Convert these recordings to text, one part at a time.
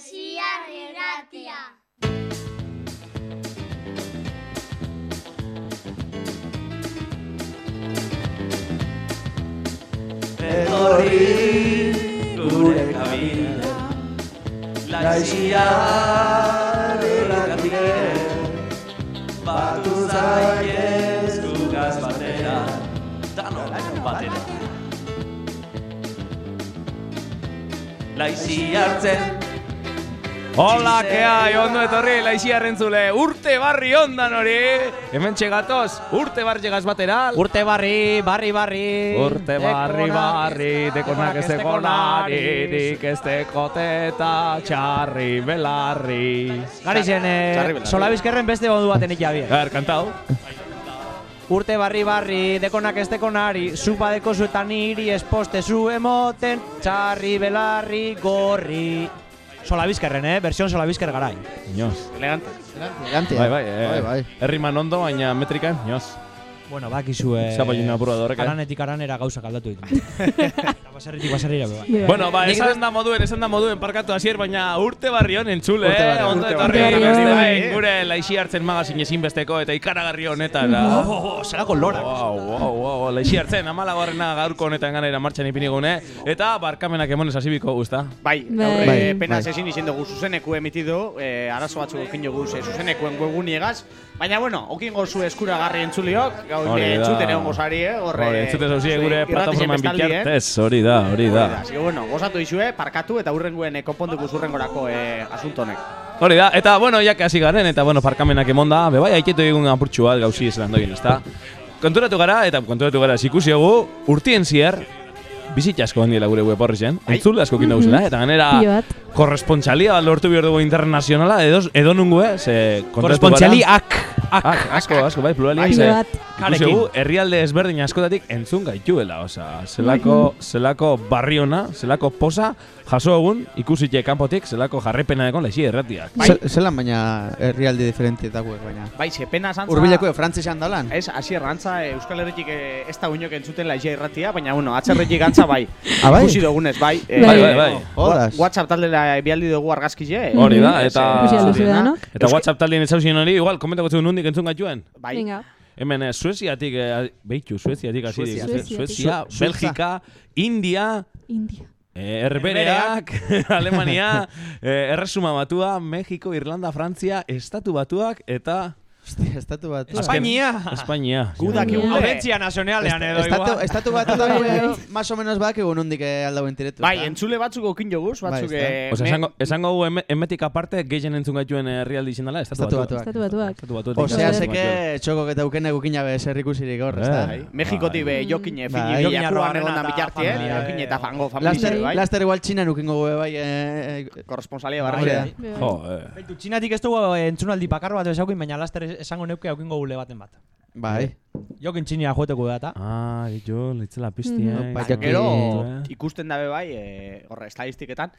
Laixia irratia. Etorri gure kabina Laizia irratire Batu zaitez gugaz batera Danon batera Laizi hartzen Hola, kea, ondo etorri, laixi arrentzule, urte barri ondan hori. Hemen txegatoz, urte barri llegaz batera. Urte barri, barri, barri. Urte barri, barri, dekonak ez dekonari, dik ez dekoteta, txarri, belarri. Gari zen, eh, belarri. sola bizkerren beste bondu baten ikia bien. Gar, kantau. Urte barri, barri, dekonak ez dekonari, zupa deko zuetan niri esposte zu emoten, txarri, belarri, gorri. Sola bizkerren, eh? Version sola bizker garai. Inoz. Elegante Elegante. Bai, bai, eh. Bai, bai. Herriman ondo, baina metrikan, inoz. Bueno, bakizu, eh... Da horrek, eh? Aranetik aranera gauzak aldatu ditu. Eta baserritik baserrira, be bai. Bueno, ba, esan da moduen, esan da moduen parkatu hasier, baina urte barri hon entzule, Urte eh? Ondo etorri, Bai, gure laixi hartzen magazin ezinbesteko eta ikaragarri honetan. da. Oh, oh, oh, zelako lorak. Wow, wow, wow, laixi hartzen, amalagorrena gaurko honetan ganera martxan ipinigune, eta barkamenak emonez hasibiko guzta. Bai, Bai. eh, penaz bai. ezin izin dugu zuzeneku emitidu, eh, arazo batzuk ekin dugu ze zuzenekuen webguniegaz, baina bueno, okin gozu eskuragarri entzuliok, Hori da. entzuten egon gozari, eh, horre... Hori, entzute zauzie gure plataforman bestaldi, eh? bitartez, hori da, hori da. Así que bueno, gozatu izue, parkatu eta hurrenguen eh, konponduko zurrengorako eh, asunto honek. Hori da, eta bueno, jake hasi garen, eta bueno, parkamenak emonda, bebai, haiketu egun apurtxu bat gauzi izan doin, ezta? Konturatu gara, eta konturatu gara, ikusi egu, urtien zier, bizitza asko handiela gure web horri zen, entzule asko kindu zela, eta ganera korrespontxalia lortu behar dugu internazionala, edo, edo nungue, ze konturatu Korrespontxaliak. Ak. Ak, asko, asko, bai, pluralia, Bai, ze, Pilo bat. ikusi Karekin. egu, herrialde ezberdin askotatik entzun gaituela, osea, zelako, zelako barriona, zelako posa, jaso egun, ikusitxe kanpotik, zelako jarrepena dekon laixi erratiak. Bai. Ze- Zelan baina herrialde diferentietakoek baina. Bai, ze pena zantza... Urbileko frantzisan dalan. Ez, hasi errantza, eh, Euskal Herritik eh, ez da uinok entzuten laixia irratia, baina bueno, atzerretik gantza bai. Ah, bai? Ikusi dugunez, bai. eh, Bai, bai, bai. Jodas. WhatsApp taldera bialdi dugu argazkile. Hori da, eta... Ikusi. Eta WhatsApp taldien etzauzien hori, igual, komentako zuen nundik entzun gaituen. Bai. Venga. Hemen, eh, Sueziatik, eh, behitu, Sueziatik hasi Suezia. dik. Sueziatik. Suezia, Su- Belgika, India, India. eh, Herbereak, Alemania, eh, Erresuma Batua, Mexiko, Irlanda, Frantzia, Estatu Batuak, eta... Hostia, estatu bat. Espainia. Espainia. Gudak egun Audentzia nazionalean edo Estatu, igual. estatu bat Bai, bai. más o menos bak egun hundik aldauen tiretu. Bai, entzule batzuk okin joguz, batzuk... Bai, eh, Osa, esango, esango emetik aparte, gehien entzun gaituen herrialdi izan dela, Estatu Batuak. Estatu batuak. Estatu Batuak. Osea, Bai. seke txokok eta ukene gukina be zer ikusirik hor, Eh. ezta? Bai, Mexikotik be jokine Bai. fini bilakuan Roanena egon da bitartien, jokine eta eh, fango familia, bai. laster igual txinan ukingo bai, eh, eh, Korresponsalia barri. da. Bai, bai. Jo, eh. Txinatik ez dugu eh, entzunaldi bakar bat bezaukin, baina laster esango neuke aukingo gule baten bat. Bai. Jokin txinia joeteko da eta. Ah, jo, leitzela pizti, Mhm. eh. Bai, Izan Gero, eh. ikusten dabe bai, eh, horre, estadistiketan,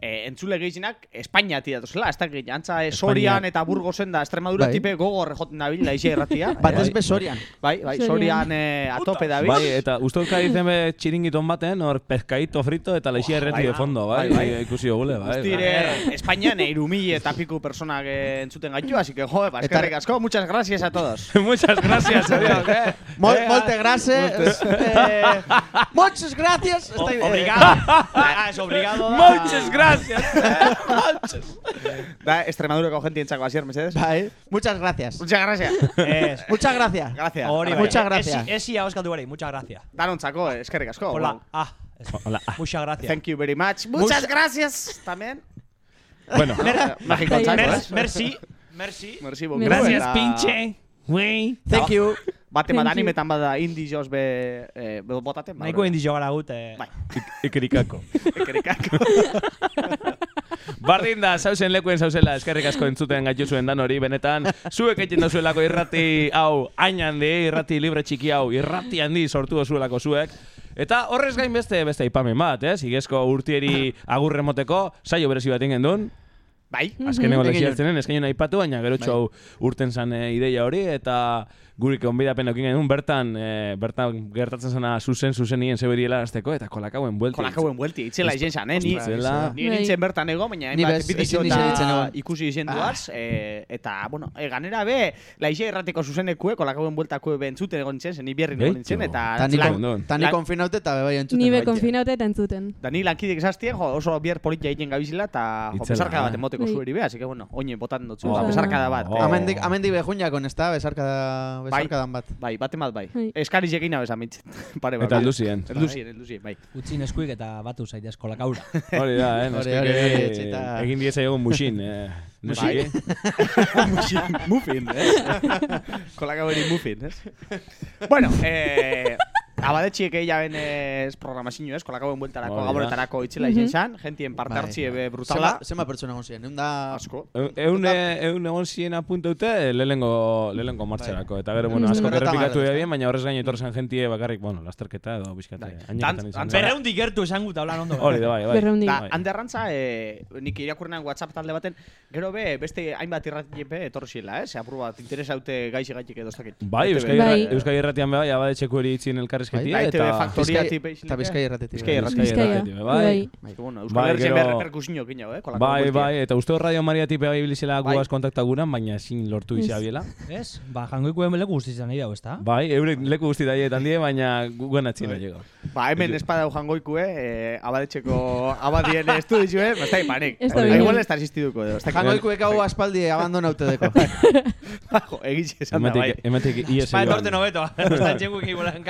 eh, entzule gehienak Espainiati datuzela, ez da gehi, antza eh, Sorian eta Burgosen da Extremadura Bai. tipe gogor joten dabil laixia irratia. Batez Bai. be Sorian. Bai, bai, Sorian. Eh, atope dabil. Bai, eta uste dut ditzen be txiringiton baten, hor pescaito frito eta leixia erreti bai, de fondo, bai, bai, bai. bai, ikusi gule, bai. Guztire, Espainian eirumil eta piku personak entzuten gaitu, así que, jo, eskerrik asko, muchas gracias a todos. Muchas gracias, adiós, eh. Mol, Eh, molte gracias. eh, muchas gracias. O- Estoy- eh, Obligado. Ah, es obligado. da- Muchas gracias. Da, Extremadurako jentientzako hasier, mesedes. Bai, muchas gracias. Muchas gracias. Ez. Muchas gracias. Gracias. Hori bai. Muchas gracias. Esi, esi auskatu bari, muchas gracias. Danontzako, eh, eskerrik asko. Hola. Bueno, Ah, ez. Hola. Muchas gracias. Thank you very much. Muchas Mucha- gracias también. Bueno, Mexikontzako, Bai, eh? Merci, merci, merci. Merci beaucoup. Gracias, Eta pinche. Wey. Thank you. Bate bat animetan bada indi joz be, eh, be botaten. ba, Nahiko hori. indi jogara gut. Eh. Bai. Ikerikako. Ekerikako. Bardin da, zauzen lekuen zauzela, eskerrik asko entzuten gaitu zuen dan hori, benetan, zuek egiten dozuelako irrati hau, hain handi, irrati libre txiki hau, irrati handi sortu dozuelako zuek. Eta horrez gain beste, beste ipamen bat, eh? Zigezko urtieri agurremoteko, saio berezi bat ingen duen. Bai. Azkeneko Mhm. lexi hartzenen, eskaino nahi patu, baina gero txau urten zan eh, ideia hori, eta guri konbidapen eukin genuen, bertan, eh, bertan gertatzen zena zuzen, zuzenien zeberiela azteko, eta kolakauen buelti. Kolakauen buelti, itzela izen zan, eh? Ni, Itzela. ni Bai. nintzen bertan ego, baina Ni hainbat nintzen eta ikusi izen duaz, eh, eta, bueno, eh, ganera be, laixe errateko zuzenekue, kolakauen bueltakue bentzuten egon nintzen, zen ni bierri egon nintzen, eta Ta ni, lan- kon, lan- ta ni lan- konfinaute eta bai entzuten. Ni be konfinaute eta entzuten. Da ni lankidek esaztien, jo, oso bier politia egiten gabizila, eta jo, besarka bat emoteko Bai. zueri be, así que, bueno, oine botan dutzu, Oso. ba, besarkada bat. Amendik, amendik bejuñakon, ez da, besarkada, besarkadan bat. Bai, bate bat bai. Bai. Eskariz egin abez amitzen. Pare bat. Eta heldu ziren. Heldu ziren, heldu ziren, bai. Utzin eskuik eta batu zaitez kolakaura. Hori da, eh? Hori, hori, hori, eh. Egin dieza egon musin, eh? Musik, Bai. eh? muffin, eh? Kolaka beri muffin, ez? bueno, eh... Abadetxiek eiaben ez programazio ez, kolakauen bueltarako, Hori da. gaboretarako itzela izen zan, jentien parte Bai, hartzi bai. ebe brutala. Zema, zema pertsona egon ziren, egun da... Asko. Eun, eun egon ziren apuntaute lehenengo, lehenengo martxerako. Eta gero, bueno, Mm. asko errepikatu da bien, baina horrez gain etorri zen jentie bakarrik, bueno, lasterketa edo bizkate. Bai. Aineketan Dantz- izan dantz- zen. Berreundik gertu esan gut, hablan ondo. Hori da, bai, bai. Da, Bai. hande arrantza, eh, nik irakurrenan WhatsApp talde baten, gero be, beste hainbat irratiepe etorri ziela, eh? Ze apur bat, interesaute gaixi gaitik edo. Bai, Euskadi, be. Bai. Euskadi irratian bai, abadetxeko eri itzin Bai, eta... Factoria tipe Eta bizkai erratetik. Bizkai erratetik. Bizkaia Bizkaia. irratia, bai. Bai. Bueno, Euskal Bai, gero... reperkusinio kinio, eh? Bai, bai, eta uste Radio Maria tipe bai bilizela Bai. guaz kontakta guran, baina ezin lortu izia biela. Ez? Ba, jangoikuen leku guztizan nahi dago, ez da? Bai, eurek leku guzti daietan die, baina guen atzien llegau. Ba, hemen espada jangoikue, eh, abadetxeko abadien estudizue, ba, da Eh, bine. Igual ez da existiduko, edo. ez dakit. Jangoikuek hau aspaldi abandonaute deko. Jo, egitxe esan da, bai. Emetik, emetik ies Ba, egon. etorten hobeto. Estan txenguik igualan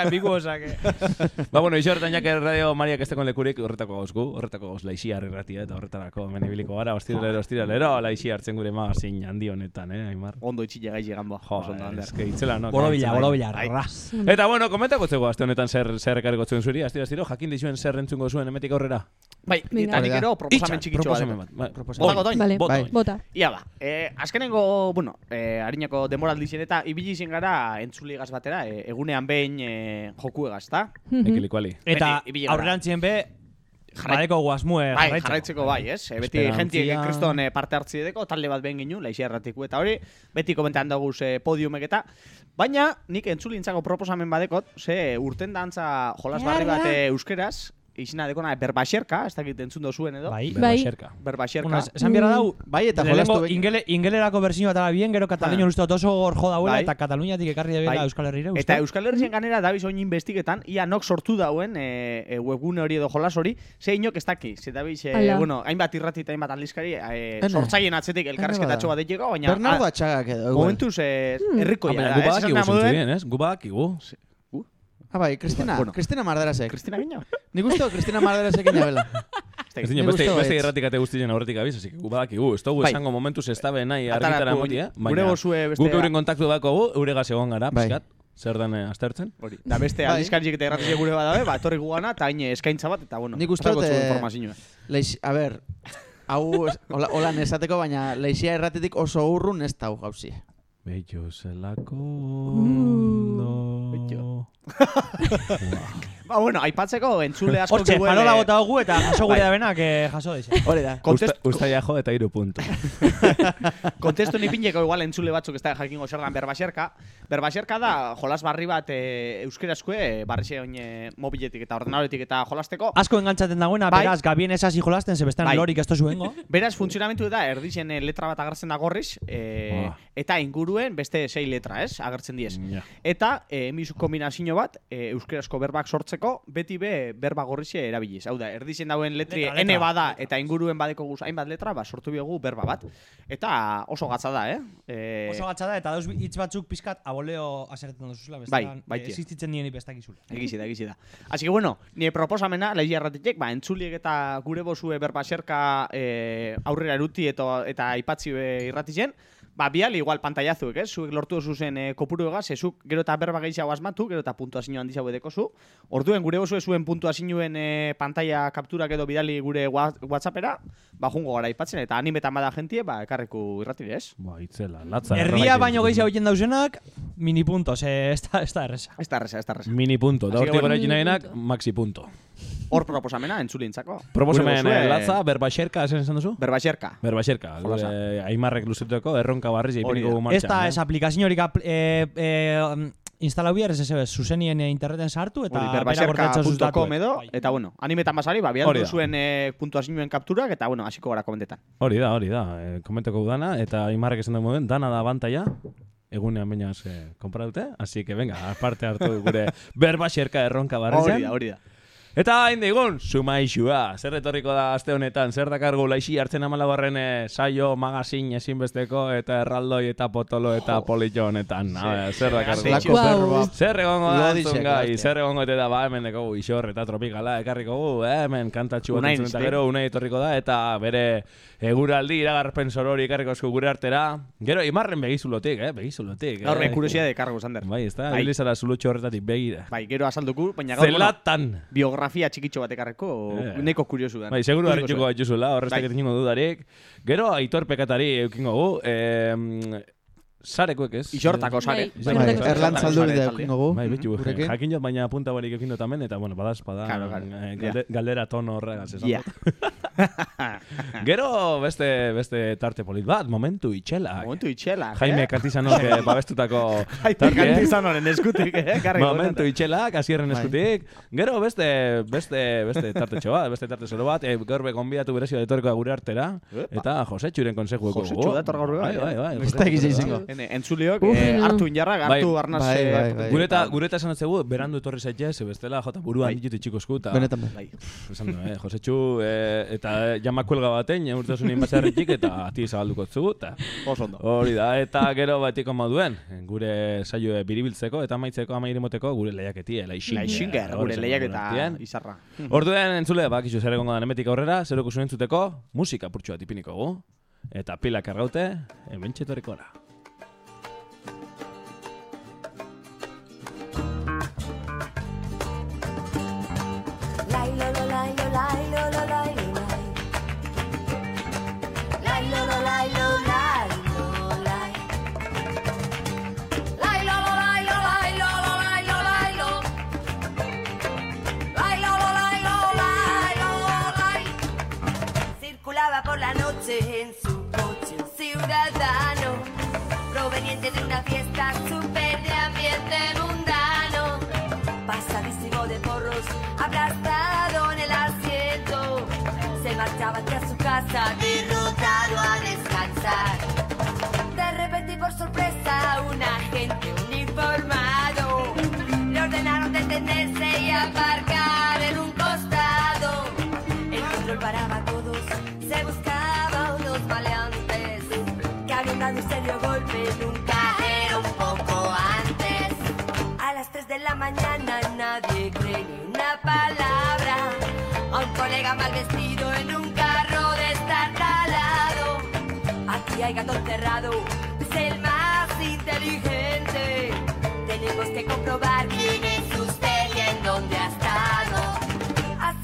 osake. Ba, bueno, iso horretan jak Radio Maria que con lekurik horretako gauzku, horretako gauz laixi irratia eta horretarako hemen ibiliko gara, ostiralero, ostiralero, laixi hartzen gure magazin handi honetan, eh, Aimar. Ondo itxile gai llegan ba. Jo, Ander. eske itzela, no? Borobila, borobila, Bai. ras. Eta bueno, komentako zego aste honetan zer zer ekarriko zuen zuri, astiro astiro jakin dizuen zer entzungo zuen hemetik aurrera. Bai, eta nik ero proposamen txikitxoa proposamen dut. bat. Proposamen. Bota Bai. doin. Bota. Ia ba, eh, azkenengo, bueno, eh, harinako demoraldi zen eta ibili zen gara entzuligaz batera, eh, egunean behin eh, jokuegaz, ta? Ekilikuali. Eta ibili gara. aurrerantzien be, Jarrai- badeko guazmue Bai, jarraitzeko. jarraitzeko bai, ez? E, beti jentiek kriston eh, parte hartzi edeko, talde bat behin ginu, laixi erratiku eta hori, beti komentan dugu ze podiumek eta, baina nik entzulintzako proposamen badekot, ze urten dantza jolas barri bat eh, euskeraz, izina dekona berbaxerka, ez dakit entzun dozuen edo, Bai. Bai. xerka. berbaxerka. Bueno, es- esan behar dau, Bai, eta lehenengo jolastu behin. ingele, ingelerako berzio eta bien, gero Katalunian uste dut oso hor jo dauela, Bai. eta Kataluniatik ekarri debela Bai. Euskal Herrira, uste. Eta Euskal Herrien ganera dabiz oin investigetan, ia nok sortu dauen e, e, webgune hori edo jolas hori, ze inok ez daki. Ze dabiz, e, Ala. bueno, hainbat irrati eta hainbat aldizkari, e, sortzaien atzetik elkarrezketatxo bada. bat diteko, baina... Bernardo Atxagak edo. Momentuz, e, herrikoia Baina da, gu ez? Esan badakigu da zentzu bien, ez? Gu badakigu. Ah, bai, Kristina, Bueno. Kristina Mardarasek. Kristina Guiño? Nik dut Kristina Mardarasek inabela. Ez dinen, Nik beste, beste bait. irratik ate guztien aurretik abiz, así que gu badakigu. Ez dugu Bai. esango momentuz ez dabe nahi argitara moti, eh? gure gozue beste- Guk euren kontaktu bakogu, euregaz egon gara, Bai. pizkat. Zer dan eh, aztertzen. Hori. Da beste Bai. aldizkariek eta irratiek gure badabe, ba, etorri gugana, eta hain eskaintza bat, eta bueno, Nik uste eh, informazioa. Leix, a ber, hau hola, hola esateko, baina leixia erratetik oso urrun ez da hau gauzi. Bello zelako Bello. Ba, bueno, aipatzeko entzule asko Hortxe, eh, bota dugu eta jaso gure Bai. da benak eh, jaso dixe. Hori da. Usta jo eta iru puntu. kontestu nipineko igual entzule batzuk ez da jakingo zer dan berbaxerka. Berbaxerka da jolas barri bat e, euskerazkoe, e, barrixe oin e, mobiletik eta ordenadoretik eta jolasteko. Asko engantzaten dagoena, Bai. beraz, gabien esasi jolasten, ze bestan Bai. lorik ez zuengo. Beraz, funtzionamentu da, erdixen letra bat agertzen da gorriz, e, Ah. eta inguruen beste sei letra, ez? Agertzen diez. Ja. Eta, e, emizu kombinazio bat, e, euskerazko berbak sortzeko, beti be berba gorrixe erabiliz. Hau da, erdixen dauen letri Letra. N bada eta inguruen badeko guz hainbat letra, ba, sortu biogu berba bat. Eta oso gatza da, eh? E, Oso gatza da, eta dauz hitz batzuk pizkat aboleo aserretzen duzula, Bai, bestan bai, tia. existitzen nien bestakizula. Egizi da, egizi da. Así que bueno, nire proposamena, lehi erratitek, ba, entzuliek eta gure bozue berbaserka e, aurrera eruti eta, eta aipatzi irratizen, ba, biali igual pantaiazuek, ez? Zuek lortu zuzen e, kopuru egaz, zuk gero eta berba gehiago asmatu, gero eta puntuazio handizago edeko zu. Orduen, gure bozue zuen puntuazioen e, pantalla kapturak edo bidali gure whatsappera, ba, jungo gara aipatzen, eta animetan bada jentie, ba, ekarreku irratire, ez? Ba, itzela, latza. Erdia baino gehiago egiten dauzenak, mini puntos, eh, ez da, ez da erresa. Ez da erresa, ez da erresa. Mini punto. Da hortik gora egin punto. maxi punto. Hor proposamena entzulintzako. Proposamen eh, latza, berbaxerka, esan esan duzu? Berbaxerka. Berbaxerka, Jolasa. gure aimarrek luzuteko, erronka barriz, Hori ipiniko da. martxan. Ez da, eh? ez aplikaziorik apl- eh, eh, instalau bihar, ez ez ez, zuzenien eh, interneten sartu eta Hori, berbaxerka.com datuek. edo, Bai. eta bueno, animetan basari, ba, Hori bialdu da. zuen eh, puntuazioen kapturak, eta bueno, hasiko gara komentetan. Hori da, hori da, e, komenteko dana, eta aimarrek esan duen, dana da bantaia, egunean bainaz e, kompra dute, así que venga, aparte hartu gure berbaxerka erronka Hori barrizen. da, hori da. Eta hain digun, sumaixua, zer etorriko da aste honetan, zer dakargu laixi hartzen amalabarren e, saio, magazin, ezinbesteko, eta erraldoi, eta potolo, eta politxo honetan. Zer dakargu. Berba. Zer egongo da entzun gai, zer egongo ete da, ba, hemen deko isor eta tropikala, ekarriko gu, eh, hemen kantatxu bat entzun eta gero, unai etorriko da, eta bere eguraldi, iragarpen sorori ekarriko esku gure artera. Gero, imarren begizulotik, eh, begizulotik. Gaur, eh. eh, kuriosidade kargo, Sander. Bai, ez da, Bai. bilizara zulutxo horretatik begira. Bai, gero azalduku, baina gaur, bueno, Zelatan. biografia txikitxo bat ekarreko, Eh. neko kuriosu da. Bai, seguru Ikusiko harrituko zuen. gaituzula, horreztak Bai. etingo dudarik. Gero, aitor pekatari eukingo gu. Eh, sarekuek ez? Isortako sare. Bai, Bai, Bai, Bertako Erlan sare zaldu bide eukingo gu. Bai, bitu, gurekin. jakin jot, baina punta barik eukindu tamen, eta, bueno, badaz, bada, Claro, claro. eh, galdera tono horregaz, esan Ja. Gero, beste, beste tarte polit bat, momentu itxelak. Momentu itxela. Jaime Katizanok eh, babestutako Jaime tarte, eh? Kantizanoren eskutik, eh? Momentu itxelak, hasierren Bai. eskutik. Gero beste beste beste tartetxo bat, beste tarte zoro bat, e, gaur be gonbidatu berezio detorikoa gure artera eta Josetxuren konsejueko. Josetxu dator gaur bai, Bai, bai, bai. Ez da egiz izango. Ene, entzuliok, Uf, eh, hartu injarrak, hartu Bai. arnaz... Bai, eh, bai, bai. Gureta, gureta esan atzegu, berandu etorri zaitez, ze bestela jota buruan Bai. ditut itxiko esku, eta Benetan bai. Bai. esan du, eh, Josetxu, eh, eta eh, jamakuelga batein, urtasunin batzarritik, eta ati zabalduko zugu, eta Oso ondo. hori da, eta gero batiko moduen, gure saioe biribiltzeko, eta maitzeko amairimoteko gure lehiaketi, laixin. Laixingar, gure lehiak eta izarra. Orduen entzule, bakizu zer egongo da nemetik aurrera, zer okusun entzuteko, musika purtsu bat ipiniko gu. Eta pilak argaute, hemen txetoriko da. En su coche un ciudadano proveniente de una fiesta súper aparcar en un costado. El control paraba a todos, se buscaba unos maleantes que habían dado un serio golpe en un cajero un poco antes. A las 3 de la mañana nadie cree ni una palabra. A un colega mal vestido en un carro destartalado. Aquí hay gato encerrado, es el más inteligente. Tenemos que comprobar quién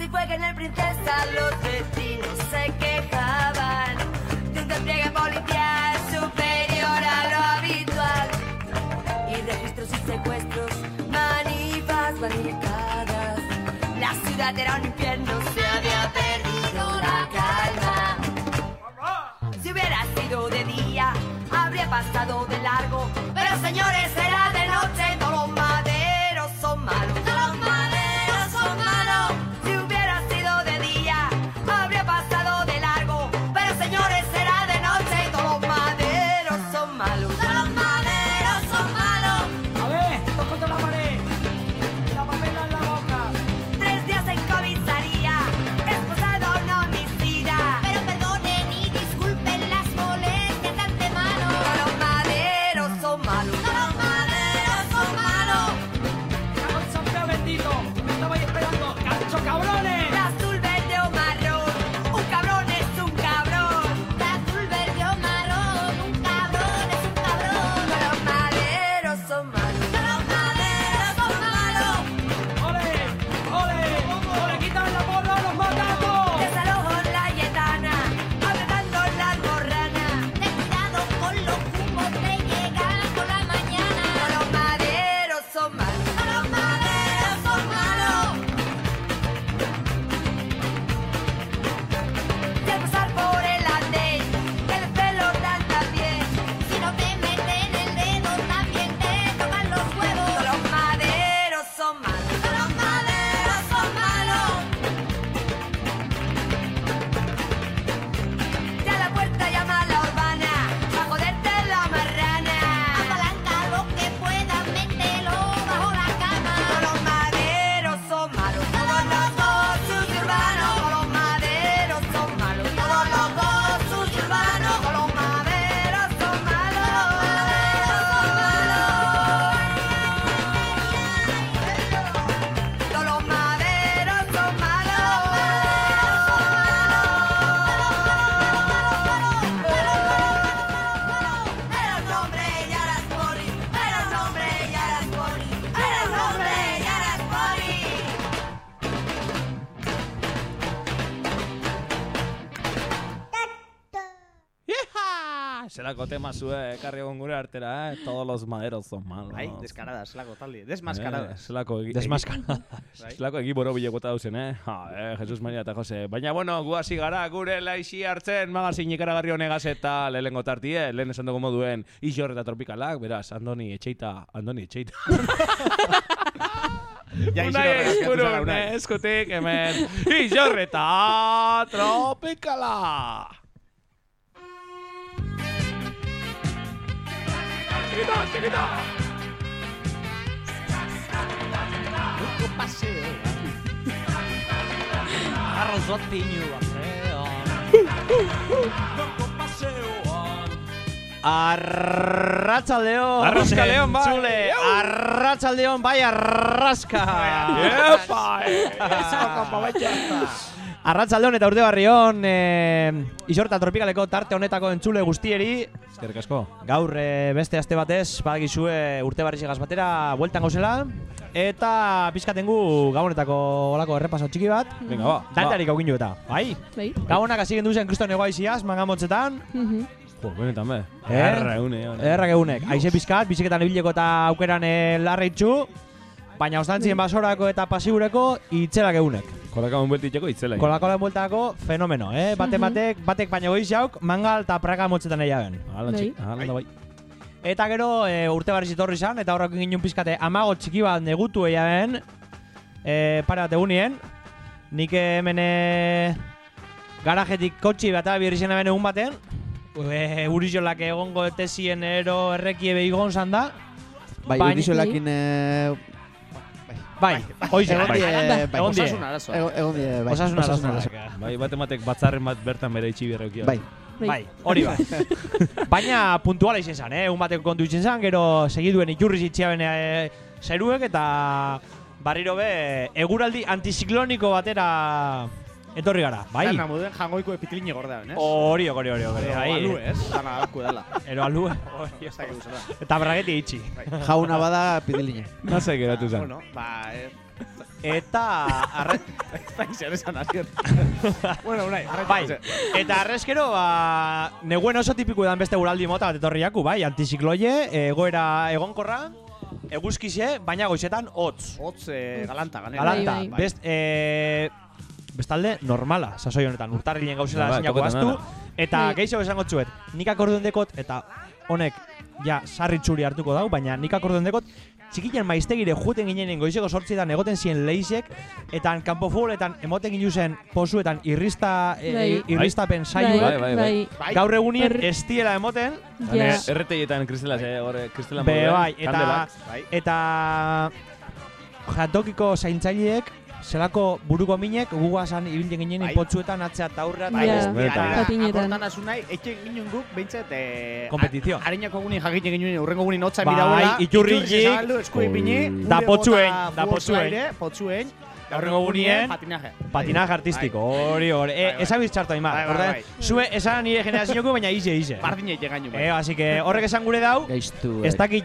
Así fue que en el Princesa los vecinos se quejaban de un despliegue policial superior a lo habitual y registros y secuestros, manifas barricadas. La ciudad era un infierno, se había perdido la calma. Si hubiera sido de día, habría pasado de largo. Pero señores, será zelako tema zue, ekarri egon gure artera, eh? Todos los maderos son malos. Bai, deskaradas, zelako taldi. Eh, Desmaskaradas. zelako egi... Desmaskara. Bai. Zelako egi boro bilekota duzen, eh? Ha, eh, Jesus Maria eta Jose. Baina, bueno, gu hasi gara, gure laixi hartzen, magazin ikaragarri honegaz eta lehenengo tartie, lehen esan dugu moduen, Ixor eta Tropikalak, beraz, Andoni etxeita, Andoni etxeita. Ja, Unai izin horregaz gertu Espurun, zara, Eskutik, hemen, Ixor eta Tropikala! Txikita, txikita! Arrozotiñu Arratsaldeon. Arraskaldeon, bai. Entzule, Arratsaldeon, bai, arraska. Epa, eh! Arratsaldeon eta urte barrion, eh, isorta tropikaleko tarte honetako entzule guztieri, Eskerrik asko. gaur eh, beste aste batez, badakizue urte barrizigaz batera, bueltan gauzela, eta pizkatengu gabonetako olako errepaso txiki bat, Venga, ba. Dantarik hau eta, bai? Bai. Gabonak hasi genduzen kriston egoaiziaz, mangamotzetan, Mhm. Jo, benetan be. Eh? Erra, une, une. Errak egunek, aize pizkat, biziketan ibileko eta aukeran eh, larreitzu, baina ostantzien basorako eta pasigureko itzelak egunek. Koraka un beltitzeko itzela. Kolakola bueltako fenomeno, eh? Bate batek, batek baino goiz jauk, mangal eta praga motzetan egia ben. Alan Bai. da bai. Eta gero e, urte barriz itorri zan, eta horrekin ginen pizkate amago txiki bat negutu egia ben, e, pare bat egunien, nik hemen e, garajetik kotxi bat birri zen hemen egun baten, e, urizolak egongo tesien ero errekie behigon zan da, Bai, Baina- udizolakin... eh, bai, hoize, Egon bai, die, bai. egon die. Osasun arazoa. Egon die, bai. Osasun arazoak. Bai, bat ematek batzarren bat bertan bere itxi berreukia. Bai. Bai, hori bai. Baina puntuala izan zen, eh? Un bateko kontu izan zen, gero segiduen iturri zitziaben e, zeruek eta barriro be eguraldi antizikloniko batera etorri gara, bai? Zan namuden jangoiko epitiline gordean, ez? Hori, hori, hori, hori, Ero bai. alu, ez? Zana alku dela. Ero alu, Ez dakit guzera. eta brageti itxi. Jauna bada pidiline. Nasai geratu zen. Bueno, ba, eh, Eta arre... esan azien. bueno, unai. Bai, eta arrezkero, ba, neguen oso tipiko edan beste guraldi mota bat etorri jaku, bai, antizikloie, egoera egonkorra, eguzkize, baina goizetan hotz. Hotz eh, galanta, ganera. Galanta, Bai, bai. best, eh, bestalde normala, sasoi honetan, urtarrilen gauzela Bai, sinako aztu, dana. eta Bai. gehiago esango txuet, nik akorduen dekot, eta honek, ja, sarri txuri hartuko dau, baina nik akorduen dekot, txikitan maiztegire juten ginen goizeko sortzietan egoten ziren leizek, eta kanpo futboletan emoten ginuzen posuetan irrista, eh, Bai. irristapen saioek, Bai, bai, bai. Bai. gaur egunien Er- ez diela emoten, Ja. erreteietan kristela, eh, horre, kristela be bai, eta. Bai. eta jatokiko zaintzaileek, zelako buruko minek, guguazan ibiltzen ginen Bai. potzuetan atzea eta aurra, Bai, Ja. ez, Benetan. ganera, Patinetan. akortan nahi, etxe ginen guk, behintzat, eh, Kompetizio. Harinako gunin jakiten ginen, urrengo gunin hotza Bai, mirauela. iturrilik. zabaldu, esku ipini. Oi. gure Da potzuen, da potzuen. Potzuen. Aurrengo gunien, patinaje. Patinaje artistiko, hori, hori. Bai, E, bai. esan biztxartu hain Bai, bai, Orde, bai. Zue, esan nire generazionoko, baina ize, ize. Bardin egite gainu. Eh, así que horrek esan gure dau, ez dakit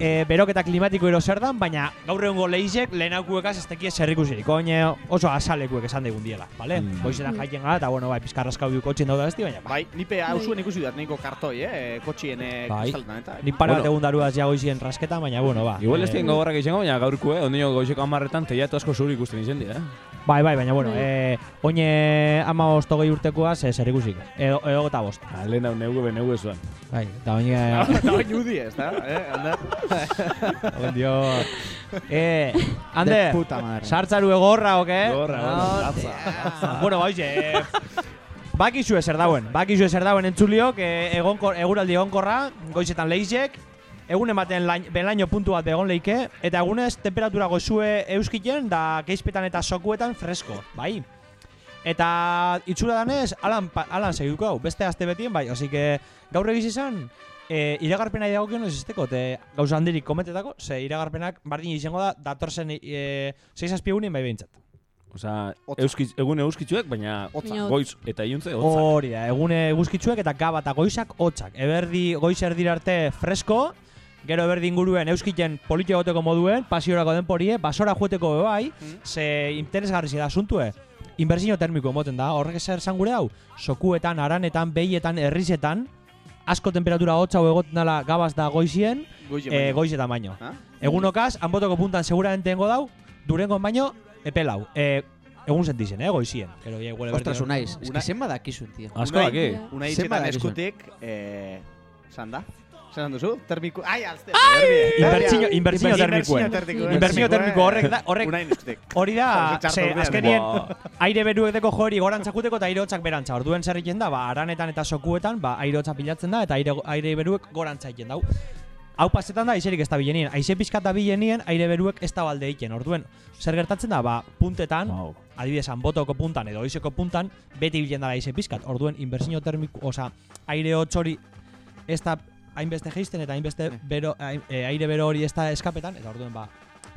eh, eh, beroketa klimatiko ero zer dan, baina gaur egungo leizek lehenaukuekaz ez tekie zerrikusirik. Oine oso asalekuek esan digun diela, bale? Mm. Goizetan jaiten gara, eta bueno, bai, pizkarraskau biuk kotxin dauda besti, baina bai. Bai, nipe hau zuen ikusi dut, nahiko kartoi, eh, kotxien eh, Bai. eta. Ni para Bueno. bat egun daruaz ja goizien rasketa, baina bueno, ba. Igual ez eh, dien gogorrak izango, baina gaurko, eh, ondino goizeko amarretan teiatu asko zuri ikusten izen dira, eh? Bai, bai, baina bueno, Bai. eh, oine ama ostogei urtekoaz eh, zer ikusik. Edo, edo eta bost. Ah, Lehen hau neugu beneugu ezuan. Bai, eta oine... Eta bain udi ez, da? Eh. Ondio. Eh, De Ander, puta madre. sartzaru egorra, oke? Egorra, egorra, Hostia. bueno, baixe, eh, bakizue zer dauen, bakizue zer dauen entzuliok, eh, egonkor, eguraldi egonkorra, goizetan leizek, egun ematen lain, belaino puntu bat egon leike, eta egunez temperatura goizue euskiten, da keizpetan eta sokuetan fresko, bai? Eta itxura danez, alan, alan segituko hau, beste azte betien, bai, así que gaur egiz izan, e, iragarpena dagokion ez izteko, te gauza handirik kometetako, ze iragarpenak bardin izango da, datorzen e, 6 azpiegunien bai behintzat. Osa, euskiz, egun euskitzuek, baina. Baina goiz eta iuntze hotza. Hori da, egune guzkitzuek eta gaba eta goizak hotzak. Eberdi goiz erdira arte fresko, gero eberdi inguruen euskiten politio goteko moduen, pasiorako denporie, basora jueteko be bai, Mm. ze interesgarri da asuntue. inbertsio termiko emoten da. Horrek ezer esan gure hau, sokuetan, aranetan, behietan, herrizetan, asko temperatura hotza hau egoten dela gabaz da goizien, Goize e, baino. goizetan baino. Ah? Egunokaz, hanbotoko puntan seguramente engo dau, durengon baino, epelau. E, egun sentizen, eh, goizien. Pero ya igual Ostras, unaiz. Que zen badakizun, tío. Asko Unai- daki. Una Zenbat hitzetan dakizun? eskutik, eh, zan da? Zan duzu? Termiko... Ai, alzte! Inbertsio, inbertsio termikoen. termikoen. Inbertsio termiko horrek da, horrek hori da, ze, azkenien aire beruek deko jori gorantzakuteko eta aire hotzak berantza. Orduen zer egiten da, ba, aranetan eta sokuetan, ba, aire hotza pilatzen da eta aire, aire beruek gorantza egiten dau. Hau pasetan da, aizerik ez da bilenien. Aize pizkat da bilenien, aire beruek ez da balde egiten. Orduen, zer gertatzen da, ba, puntetan, Wow. adibidez, botoko puntan edo oizeko puntan, beti bilen dara aize pizkat. Orduen, inbertsio termiko, oza, aire hotz hori ez da hainbeste geisten eta hainbeste bero, hain- eh, aire bero hori ez da eskapetan, eta orduen, ba,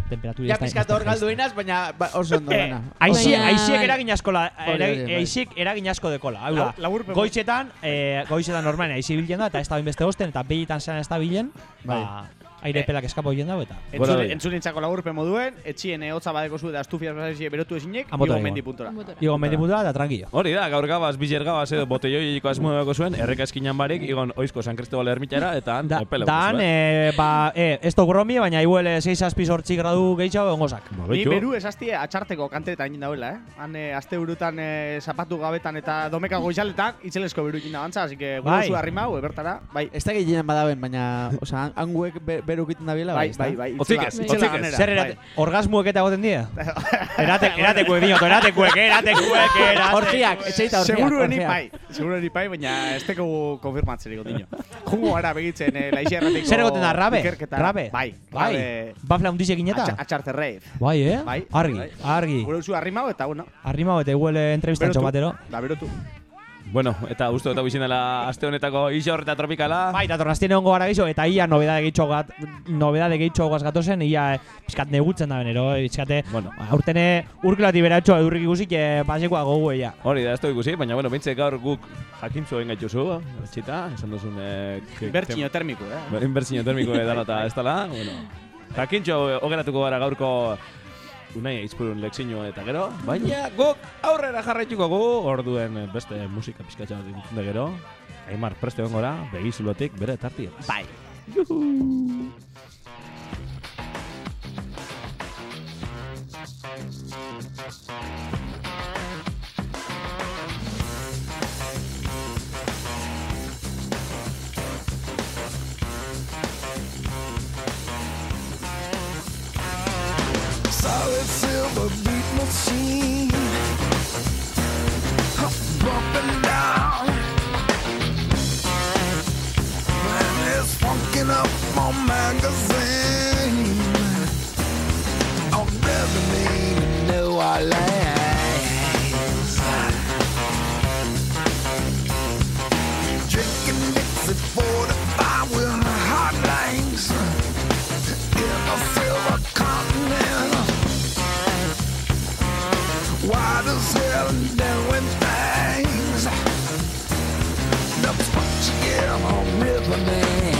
temperatura Ja ez da- ez pizkat hor galdu jaisten. inaz, baina ba, oso ondo Eh, dana. Aizie, Baina- aiziek eragin asko la, Hori, eragin, bai. aiziek eragin asko dekola. Hau da, laburpen- goizetan, eh, goizetan normalen aizi bilen da, eta ez da beste osten, eta behietan zean ez da bilen, ba, aire Eh. pelak eskapo bilen da, eta Entzun, doia. entzulintzako laburpen moduen, etxien eh, hotza badeko zu eta astufiaz bazazi berotu Amotara igo igo. mendi puntora. Motora. igo mendiputura eta tranquilo. Hori da, gaur gabaz, bizer gabaz edo botelloiko asmueko zuen, erreka eskinan barik, igon oizko San Cristobal ermitara, eta han Da, epele dan, eh, ba, eh, ez to gromie, baina igual 6 azpi sortzi gradu gehiago engozak. Ni beru esaztie atxarteko kanteretan egin dauela, eh? Han eh, aste burutan eh, zapatu gabetan eta domeka goizaletan itzelesko beru egin da bantza, así que gure Bai. zu arrimau, ebertara, bai. Ez da gehienan badaben, baina, oza, hanguek be, berukiten da biela, Bai, bai, bai. Itzela- itzela otzikez. ganera, Zer bai. erate, orgasmuek eta goten die? Erate, eratekuek dinot, eratekuek, eratekuek, eratekuek. Orgiak, etxeita orgiak. Segurueni orgiak. bai, segurueni bai, baina ez teko konfirmatzen ego dino. Jungo gara begitzen, eh, laixia erratiko... Zer egoten da, rabe? ikerketa. Rabe? Bai, Bai. Bafla hundiz egin eta? atxa- Atxarte reif. Bai, eh? Bai, Argi, bai. argi. Gure zu arrimau eta, bueno, Arrimau eta igual eh, entrevistatxo batero. Da, berotu. Bueno, eta uste eta bizin dela aste honetako iso horreta tropikala. Bai, eta tornaztien egongo gara gehiago, eta ia nobedade gehitxo gat, nobedade gehitxo gaz gatozen, ia eh, pizkat negutzen da benero, eh, pizkate, Bueno, aurtene urkelati beratxo edurrik ikusik, eh, pasekoa gogu eia. hori da, ez ikusi, baina bueno, bintze gaur guk jakintzu egin gaituzu, txita, esan duzun... Eh, ke- Bertxino termiko, eh? Inbertsio termiko edala eta ez dela, bueno. Jakintxo ogeratuko gara gaurko Unai aizpurun lekzio eta gero, baina guk aurrera jarraituko gu, orduen beste musika pizkatxa bat entzun da gero. Aimar, preste egon gora, begizulotik bere tartia. Bai. Solid silver beat machine. Bumping down. And it's funking up my magazine. On Beverly, New Orleans. girls doing things. That's what you on rhythm.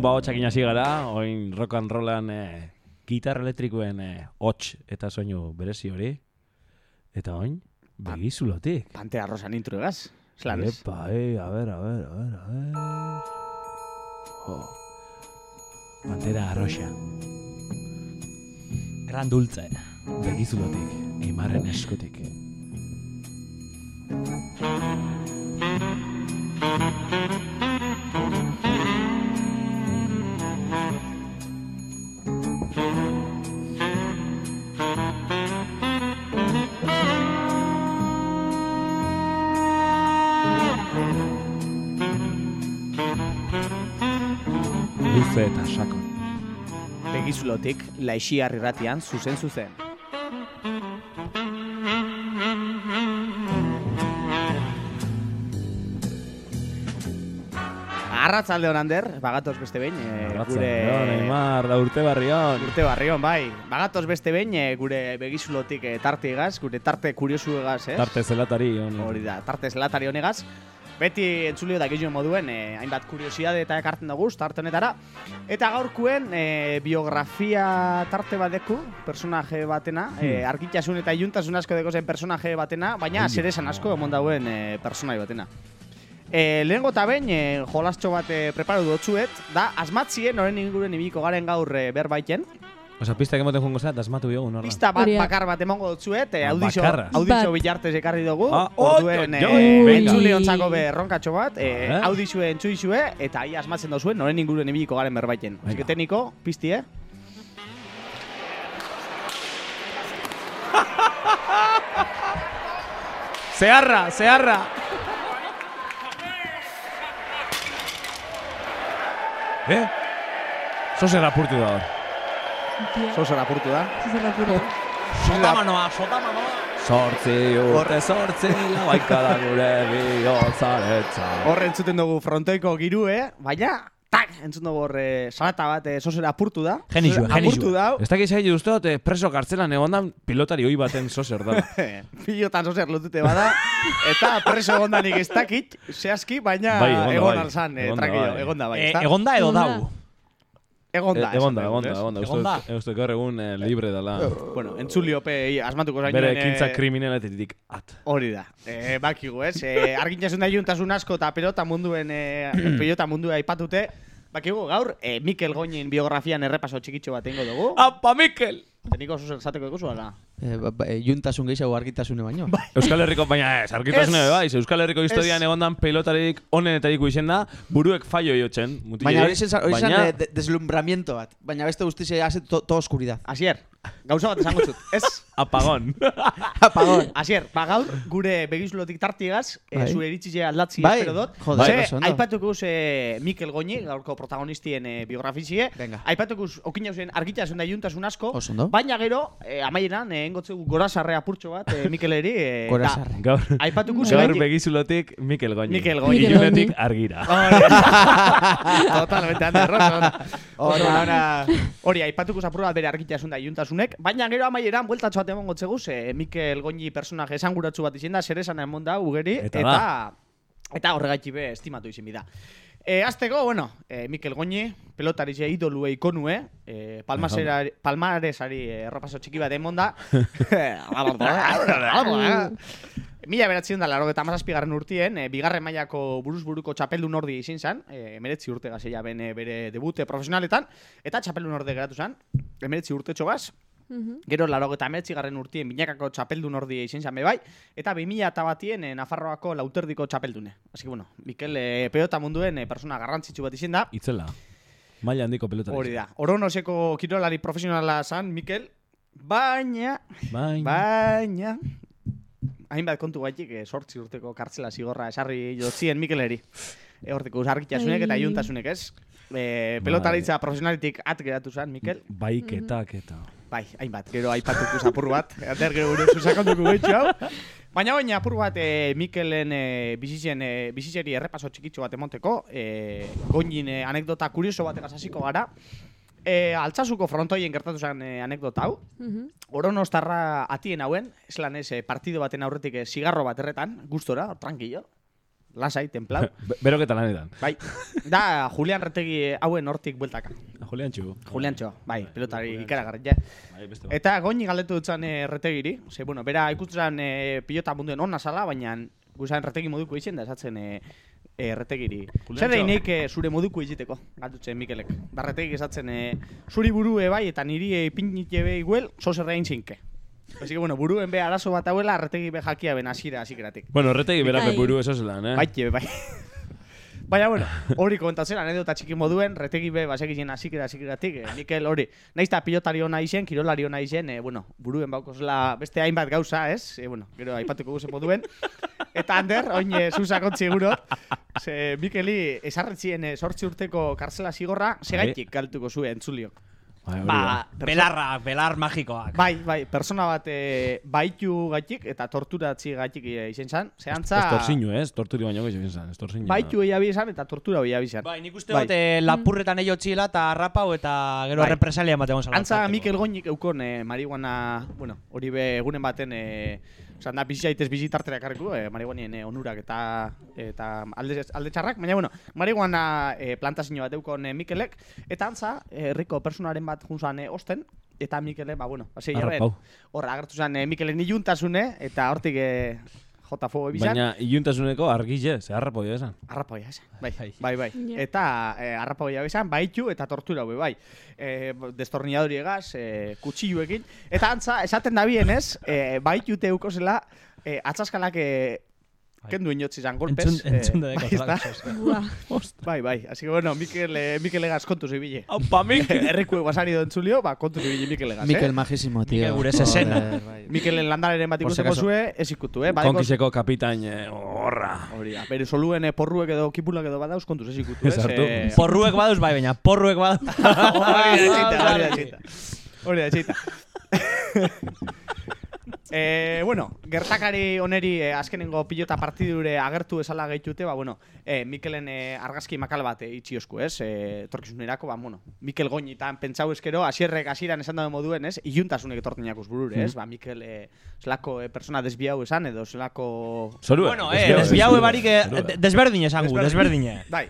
Orduan ba hotxakin hasi gara, oin rock and rollan eh, gitarra elektrikoen eh, hots eta soinu berezi hori. Eta oin, begizulotik. Pantera rosan intro egaz. Zelan ez? Epa, eh, a ver, a ver, a ver, a ver. Oh. Pantera arroxa, Gran dulce. begizulotik, eimarren eskutik. Begizulotik, laixiar irratian, zuzen zuzen. Arratzalde hon Ander, bagatoz beste behin, e, gure... Neymar, da urte barrion. Urte barrion, bai. Bagatoz beste behin, e, gure begizulotik e, tarte egaz, gure tarte kuriosu egaz, eh? Tarte zelatari. on. Hori da, tarte zelatari honegaz. Beti entzulio da gehien moduen, eh, hainbat kuriosidade eta ekartzen dugu, tarte honetara. Eta gaurkuen eh, biografia tarte badeku, personaje batena, eh, argitasun eta iluntasun asko deko zen personaje batena, baina Ai, zeresan asko emon dauen eh, personaje batena. E, lehengo eta behin, e, jolastxo bat e, preparu dutzuet, da, asmatzien, noren inguren ibiko garen gaur e, berbaiten. Osa, pista emoten jungo zera, asmatu biogun, horra. Pista bat bakar bat emango dutzuet, e, Ah, audizio, audizio Bat. bilartez ekarri dugu, Ah, orduen e, oi, oi, entzule ontzako be ronkatxo bat, e, Eh? audizue entzuizue, eta ia asmatzen dozuen, noren inguren ibiliko garen berbaiten. Así que tekniko, pizti, eh? Zeharra, zeharra! Eh? Zozer apurtu da hor. Zozo apurtu da. Zuzen apuro. Sotamanoa, sotamanoa. Sortzi urte, sortzi labaikada gure bihotzaretza. Hor entzuten dugu frontoiko girue, baina, tak, entzuten dugu hor eh, salata bat eh, zozera apurtu da. Genixua, Apurtu genixua. da. Ez dakit zai justot, eh, preso kartzelan egondan pilotari hoi baten zozer da. Pilotan zozer lotute bada, eta preso egondanik ez dakit, zehazki, baina Bai, egonda egon bai. alzan, eh, Egonda tranquilo, bai. egonda bai, Eh, egonda edo Egonda. dau. Egonda, Eh, Egonda, egonda, ez? egonda. Egonda. Uste dut gaur egun eh, libre dela. Bueno, entzuliope asmatuko zainoen... Bere eh, ekintza kriminaletetik at. Hori da. Eh, bakigu, ez? Eh, argintasun da juntasun asko eta pelota munduen eh, pelota mundua aipatute. Bakigu gaur eh, Mikel Goñin biografian errepaso txikitxo bat eingo dugu. Apa, Mikel! Teniko oso esateko ikusu ala. Eh, ba- ba- eh, juntasun gehiago argitasune baino. Euskal Herriko, baina ez, arkitasune Ez. bai, Euskal Herriko historian egondan pelotarik onenetariko izen da, buruek fallo jotzen. Baina hori zen Baina- eh, de- deslumbramiento bat. Baina beste guztize hace to, to oscuridad. Asier, gauza bat esango zut. Ez? Apagón. Apagón. Asier, ba gaur gure begizulotik tartigaz, eh, Bai. zure iritzize aldatzi Bai. espero dut. Joder, Ze, oso ondo. aipatuko ze Mikel Goñi, gaurko protagonistien eh, biografizie. Venga. Aipatuko okina zen argitasun da juntasun asko. Oso ondo. Baina gero, eh, amaieran, eh, engotzegu gorazarre apurtxo bat, eh, Mikeleri. Eh, da, Gorazarre. Gaur, Aipatuko gaur begizulotik Mikel Goñi. Mikel Goñi. Mikel Ilunetik Goñi. argira. Totalmente ande roson. Hori. Aipatuko zapur bat bere argitasun da iuntasunek, baina gero amaieran bueltatxo bat emango txeguz, eh, Mikel Goñi personaje esanguratsu bat izin da, zer esan emon da, ugeri, Eta eta, da. eta, horregatik be estimatu izin bida. E, azteko, bueno, e, Mikel Goñi, pelotarize idolue ikonue, e, palmaresari e, errapaso txiki bat emon da. Mila beratzen da, laro eta mazazpigarren urtien, e, bigarren mailako buruz buruko txapeldun ordi izin zen, e, emeretzi urte gazeia ben e, bere debute profesionaletan, eta txapeldun orde geratu zen, emeretzi urte txogaz, Gero laro eta garren urtien binakako txapeldun ordi izin zen be bai, eta 2000 eta batien eh, Nafarroako lauterdiko txapeldune. Así que bueno, Mikel eh, pelota munduen eh, persona garrantzitsu bat izin da. Itzela. Maila handiko pelota. Hori da. Oronoseko kirolari profesionala zan Mikel, baina, Baina. baina, hainbat kontu gaitik eh, sortzi urteko kartzela zigorra esarri jotzien Mikeleri. E, hortiko argitasunek eta iuntasunek ez. E, pelotaritza profesionalitik at geratu zen, Mikel. Baiketak eta... Bai, hainbat, gero aipatuko apur bat, ater gero gure zuzakonduko gehitxo hau. Baina baina apur bat e, Mikelen e, bizitzen, e, bizitzeri errepaso txikitxo bat emonteko, e, goinin e, anekdota kurioso bat hasiko gara. E, altzasuko frontoien gertatu zen e, anekdota hau. Mhm. Oronostarra atien hauen, eslan ez, partido baten aurretik e, zigarro bat erretan, gustora, tranquilo. Lasai, templau. Be- Beroketa lanetan. bai, da Julian Retegi hauen hortik bueltaka. Julian Txu. Julian Txo, bai, pelotari ikaragarri, ja. Bai, beste. Eta goini galdetu dutzen e, retegiri, ze, bueno, bera ikusten e, pilota munduen onna zala, baina guzan retegi moduko izen da esatzen e, e, retegiri. Zer Txo. einek e, zure moduko iziteko, galdutzen Mikelek. Da retegi esatzen e, zuri burue bai eta niri e, pinite be iguel, zozerra egin zinke. Así que, bueno, buruen be arazo bat hauela, retegi be jakia ben hasiera hasikeratik. Bueno, horretegi berape Bai. buru eso zelan, eh? Bai, be, bai. Baina, bueno, hori kontatzen, anedota txiki moduen, retegi be, basekien hasikera hasikeratik, eh, Mikel hori, naiz eta pilotari hona izen, kirolari hona izen, eh, bueno, buruen baukozela beste hainbat gauza, ez? Eh, bueno, gero aipatuko guzen moduen. Eta Ander, oin e, zuzakontzi gurot, ze Mikeli esarretzien e, sortzi urteko karzela zigorra, segaitik galtuko zuen entzuliok. Bai, Ba, da. belarrak, belar magikoak. Bai, bai, persona bat e, baitu gaitik eta torturatzi gaitik e, izen zan, zehantza... Estorziño, eh? Torturi baino gehiago izan, estorziño. Baitu eia bizan eta tortura eia bizan. Bai, nik uste Bai. dut eh, lapurretan eio txila eta harrapau eta gero Bai. represalia ematen gonzala. Antza Mikel Goñik eukon e, marihuana, bueno, hori be egunen baten e, Osan da, bizi zaitez bizi tartera ekarriko, e, marihuanien e, onurak eta eta alde, alde txarrak, baina, bueno, marihuana e, plantazio bat eukon e, Mikelek, eta antza, e, herriko personaren bat junzan e, osten, eta Mikele, ba, bueno, hasi jarren, Arrapau. hor agertu zen e, Mikelen iluntasune, eta hortik e, jota fuego bizan, Baina iluntasuneko argile, ze harrapoia esan. Arrapoia esan. Bai, Bai. bai, bai. Ja. Eta eh, arrapoia esan, baitu eta tortura hau bai. Eh, destornilladori egaz, eh, kutsilluekin. Eta antza, esaten da bien ez, eh, baitu teuko zela, eh, atzaskalak eh, kendu inotzi zan golpez. Entzun, entzun eh, dedeko bai, bai, bai. Así que bueno, Mikel, eh, Mikel egaz kontu zibile. Aupa, Mikel! Errekuek basari do entzulio, ba, kontu zibile Mikel egaz, Mikel eh? majísimo, tío. Mikel gure sesena. Joder, bai. Landaren bat ikusteko zue, ez ikutu, eh? Badeko- Konkiseko kapitain, eh, horra. Hori bere soluen eh, porruek edo kipulak edo badauz kontuz ez ikutu? Sartu. Eh, Porruek baduz bai, baina porruek baduz. Hori da txita, hori da txita. Hori da txita. Eh, bueno, gertakari oneri eh, azkenengo pilota partidure agertu esala gehitute, ba, bueno, eh, Mikelen eh, argazki makal bat eh, itxi osku, ez? Eh, torkizunerako, ba, bueno, Mikel Goñitan pentsau eskero, asierrek hasieran esan dago moduen, ez? Iuntasunek etortinak burure, ez? Ba, Mikel eh, zelako eh, persona desbiau esan, edo zelako... Zorue. bueno, eh, desbiaue barik eh, de- desberdine esangu, desberdine. Bai,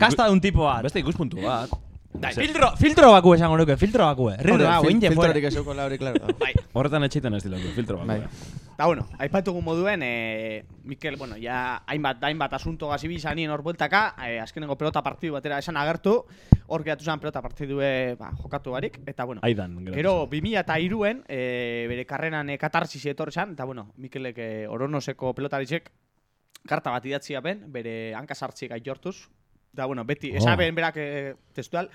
Kasta de un tipo bat. Beste ikuspuntu bat. Filtro, filtro baku esango nuke, filtro baku. Rirro, da, hau, inde fuera. filtrorik ez eukola hori, claro. bai. Horretan etxeiten ez dilako, filtro bat. Bai. Da bueno, aipatugu moduen, eh, Mikel, bueno, ja hainbat, hainbat asunto gazi bizanien hor bueltaka, eh, azkenengo pelota partidu batera esan agertu, hor geratu zen pelota partidue ba, jokatu barik, eta bueno, Aidan. Gero, 2000 eta iruen, e, bere karreran e, katarsis etorri zan, eta bueno, Mikelek e, oronoseko pelotaritzek karta bat idatzi ben, bere hankasartzik aitortuz. Da, bueno, beti, Oh. esaben berak e, testual,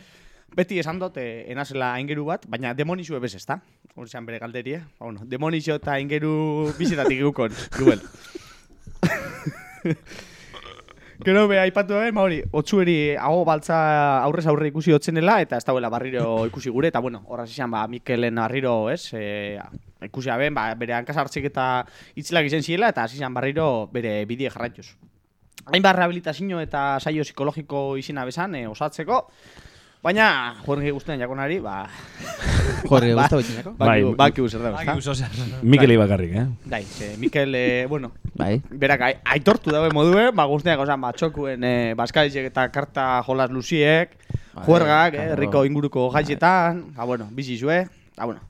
beti esan dut, e, enazela aingeru bat, baina demonizue bez ez da. Hori zan bere galderia. Ba, bueno, demonizio eta aingeru bizitatik gukon, duel. Gero be aipatu ben, ba hori, otzueri hago baltza aurrez aurre ikusi otzenela eta ez dauela barriro ikusi gure eta bueno, horraz izan ba Mikelen barriro, ez? E, ikusi ben, ba bere hankasartzik eta itzilak izen ziela eta hasi izan barriro bere bidie jarraituz. Hainbat rehabilitazio eta saio psikologiko izena bezan e, osatzeko, baina jorge guztien jakonari, ba, Jorge, gusta betinako? Bai, bakiu, bakiu zer da, Baki ezta? uso zer. Mikeli bakarrik, eh? Dai, ze, Mikel, e, bueno, Bai. berak ai- aitortu daue modue, ba guztiak osan ba txokuen e, baskaitzek eta karta jolas luziek, Bai, juergak, eh, herriko inguruko gaitzetan, ba bueno, bizi zue, ba bueno.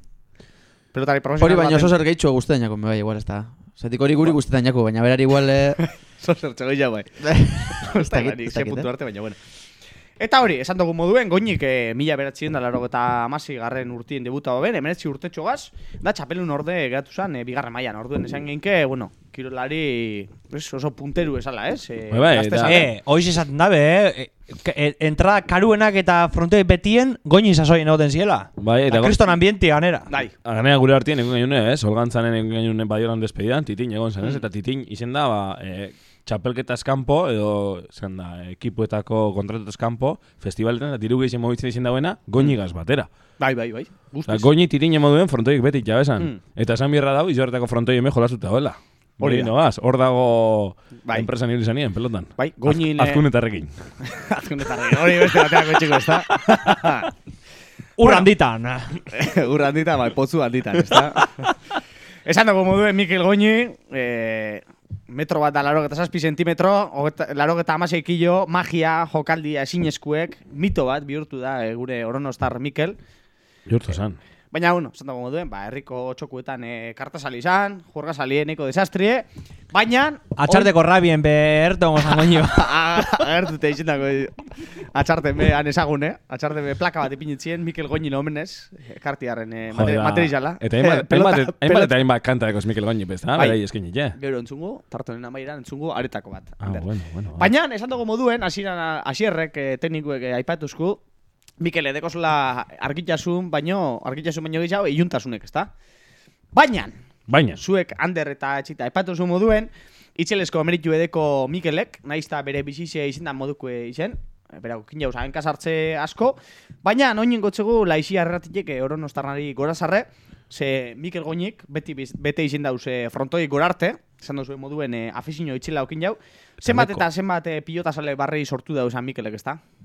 Pelotari Hori profesional baino oso zer gehitxo guztetan jako, bai, igual, ez da. Zatik hori guri guztetan jako, baina berari igual... Eh... Zo zertxo gehiago, bai. ez da, dakit, ez dakit, eh? arte, baina bueno. Eta hori, esan dugu moduen, goinik e, mila beratzen da laro eta amasi garren urtien debuta ben, emeretzi urtetxo gaz, da txapelun orde geratu zen e, bigarren mailan orduen esan genke, bueno, kirolari es, oso punteru esala, ez? E, Bai, bai, zaten. Eh, hoiz esaten dabe, eh? E- Entrada karuenak eta frontoi betien goini sasoien egoten ziela. Bai, eta Eta kriston ambienti ganera. Bai, Ganea gure artien egun gainune, ez? Olgantzanen egun gainune badiolan despedidan, titin egon zen, ez? Eta titin izen da, ba, e, txapelketa eskampo, edo, zen da, ekipuetako kontratu eskampo, festivaletan, eta diru gehizien mobitzen izen dauena, goñigaz batera. bai, bai, bai. Guztiz. goñi titin emo duen frontoik betik jabesan. Mm. Eta esan bierra dau, izortako frontoi eme jolasuta dagoela. Hori noaz, hor dago Bai. enpresan hil zanien, pelotan. Bai, goñin... Az, azkunetarrekin. Azkunetarrekin, hori beste baterako txiko, ez da? Ur handitan. Ur handita, bai, potzu handitan, ez da? Esan dugu moduen Mikel Goñi, eh, metro bat da laro eta zazpi sentimetro, laro eta amasei kilo, magia, jokaldia, esinezkuek, mito bat bihurtu da e, gure oronostar Mikel. Jurtu zan. Baina, bueno, esan dago moduen, ba, herriko txokuetan e, karta sali izan, juerga sali neko desastrie, baina... Atxarteko rabien beherto gozan goño. Agertute izendako atxarten be, han ezagun, eh? Atxarten be, plaka bat ipinitzien, Mikel Goñi omenez, eh, kartiaren eh, mate, materiala. Eta hainbat, eta hainbat kanta dekoz Mikel Goñi, bezta, Bai. berai eskin ja. Gero entzungu, tartonen amairan entzungu, aretako bat. Ah, bueno, bueno. Baina, esan dugu moduen, hasierrek eh, teknikuek eh, aipatuzku, Mikel edekozula argitasun, baino, argitasun baino gehiago, iuntasunek, ezta? Baina, Baina, zuek Ander eta Etxita aipatuzu moduen, itxelesko emeritu edeko Mikelek, naizta bere bizizia izendan moduko izen, berako kin jauz sartze asko, baina noinen gotzegu laixia erratitek oron ostarnari gorazarre, ze Mikel Goñik beti bete izen dauz eh, frontoi gorarte, esan duzuen moduen eh, afizino itxela okin jau, zenbat eta zenbat eh, pilota sale barrei sortu dauzan Mikelek, ezta? Da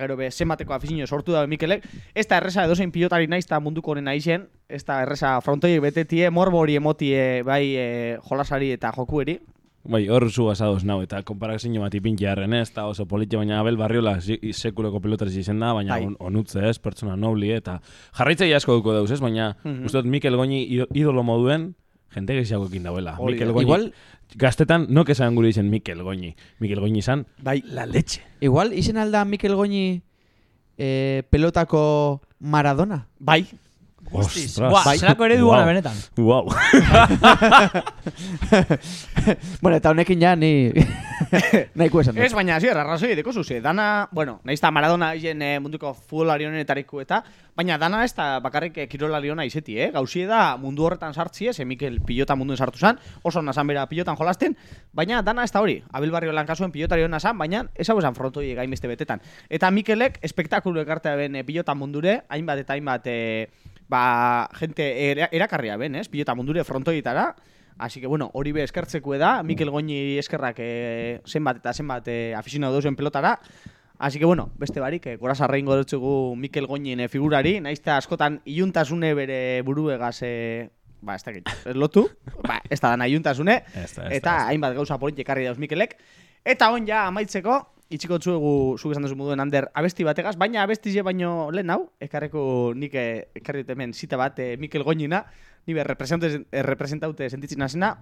gero be, zenbateko afizino sortu da Mikelek, ez da erresa edozein pilotari naiz eta munduko honen aizen, ez da erresa frontoiek betetie, morbo hori emotie bai e, jolasari eta jokueri. bai, hor zu asados nau, eta konparazio bat ipinti harren ez, eta oso politia, baina Abel Barriola sekuleko pilotari izen da, baina Bai. on, onutze ez, pertsona nobli, eta jarraitzei asko duko dauz ez, baina Mhm. uste dut Mikel Goñi ido- idolo moduen, jente gehiago ekin dauela. Hori Mikel. Goñi, Igual- gaztetan, nok esan gure izen Mikel Goñi. Mikel Goñi izan, Bai. la leche. Igual, izen alda Mikel Goñi eh, pelotako Maradona? Bai. Guztiz. Ostras. Buah, Bai. zelako ere Wow. duana benetan. Wow. bueno, eta honekin ja ni nahiko esan Ez, baina zier, arrazoi deko zuze. Dana, bueno, nahiz eta Maradona hien eh, munduko futbolari honetariko eta, baina dana ez da bakarrik eh, kirolari hona izeti, eh? Gauzie da mundu horretan sartzi ez, eh, Mikel pilota munduen sartu zan, oso nazan bera pilotan jolasten, baina dana ez da hori. Abil Barrio lan kasuen pilotari hona zan, baina ez hau esan frontoi gainbeste betetan. Eta Mikelek espektakulu ekartea ben eh, pilota mundure, hainbat eta hainbat eh, ba, gente era- erakarria ben, ez? Pilota mundure frontoietara, Así que bueno, hori be eskertzeko da, Mikel Goñi eskerrak eh, zenbat eta zenbat eh, afizionatu dauzen pelotara. Así que bueno, beste barik, eh, goraz arraingo dutzugu Mikel Goñin eh, figurari, naizta askotan iluntasune bere buruegaz eh, ba, ez dakit, ez lotu, ba, ez da dana iluntasune, Ez da, ez da, eta hainbat gauza politik ekarri dauz Mikelek. Eta on ja amaitzeko, itxiko tzuegu, zuk esan duzu moduen Ander, abesti bategaz, baina abesti je baino lehen hau, ekarreko nik eh, ekarri hemen zita bat eh, Mikel Goñina, ni representaute, eh, representaute sentitzen nazena,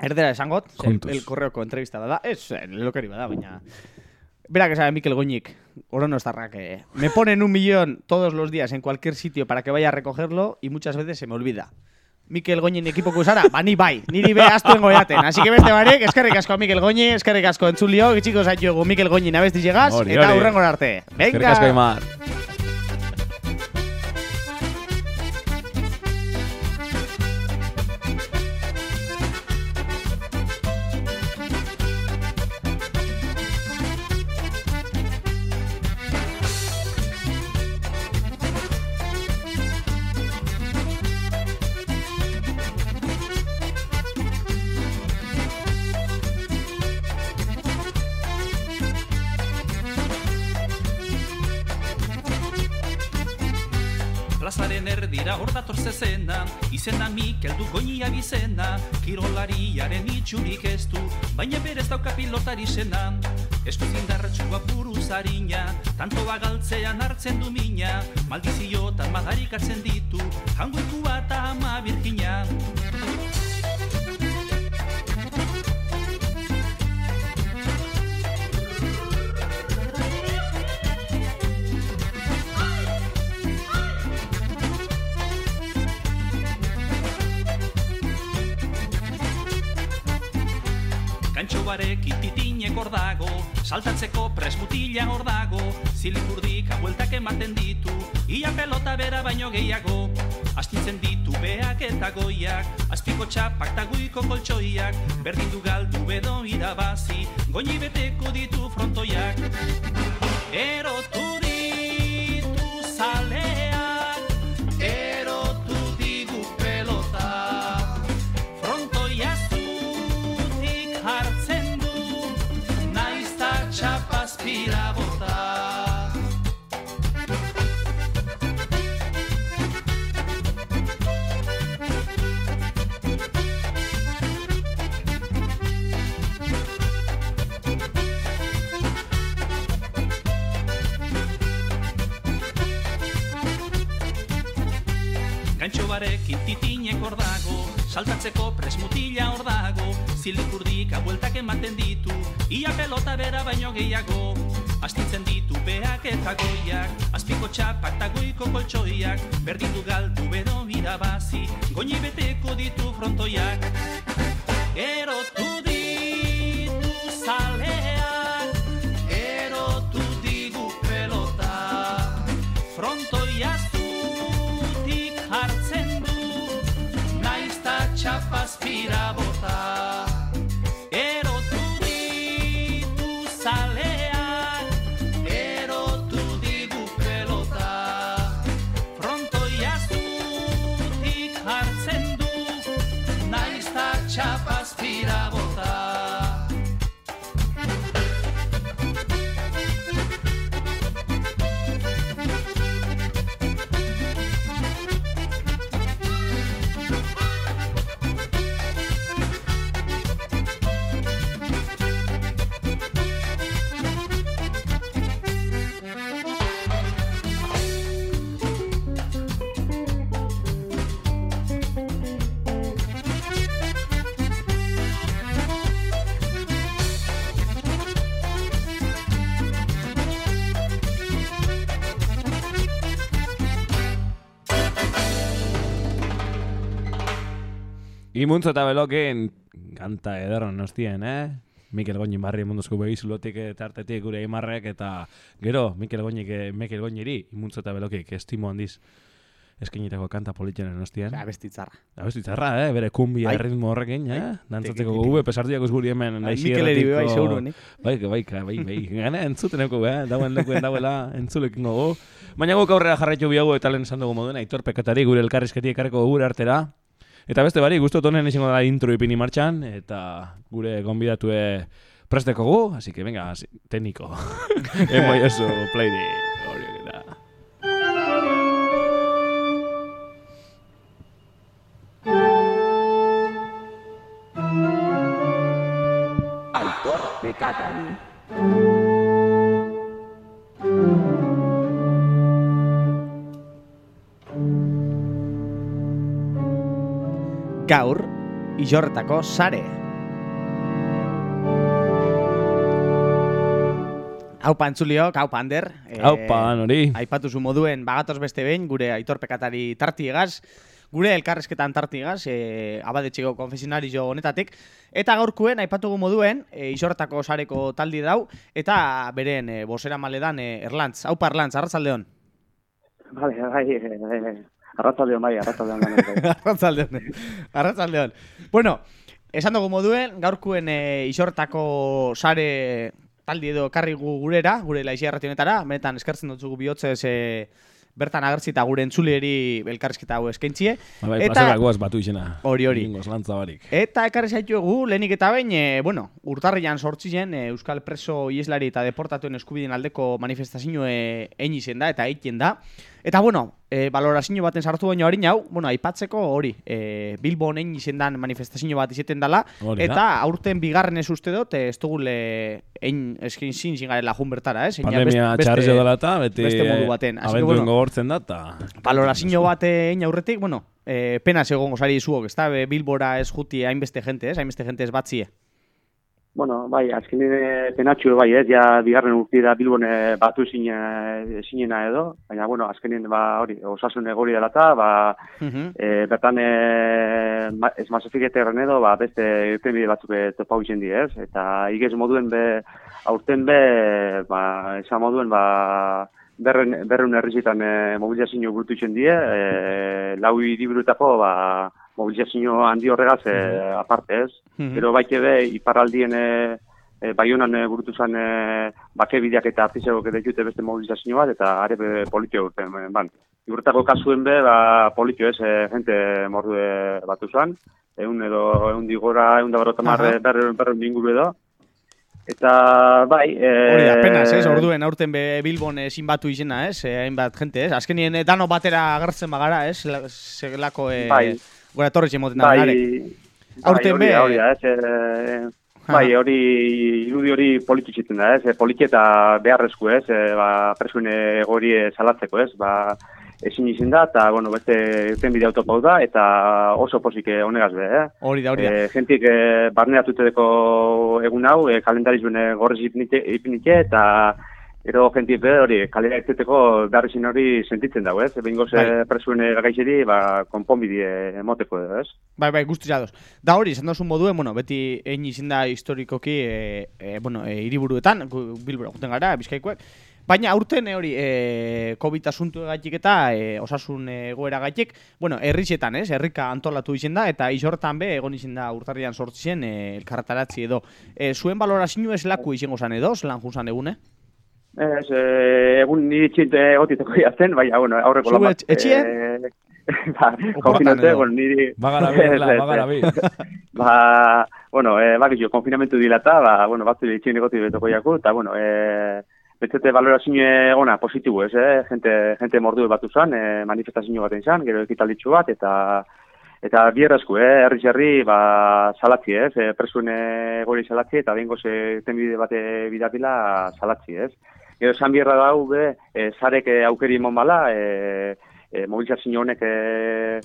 erdera esangot, el korreoko entrevista da ez, lelokari bada, baina... Berak esabe Mikel Goñik, orono estarrak, eh, me ponen un millón todos los días en cualquier sitio para que vaya a recogerlo y muchas veces se me olvida. Mikel Goñin ekipo kusara, ba ni bai, niri be astuen goiaten. Así que beste barik, eskerrik asko Mikel Goñi, eskerrik asko entzulio, txiko zaitugu Mikel Goñin abesti llegaz, eta hurrengo arte. Venga! Eskerrik asko, Aimar. Pilotari zena. Eskuz indarratxua buruz harina, tanto bagaltzean hartzen du mina, maldiziotan madarik hartzen ditu, jangoikua eta ama birkina. Dago, saltatzeko presmutila hor dago, zilipurdik bueltak ematen ditu, ia pelota bera baino gehiago. Astintzen ditu beak eta goiak, azpiko txapak eta guiko koltsoiak, berdin du galdu bedo irabazi, goini beteko ditu frontoiak. Erotu kintitinek hor dago, saltatzeko presmutila hor dago, zilikurdik abueltak ematen ditu, ia pelota bera baino gehiago, astitzen ditu beak eta goiak, azpiko txapak eta goiko koltsoiak, berdin du galdu bedo irabazi, goini beteko ditu frontoiak. Erotu Imuntzo eta belokin, kanta ederron nostien, eh? Mikel Goñin barri munduzko begizulotik eta artetik gure imarrek eta gero Mikel Goñik, eh, Mikel Goñiri, imuntzo eta belokik, estimo handiz eskinitako kanta politxenen nostien. Abestitzarra. Abestitzarra, eh? Bere kumbia Bai. ritmo horrekin, eh? Dantzatzeko Tik, tik, gube, pesartiak guri hemen naixi Mikel eri bai seguru, ni. Bai, bai, bai, bai, bai. Gana entzuteneko, eh? Dauen lekuen dauela entzulekin gogo. Baina guk aurrera jarraitu biago eta lehen esan dugu moduen, aitor pekatari gure elkarrizketi ekarreko gure artera. Eta beste bari, guztot honen izango da intro ipini martxan, eta gure gonbidatue presteko gu, así que venga, técnico. Emo eso, play de... horiek eta. Gaur, Ijorretako sare. Haupa entzuliok, haupa Ander. Eh, Haupa, nori. Aipatu zu moduen bagatoz beste behin, gure aitor pekatari tartiegaz, gure elkarrezketan tartiegaz, e, abadetxeko konfesionario honetatik, eta gaurkuen aipatugu moduen, e, isortako sareko taldi dau, eta beren e, bosera maledan e, Erlantz. Haupa Erlantz, arratzaldeon. Bai, bai, eh, arratzaldeon bai, arratzaldeon bai. Arratzaldeon. Arratzaldeon. Bueno, esan dugu moduen, gaurkuen e, isortako sare taldi edo karri gu gurera, gure laixia honetara, benetan eskertzen dutzugu bihotzez e, bertan agertzita gure entzuleri elkarrizketa hau eskaintzie. Ba, bai, Eta- guaz batu izena. Hori, hori. Ingoz lantza barik. Eta ekarri zaituegu, lehenik eta behin, e, bueno, urtarrian sortzien e, Euskal Preso Ieslari eta Deportatuen eskubideen aldeko manifestazio e, egin izen da eta egiten da. Eta, bueno, e, balorazio baten sartu baino harin hau, bueno, aipatzeko hori, e, Bilbon egin izen dan manifestazio bat izeten Hori da. eta aurten bigarren ez uste dut, e, ez dugule egin eskin zin zingarela jun bertara, ez? Egina Pandemia beste- txarrez dela eta beti beste modu baten. Así abenduen bueno, gogortzen da eta... Balorazio bat egin aurretik, bueno, e, pena egongo sari zuok, ez da, Bilbora ez juti hainbeste jente, ez? Hainbeste jente ez batzie. Bueno, bai, azken penatxu bai, ez, ja bigarren urtira Bilbon eh, batu zine, zinena edo, baina, bueno, azkenien, ba, hori, osasun egori dela eta, ba, Mhm. e, bertan e, ma, ez masifiketerren edo, ba, beste irtenbide batzuk eh, topau izen di, ez, eta igez moduen be, aurten be, ba, esan moduen, ba, berren, berren herrizitan e, mobilizazio burutu izen die, e, lau hiriburutako, ba, mobilizazio handi horregaz e, aparte, ez, Mhm. Gero baite be, iparraldien e, e, baionan e, burutu zen e, bakebideak eta artizegok edekute beste mobilizazio bat, eta are be politio urten, e, ban. Igurtako kasuen be, ba, politio ez, e, gente mordu e, batu zen, egun edo, egun digora, egun da Aha. berre, berre inguru edo. Eta, bai... E, Hori da, penas, ez? Orduen aurten be Bilbon ezin batu izena, ez? E, hainbat jente, ez? Azkenien eh, dano batera agertzen bagara, ez? La- Zelako, e, Bai. Gora torri txemoten da, bai, bai, Aurten hori be- da, hori da, ez, e, bai, hori irudi hori polititzitzen da, ez, e, politi eta beharrezko, ez, e, ba, presuen egorie salatzeko, ez, ba, ezin izin da, eta, bueno, beste irten bide autopau da, eta oso posik eh, honegaz be, eh? Hori da, hori da. E, jentik e, barneatutedeko egun hau, e, kalendariz bene gorrez ipinite, ipinite, eta Ero jentik hori kalera irteteko beharrizin hori sentitzen dago, ez? Behin goze Bai. presuen gaixeri, ba, konponbidie emoteko ez? Bai, bai, guztiz ados. Da hori, esan dozun moduen, bueno, beti egin izin da historikoki, e, e, bueno, e, hiriburuetan, gu- bilbora guten gara, bizkaikoek, Baina aurten e, hori, e, COVID asuntu gaitik eta e, osasun egoera gaitik, bueno, herrixetan, ez? Herrika antolatu izen da, eta isortan be, egon izen da urtarrian sortzien e, elkarretaratzi edo. E, zuen balorazio ez laku izango zan edo, zelan juzan egune? Ez, e, egun niri txinte egotiteko jazten, baina, bueno, aurreko lan bat. etx- etxie? E, ba, konfinante, bueno, niri... Bagara bi, Ez, la, ez, bagara ez. bi. ba, bueno, e, bakizu, konfinamentu dilata, ba, bueno, batzu ditxin egoti betoko jaku, eta, bueno, e, Betzete valorazio egona positibo ez, eh? Gente, gente mordu batu zan, e, manifestazio baten zan, gero ekitalditxu bat, eta eta bierrazku, eh? Herri herri ba, salatzi ez, e, presuen gori salatzi, eta behin goze tenbide bate bidapila salatzi ez. Gero esan bierra dau, be, e, zarek e, aukeri emon bala, e, e, mobilizazio honek e,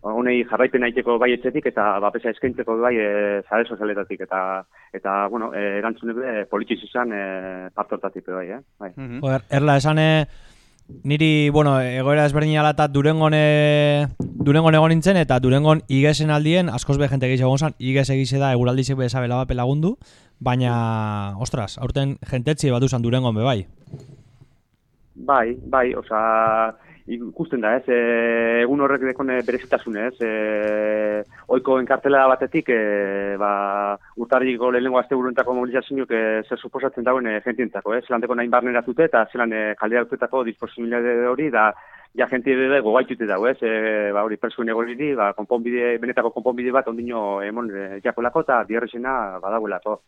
honei jarraipen aiteko bai etxetik eta bapesa eskaintzeko bai e, zare sozialetatik eta eta bueno, e, erantzun ebe politiz izan e, parte hortatik bai, eh? Bai. Mhm. Joder, erla, esan eh, niri, bueno, egoera ezberdin ala eta durengon, eh, durengon egon nintzen, eta durengon igesen aldien, askoz be jente gehiago egon zan, iges egize da, eguraldizek be esabela bape lagundu, baina, ostras, aurten jentetzi batu zan durengon be bai. Bai, bai, osea, ikusten da, ez, e, egun horrek dekone berezitasun, ez, e, oiko enkartela batetik, e, ba, urtarriko lehenengo azte buruentako mobilizazioak e, zer suposatzen dagoen e, jentientzako, ez, zelandeko nahin barneratute eta zelan e, kaldea dutetako hori, da, ja jenti bebe gogaitute dago, ez, e, ba, hori persuen egoriri, ba, konponbide, benetako konponbide bat ondino emon e, jakolako eta bierrezena badagoelako.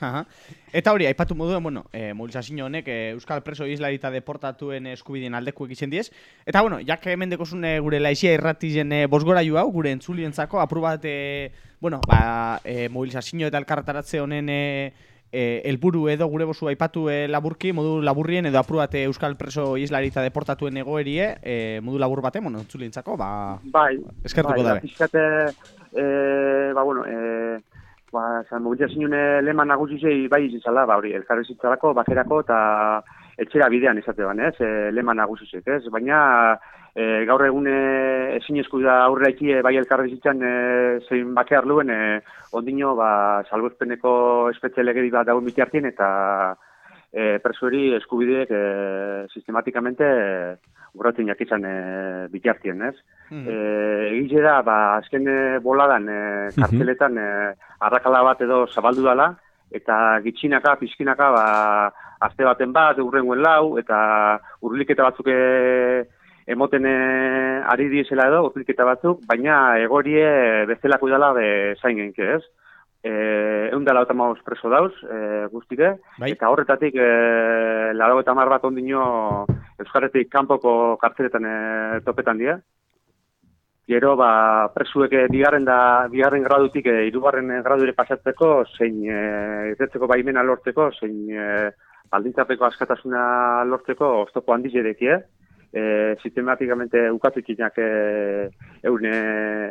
Aha. Eta hori, aipatu moduen, bueno, e, mobilizazio honek e, Euskal Preso Islarita deportatuen eskubideen aldekuek izen diez. Eta, bueno, jak hemen dekozun e, gure laixia irratizen e, bosgora hau, gure entzulientzako, apur bat, e, bueno, ba, e, mobilizazio eta elkarretaratze honen e, e, helburu edo gure bosu aipatu e, laburki, modu laburrien, edo apur bat e, Euskal Preso Islarita deportatuen egoerie, e, modu labur baten, bueno, entzulientzako, ba, Bai, eskertuko bai, dabe. Pixkate, e, ba, bueno, e, ba, zan, mobilizazioen lema nagusizei bai izala, ba, hori, elkarrezitzarako, bakerako, eta etxera bidean izate ban, ez, e, lema nagusizek, ez, baina e, gaur egune ezin esku da aurre ekie bai elkarrezitzan e, zein bakear luen, e, ondino, ba, salbuezpeneko espetxe legedi bat dagoen bitartien, eta e, presueri eskubideek e, sistematikamente e, urratzen jakizan e, bitartien, ez? Mhm. Eh, egize da, ba, azken eh, boladan, e, karteletan, e, arrakala bat edo zabaldu dala, eta gitxinaka, pizkinaka, ba, azte baten bat, urrenguen lau, eta urliketa batzuk e, emoten e, ari diezela edo, urliketa batzuk, baina egorie bezalako dala be, zain genke, ez? E, egun dela eta maus preso dauz, e, guztike, Bai. eta horretatik e, laro eta mar bat ondino Euskaretik kanpoko kartzeletan e, topetan dira. Gero, ba, presuek eh, bigarren da, bigarren gradutik e, irugarren gradure pasatzeko, zein e, irretzeko baimena lortzeko, zein e, baldintzapeko askatasuna lortzeko oztopo handiz edeki, eh? E, sistematikamente ukatukinak e, eune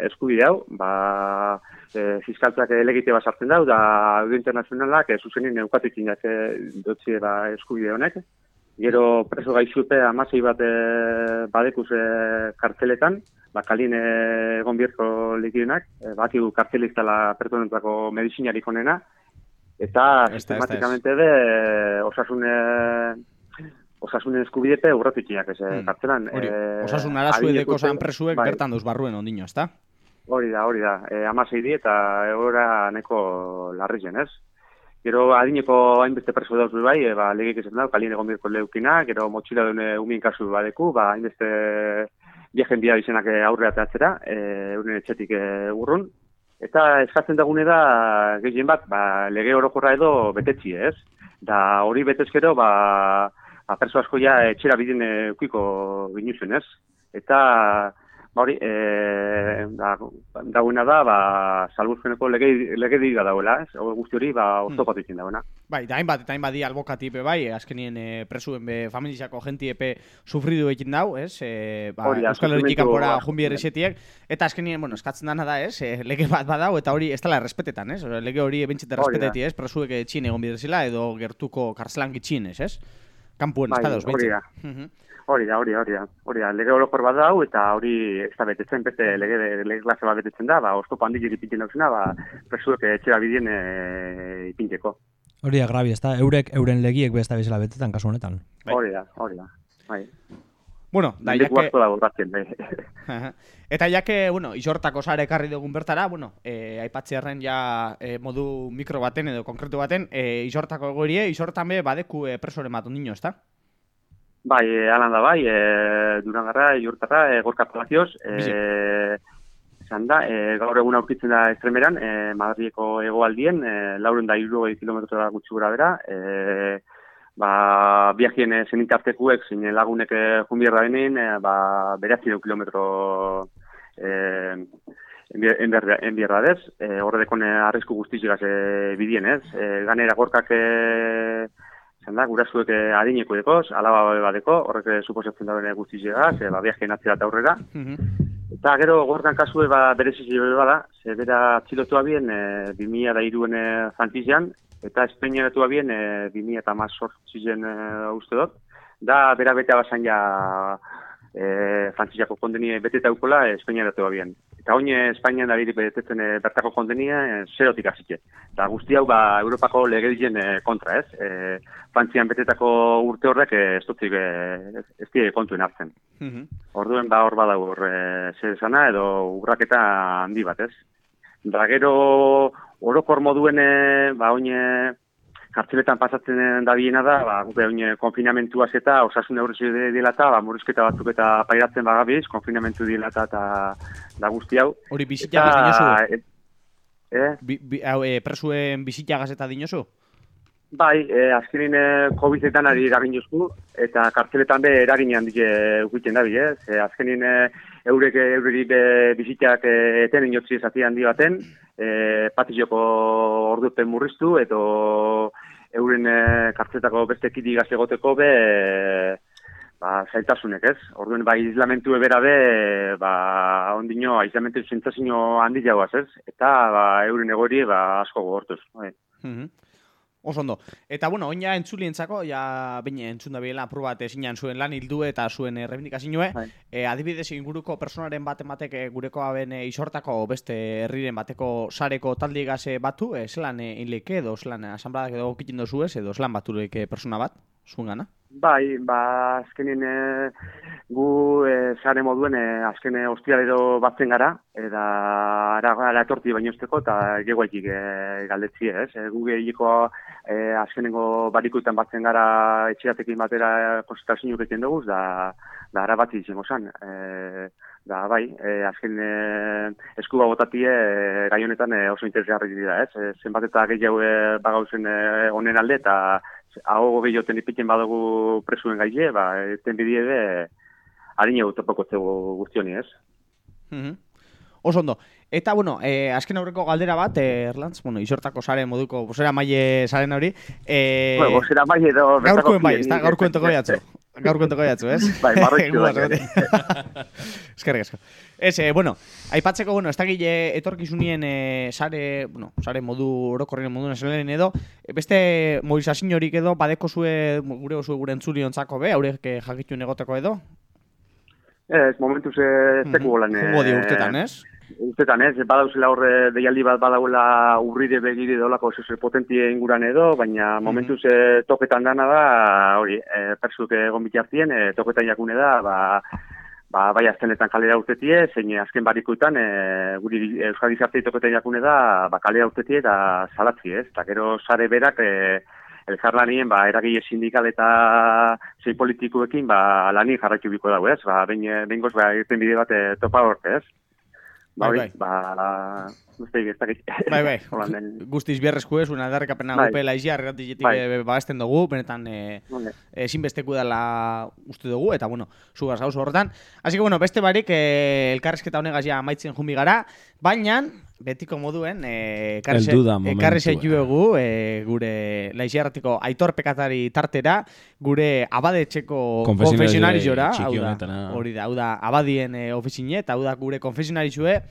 eskubide hau, ba, e, fiskaltzak elegite bat sartzen dau, da Audio Internazionalak e, zuzenin ukatukinak e, dotzie ba, eskubide honek. Gero preso gaixupe amasei bat e, badekuz e, karteletan, ba, kalin e, egon bierko likionak, e, bakigu karteliztala pertsonentzako medizinarik onena, eta sistematikamente de osasune osasune eskubidepe urratikiak ez Hmm. mm. kartzelan. Hori, E, osasun arazu edeko adinekute- zan presuek bai. bertan duz barruen ondino, ezta? Hori da, hori da. E, amasei di eta egoera neko larri zen, ez? Gero adineko hainbeste preso dauz bai, e, ba, legek esan dau, kalien egon birko leukina, gero motxila dune umien kasu badeku, ba, hainbeste viajen bia izenak e, aurre atatzera, e, euren etxetik e, urrun. Eta eskatzen dagune da, gehien bat, ba, lege orokorra edo betetzi, ez? Da hori betezkero, ba, ba perso asko ja etxera bidin e, ukiko ginuzen, ez? Eta ba hori, e, da, dagoena da, ba, salbuzkeneko lege, lege dira dagoela, ez? Hau guzti hori, ba, oztopatu izin dagoena. Bai, da hainbat eta hainbat di albokati be bai, azkenien e, presuen be familiako genti epe sufridu egin dau, ez? E, ba, Hori da, Euskal Herritik kanpora ba, junbi errexetiek, eta azkenien, bueno, eskatzen dana da, ez? E, lege bat badau, eta hori ez dela errespetetan, ez? Lege hori da. respeteti, ez? Presuek etxin egon bidezila, edo gertuko karzelan gitxin, ez? Kampuen Bai, ez dauz, hori da. Hori da, hori da, hori da. Hori da, lege orokor bat dau, eta hori ez da betetzen, beste lege, lege klase bat betetzen da, ba, oztopo handik ipintzen dauzena, ba, presuek etxera bidien e, ipinteko. Hori da, grabi, ez da, eurek, euren legiek besta bezala betetan kasu honetan. Bai. Hori da, hori da. Bai. Bueno, da, jake... da borratzen, bai. Eta jake, bueno, isortako sare ekarri dugun bertara, bueno, e, aipatzearen ja e, modu mikro baten edo konkretu baten, e, isortako egorie, isortan be badeku e, presoren bat ondino, ezta? Bai, e, alan da bai, e, Durangarra, Iurtarra, e, Gorka Palazioz, e, esan da, e, gaur egun aurkitzen da estremeran, e, Madrieko hegoaldien, e, lauren da irurogei kilometrora gutxi gura bera, e, ba, viajien e, zenitartekuek, zine lagunek e, junbierra benin, e, ba, beratzi du kilometro e, enbierra, dez, e, horredekon e, arrisku guztizigaz e, bidien ez, e, ganera gorkak e, Zan da, gurasuek eh, adineko dekoz, alaba badeko, horrek eh, suposatzen dauen guztizegaz, e, ba, viajein atzera eta aurrera. Mhm. Eta gero gorkan kasue ba, berezizi bada, ze bera atxilotua bien e, 2000 da iruen e, frantizian, eta Espainiaratua bien e, 2000 eta mazortzizen e, uste dut. Da, bera bete abasan ja e, frantziako kondenie bete eta ukola e, Espainiaratua bien. Eta oin Espainian ari betetzen e, bertako kondenia e, zerotik hasike. Eta guzti hau ba, Europako legedien e, kontra ez. E, Frantzian betetako urte horrek e, ez dutzik e, ez die kontuen hartzen. Mhm. Orduen ba hor badago hor e, zer esana edo urraketa handi bat, ez? Da gero orokor moduen e, ba oin kartzeletan pasatzen dabiena da, ba guk oin konfinamentuaz eta osasun neurri dela eta ba murrizketa batzuk eta pairatzen bagabiz, konfinamentu dela eta eta da guzti hau. Hori bizitagaz dinozu? e, eh? Bi, bi, hau, e, presuen bizitagaz eta dinozu? Bai, e, azkenin e, COVID-etan ari eragin jozku, eta kartzeletan be eragin handik ukiten dabi, ez? E, azkenin e, eurek eureri be bizitak e, eten inotzi zati handi baten, e, patizioko ordupen murriztu, edo euren e, kartzetako beste kidi egoteko be, e, ba, zailtasunek, ez? Orduen, bai, islamentu ebera be, ba, ondino, aislamentu zentzazino handi jagoaz, ez? Eta, ba, euren egori, ba, asko gogortuz. Bai. Mhm. Oso ondo. Eta bueno, oin ja entzulientzako, ja baina entzun da biela apur bat esinan zuen lan hildu eta zuen e. E, adibidez inguruko personaren bat ematek e, gureko aben e, isortako beste herriren bateko sareko taldigaz batu, e, zelan e, inleike edo zelan asanbladak edo okitin dozu ez, edo zelan baturek e, persona bat, zuen? Bai, ba, azkenin e, gu e, sare moduen e, azken ostialero batzen gara, eta ara, ara etorti baino esteko, eta geguaitik e, galdetzi ez. E, gu gehiiko e, azkenengo barikuetan batzen gara etxeatekin batera konsultazio egiten dugu, da, da ara bat izango zen. E, da, bai, e, azken e, eskuba botatie e, gai honetan e, oso interesgarri dira, ez? E, zenbat eta gehiago e, bagauzen e, honen alde, eta hau gehioten ipiten badugu presuen gaile, ba, eten bidie be, harine utopoko zego guztioni, ez? Mhm. Oso ondo. Eta, bueno, eh, azken aurreko galdera bat, eh, Erlantz, bueno, isortako sare moduko, bosera maile saren hori. Eh, Bueno, bosera bai edo... gaurkoen bai, ez da, gaurkoen toko jatzu. Gaurkoen toko jatzu, ez? Bai, bai. bete. Eskerrik asko. Ez, eh, bueno, aipatzeko, bueno, ez dakile etorkizunien eh, sare, bueno, sare modu orokorrien modu neselen edo, eh, beste mobilizaziorik edo, badeko zue, gure osue gure entzuliontzako be, haurek eh, jakitun egoteko edo? Ez, momentuz ez Mhm. teku bolan. Jungo di urtetan, ez? Urtetan, ez, badauzela horre deialdi bat badauela urride begire dolako oso potentie inguran edo, baina momentuz eh, toketan dana da, hori, e, persuk egon bitartien, e, toketan jakune da, ba, ba, bai aztenetan kalera urtetie, zein azken barikuetan, e, guri Euskadi Gizartei toketan jakune da, ba, kalera urtetie eta salatzi, ez, eta gero sare berak, e, elkarlanien, ba, eragile sindikal eta zein politikuekin, ba, lani jarraitu biko dago, ez, ba, behin, behin goz, ba, irten bide bat e, topa horte, ez. Ba, Bai, hori, bai. ba. Bai, bai. Guztiz biarrezko ez, una darrikapena Bai. gupe laizia, erratiletik Bai. bai. babesten dugu, benetan e, Hone. ezinbesteku dela uste dugu, eta bueno, zugaz hauzo horretan. Así que bueno, beste barik, e, elkarrezketa honegaz ja amaitzen jumi gara, baina, betiko moduen, e, Heldu da momentua. ekarri zaituegu e, gure laiziarratiko aitor pekatari tartera, gure abadetxeko Konfesionari hau da, honetana. hori da, hau da, abadien e, ofizine, eta hau da gure konfesionarizue,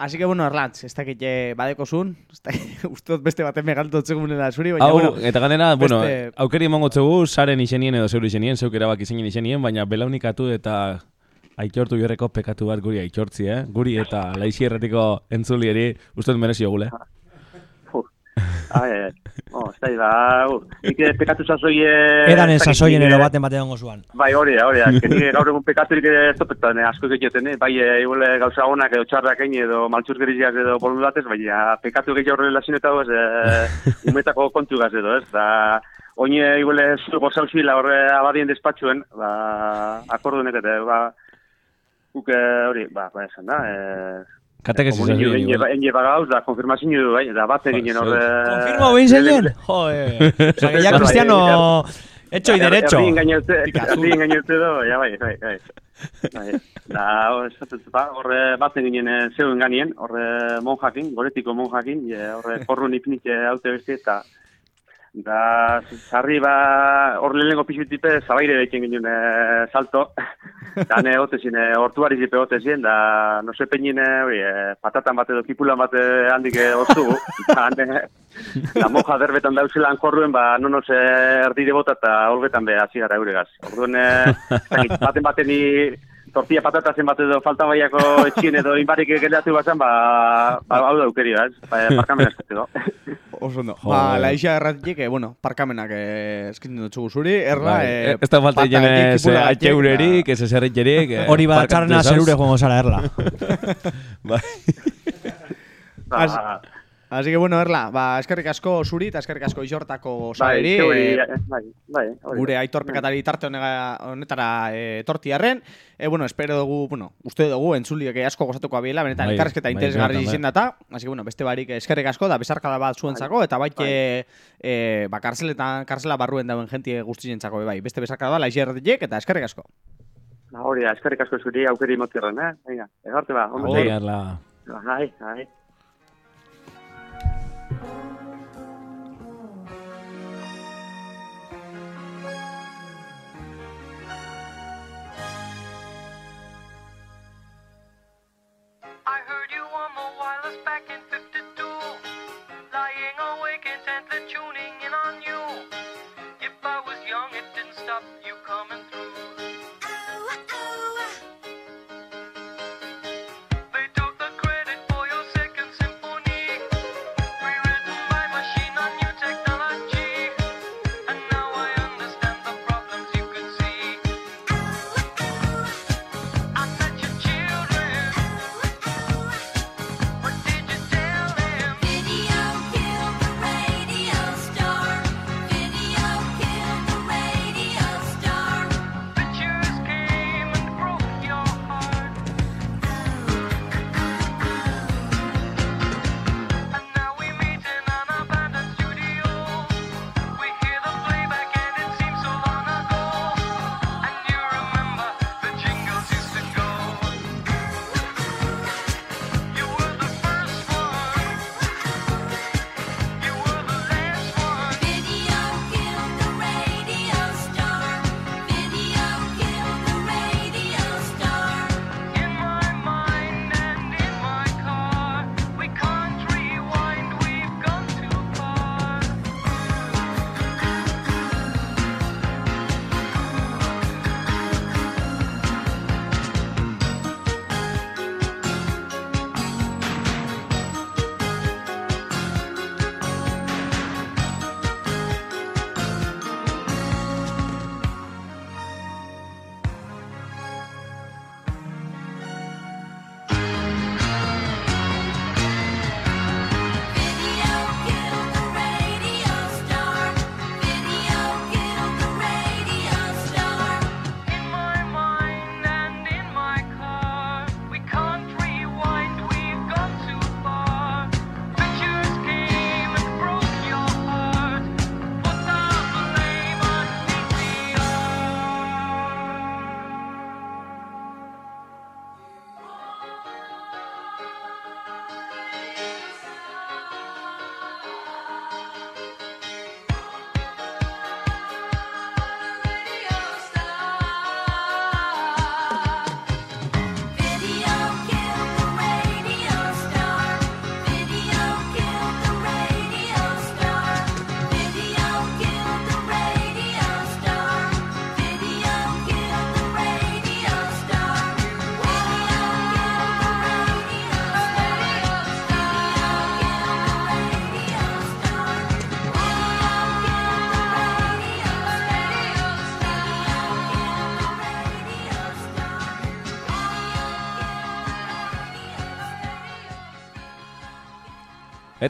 Así que bueno, Erlantz, ez dakit eh, badeko zun, dut beste baten megaltotzeko munela zuri, baina Hau, bueno, eta bueno, beste- aukeri emango txegu, saren izenien edo zeure izenien, zeuk erabaki zeinen izenien, baina belaunikatu eta aitortu jorreko pekatu bat guri aitortzi, eh? Guri eta laixi erratiko entzulieri, uste dut merezi ogule. Fu. Ai, oh, ez da, ba, uh, nik eh, pekatu sasoi... eh, Edan ez sasoien nik, ero eh, baten batean gongo. Bai, hori da, hori da. Que nik gaur egun pekaturik ez topetan, eh, asko egiten, eh? bai, eh, igual gauza honak edo txarrak egin edo maltzur geriziak edo bolu batez, baina pekatu gehiago horrela zinetako ez, eh, umetako kontu gaz edo, ez, da, oine igual zu gozauzila horre abadien despatxuen, ba, akordunek eta, ba, guk eh, hori, ba, ba, esan da, eh, Katek ez izan zuen, igual. enge bagauz, da, konfirmazio du, bai, da, bat eginen Ba, horre... Konfirmo behin zeinen? Joe. Osa, que ya cristiano hecho y derecho. Erdi engainatze, Pikazu. erdi engainatze do, ja, bai, bai, bai. Bai, Da, hor, esatzen ba, horre bat eginen eh, zeuen ganien, horre monjakin, goretiko monjakin, horre korrun ipnik eh, haute beste, eta da, sarri ba, hor lehenengo pixutipe, zabaire deitzen ginen eh, salto, da, ne, hote zin, eh, hortuari zipe hote da, no se peñin, hori, eh, patatan bat edo kipulan bat eh, handik eh, ostu, da, ne, La monja derbetan dauzelan korruen, ba, no nos erdire bota eta holbetan be hasi gara euregaz. Orduan, ez dakit, baten bateni tortilla patata zen bat edo falta baiako etxien edo inbarik geratu bazan, ba, ba hau da aukeri, ez? Ba, parkamen eskateko. oso. Joder. Ba, laixia erratitik, eh, bueno, parkamenak eh, eskintzen dut zuri, erla, Bai, eh, Ez da falta jene atxeurerik, ez eserritxerik. Hori badatxarna zauz. zerure joango zara erla. Bai. Así que bueno, Erla, ba, eskerrik asko zuri eta eskerrik asko isortako bai, eh, bai, bai, hori gure da. aitor pekatari tarte honetara e, tortiarren. E, bueno, espero dugu, bueno, uste dugu entzuliek asko gozatuko abiela, benetan Bai, elkarrezketa bai, interesgarri bai. izen data. Así que, bueno, beste barik eskerrik asko, da besarkada bat zuentzako, eta bai, e, e, ba, karseletan, karsela barruen dauen jentie guztientzako bai. Beste besarkada da, laixi erratiek, eta eskerrik asko. Ba, hori da, eskerrik asko zuri aukeri motirren, eh? Venga, egarte ba, ondo Hori garla. Bai, bai. On the wireless back in 52. Lying awake intently tuning in on you. If I was young, it didn't stop you coming through.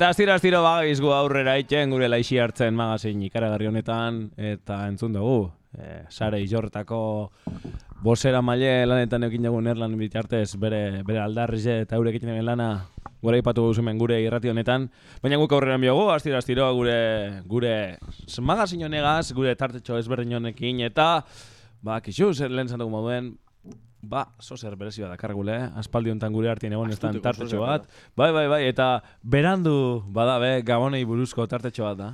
Eta astiro astiro bagizgu aurrera iten gure laixi hartzen magazin ikaragarri honetan eta entzun dugu. E, sare izorretako bosera maile lanetan eukin dugu erlan bitartez bere, bere aldarrize eta eurek egiten lana gure ipatu guzumen gure irrati honetan. Baina guk aurrera biogu, astiro astiro gure, gure magazin honegaz, gure tartetxo ezberdin honekin eta ba, kixu, zer lehen zantuko moduen, Ba, zozer berezioa dakargule, eh? aspaldi honetan gure artien egon estan Astuteko tartetxo bat. Bai, bai, bai, eta berandu bada be, gabonei buruzko tartetxo bat da.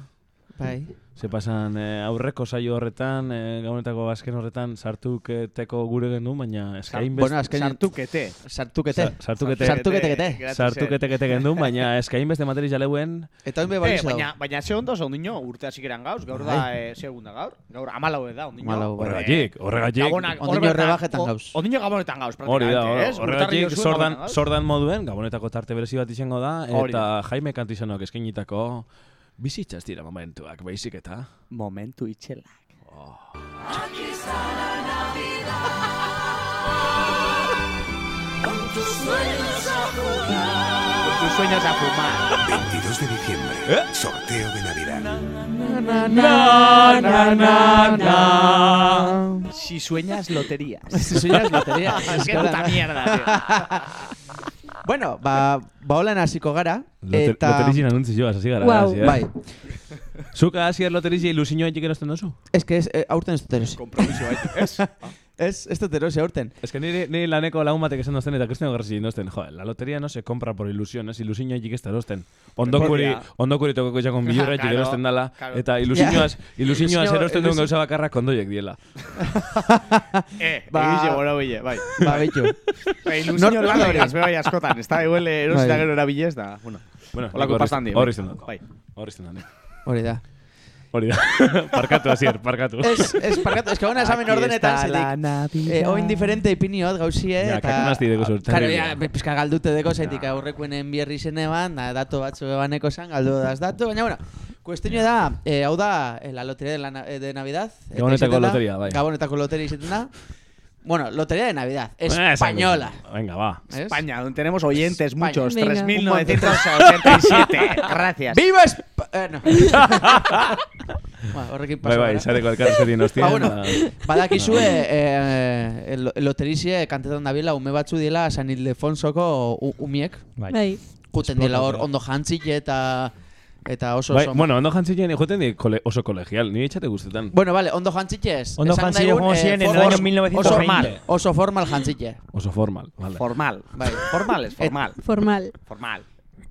Bai. Ze pasan eh, aurreko saio horretan, eh, gabonetako azken horretan, sartuketeko gure gendu, baina eskain best... Bueno, azken Sartukete. Sartukete. Sa- sartukete. Gratis, Sartukete gendu, baina eskain beste material jaleuen, Eta oin be Eh, balizo baina, baina ze ondo ondino urte hasikeran gauz, gaur da eh, segunda gaur. Gaur amalau da ondino. Malau, bai. horregatik, horregatik, Ondino rebajetan gauz. Ondino gabonetan gauz, ez? horregatik sordan, sordan moduen, gabonetako tarte berezi bat izango da, eta Jaime Kantizanok eskainitako bizitza ez dira momentuak, baizik eta... Momentu itxela. Con tus sueños a fumar. 22 de diciembre. Sorteo de Navidad. Si sueñas loterías. Si sueñas lotería. Es que puta mierda, tío. Bueno, ba, ba holan hasiko gara. Loter, Eta... Loterizien anuntzioaz, hasi gara. Guau. hasi, eh? Bai. Zuka hasi loterizia ilusioa egiten erosten duzu? Ez que ez, eh, aurten ez dut erosi. Kompromiso baitu, ez? Ez, ez dut erosi aurten. Es que niri, niri laneko lagun batek esan dozten eta kristeno garrasi dozten. Joder, la lotería no se compra por ilusión, ez ilusioa egik ez da erosten. Ondokuri, Hori da. ondokuri tokoko jakon bilurra egik Claro, erosten dala. claro. Eta ilusioaz, ilusioaz Ilusio- erosten duen gauza bakarra kondoiek diela. Eh, Ba- egize gora bile, bai. Ba, bitu. Bai, ilusio Nor- lan nor- egaz, bai, askotan. Ez da, igual, erosita Bai. gero erabilez, da, bueno. Bueno, izten dut. Bai. Horri izten dut. Hori da. Hori da. parkatu, azier, parkatu. Ez, ez, parkatu, ez que gona esamen ordenetan zetik. Eh, oin diferente ipiniot gauzie, Ja, eta... kakanazti deko zurt, Karo, ja, pizka galdute deko zaitik aurrekuenen bierri zeneban, da, datu batzu ebaneko zan, galdu daz datu, baina, bueno, Kuestionio da, eh, hau da, eh, la lotería de, la, eh, de Navidad. eta Gabonetako loteria, bai. Gabonetako loteria izaten da. Bueno, lotería de Navidad, Eh, española. Venga, va. ¿Es? España, donde tenemos oyentes España. muchos. Venga. 3.987. Gracias. ¡Viva España! Eh, no. Bueno, horrekin Bai, paso bai, gara. izateko elkarrezketien Ba, ostien. bueno, badakizue, eh, el loterizie kantetan dabila ume batzu diela San Ildefonsoko umiek. Bai. Bai. Juten dela hor ondo jantzile eta eta oso Bai, oso... bueno, ondo jantzien joten di kole, oso kolegial, ni etxate guztetan. Bueno, vale, ondo jantzile ez. Ondo joan eh, ziren en el año 1920. Oso formal, oso formal jantzile. Oso formal, vale. Formal. Bai. Formal es formal. Formal. Formal.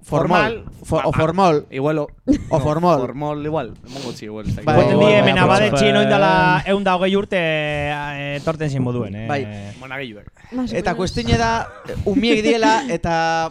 Formal. For- o formol. Igual. o- O formol. Formol igual. Mongo txi, igual. Bai, Guaten bai, die bai, hemen bai, bai. oin dela egun da hogei urte eh, torten zin moduen, eh? Bai. O Eta menos. kuestione da, eh, umiek diela eta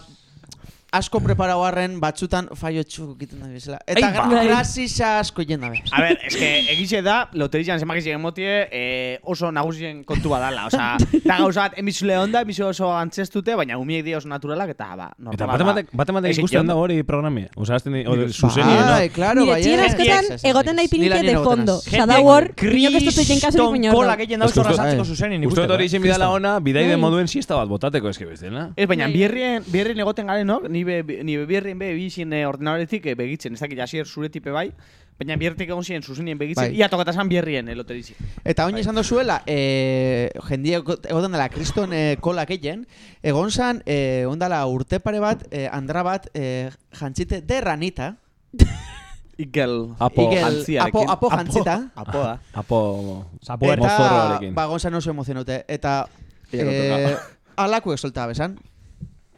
asko preparau arren batzutan faio txuk egiten da bezala. Eta grazisa asko jenda bez. A ver, es que egize da, loterian zemak izan motie, eh, oso nagusien kontu badala. Osa, da gauza bat, emizule onda, emizule oso antzestute, baina umiek dira oso naturalak, eta ba, normala. Eta bate batek, bate batek Ezin ikusten da hori programia. Osa, azten di, ode, zuzeni, Bai, no? claro, Nire bai. txien eh. askotan ez, ez, egoten nahi ez. Ni pinike lanien de fondo. Osa, da hor, inok ez dut egin kaso Kriston baina kola orduan. gehien dauz Ez que uste- zorrazatzeko zuzenin Uste dut hori izin bidala ona, bidaide Bai. moduen siesta bat botateko eske bezala. Ez, baina Bai. bierrien, bierrien egoten garen, no? Ni, be, ni be bierrien be bizien eh, ordenadoretik eh, begitzen, ez dakit jasier zure tipe bai, baina biertik egon ziren zuzenien begitzen, Bai. ia tokatazan bierrien eloterizi. Eta oin esan dozuela, eh, jendia egoten dela kriston eh, kola gehien, egon zan, eh, ondala urte pare bat, eh, andra bat, eh, jantzite de ranita, Ikel. Apo. Igel, apo, apo jantzita, Apo da. Apo... Zapuer. Eta- ba, egon zan oso emozionute, eta, eh, alakuek solta besan.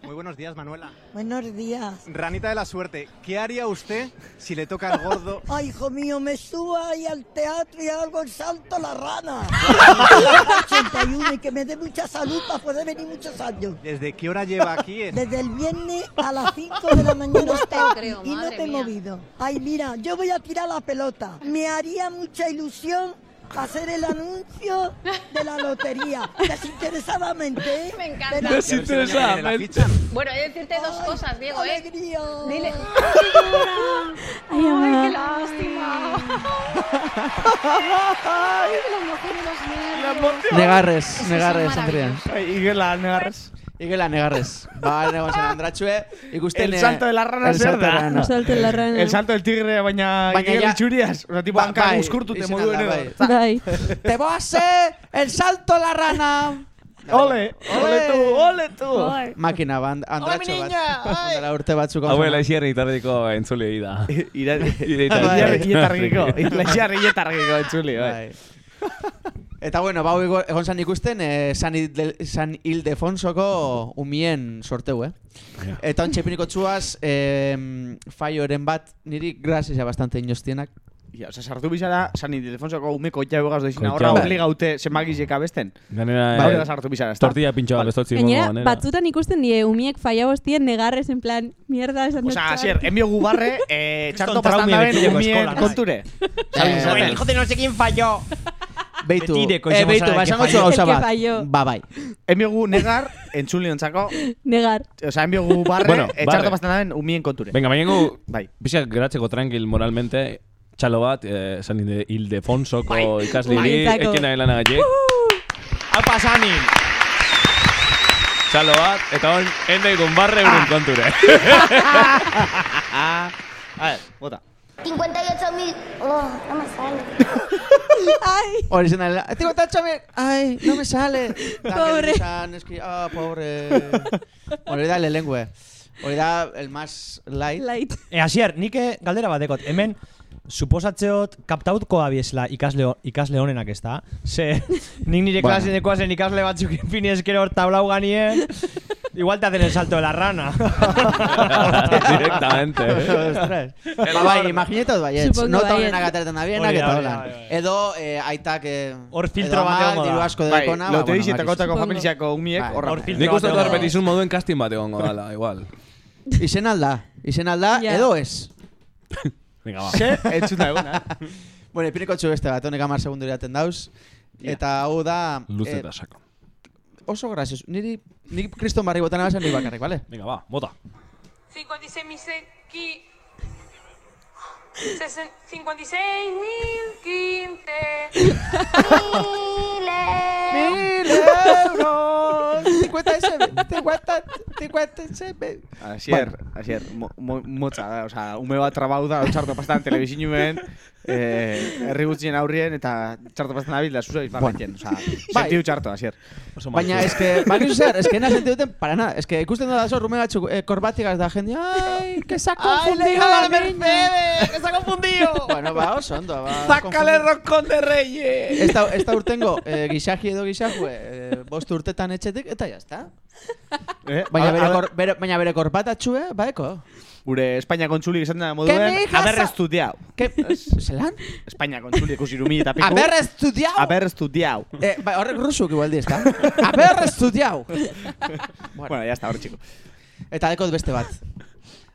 Muy buenos días, Manuela. Buenos días. Ranita de la suerte, ¿qué haría usted si le toca el gordo? Ay, hijo mío, me subo ahí al teatro y hago el salto a la rana. 81 y que me dé mucha salud para poder venir muchos años. ¿Desde qué hora lleva aquí? Desde el viernes a las 5 de la mañana creo, y no te he movido. Ay, mira, yo voy a tirar la pelota. Me haría mucha ilusión hacer el anuncio de la lotería. Desinteresadamente, ¿eh? Me encanta. Desinteresadamente. Bueno, he de decirte dos cosas, Diego, ¿eh? ¡Alegría! Dile. Ay, Ay, qué lástima. Ay, que la emoción y los nervios. Negarres, negarres, Andrea. maravillosos. Igela, negarrez. Igela negarrez. Ba, negon zen andratxue, ikusten... El salto de la rana el zer salto de da? la rana. El salto de la rana. El salto del tigre, baina Baina Igel ja- itxuriaz. Osa, tipo, Ba- hanka bai, uzkurtute izena moduen da, edo. bai. Bai. Te voy a hacer el salto de la rana. Ole, ole tu, ole tu. Makina, ban, andratxo bat. Ondala urte batzuk. Hau ela isierri tardiko entzule da. Bai. ietargiko. Ira, ietargiko, entzuli, bai. Bai. Eta bueno, bau ego- egon zan ikusten eh, San, Ildel- San Ildefonsoko umien sorteu, eh? Eta ontsa ipiniko txuaz, eh, faioren bat, niri grazia bastante inostienak. Ja, oza, sartu bizara, San Ildefonsoko umeko jau egaz doizina. Horra Bai. obligau semagizek abesten. Ganera, Ba, eh, sartu bizara, ezta? tortilla pintxoa bestotzi Gainera, batzutan ikusten die umiek falla hostien negarrez en plan, mierda, esan O sea, asier, enbio gubarre, eh, txarto pastan daben betilleko umien bai. konture. Eh, El hijo de no sé quién falló. Beitu, Betireko eh, beitu, ba, falló. txu gauza bat. Ba, bai. Enbiogu negar, entzuli ontzako, Negar. o sea, enbiogu barre, Bueno, barre. txarto pastan daben umien konture. Venga, baina gu, Bai. pixak geratzeko tranquil moralmente, txalo bat, eh, San Ilde- Ildefonsoko Bai. ikasliri, Guaitzako. ekina helanagatik. Hau pasanin. Txalo bat, eta hon, ende ikun barre euren konture. A ver, bota. 58.000. Oh, no me sale. Ay. Tengo tacho me... Ay, no me sale. Pobre. Que... Ah, pobre. Hori da lehengue. Hori da el más light. light. E, asier, nik eh, galdera bat dekot. Hemen, suposatzeot kaptautko abiesla ikasle, ikasle honenak ez da? Ze, nik nire Bueno. klasen ekoazen ikasle batzuk infini eskero hor tablau ganien, igual te hacen el salto de la rana. Directamente. eh. Ba, bai. Supongo Nota baietz. da bienak Hori da, eta hori da, holan. hori da. Edo eh, aitak... eh, Hor filtro edo bat amak egongo da. diru asko Bai, dekona. lo te bueno, dice bakizu. takotako Supongo. familiako umiek Bai. horra. Nik uste dut repetizun moduen casting bat egongo dala, igual. Izen alda. Izen alda, edo ez. Venga, ba. Se, entzuna eguna. Bueno, ipiniko txu beste bat, honek amar segundu iraten dauz. Eta hau da... Luze eh, eta sako. oso grazioso. Niri, niri kriston barri botan abazen niri bakarrik, vale? Venga, ba, bota. 56.015. 56.015. ¡Mil euros! 57, 50, 57. Asier, asier, mo- mo- motza da, osea, ume bat trabau da, txarto pastan telebizinuen, eh, herri gutxien aurrien, eta txarto pastan abil da zuzo izbarratzen, osea, Bai. sentiu txarto, asier. Oso Baina, macho. es que, bakizu zer, es que na sentido duten para nada. Es que ikusten da zo rume batzuk eh, korbatikaz da jende, ay, que se ha confundido la niña. que se ha confundido. Bueno, ba, oso ondo, ba. Sácale roscón de reyes! Esta, esta urtengo, eh, gixaki edo gixakue, eh, bost urtetan etxetik, eta ya está. Eh? Baina A- bere, kor, bere, baina bere korpatatxue, baeko. Gure Espainia kontzulik esan da moduen, sa- estudiau. Que, zelan? Espainia kontzulik usirumi eta piku. Haber estudiau. Haber estudiau. Eh, ba, horrek rusuk igual di, ezta? Haber estudiau. Bueno, ya está, hor txiko. Eta dekot beste bat.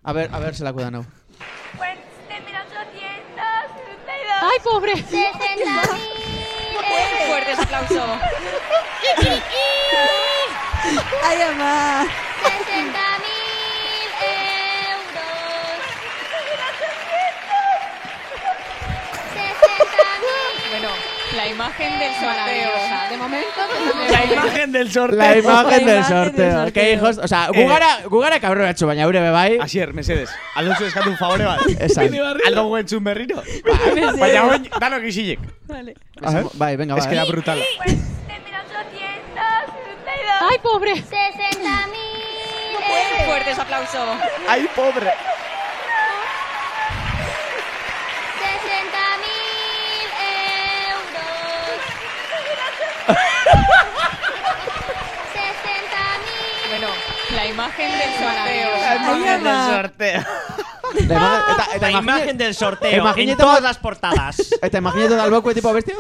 A ver, a ver, zelako da nau. ¡Ay, pobre! 60.000. Fuerte aplauso. Ay, ama. 60.000 euros. 60.000. Bueno, la imagen del sorteo. De momento, La imagen del sorteo. La imagen La del imagen sorteo. del sorteo. Que hijos, o sea, gugara, gugara cabronatxo, baina eure bebai. Asier, mesedes. Aldo zu eskatu un favore bat. Esan. Aldo guen txun berriro. Mesedez. Baina guen, danok isilek. Vale. Bai, venga, Es que da bai. brutala. ¡Ay, pobre! 60.000 euros. Fuerte ese aplauso. Ay, pobre. 60.000 euros. 60.000. Bueno, la imagen del sorteo. La imagen del sorteo. La imagen, eta, eta La imagine- imagen del sorteo en todas las portadas. Eta imaginetu da alboko tipo besti...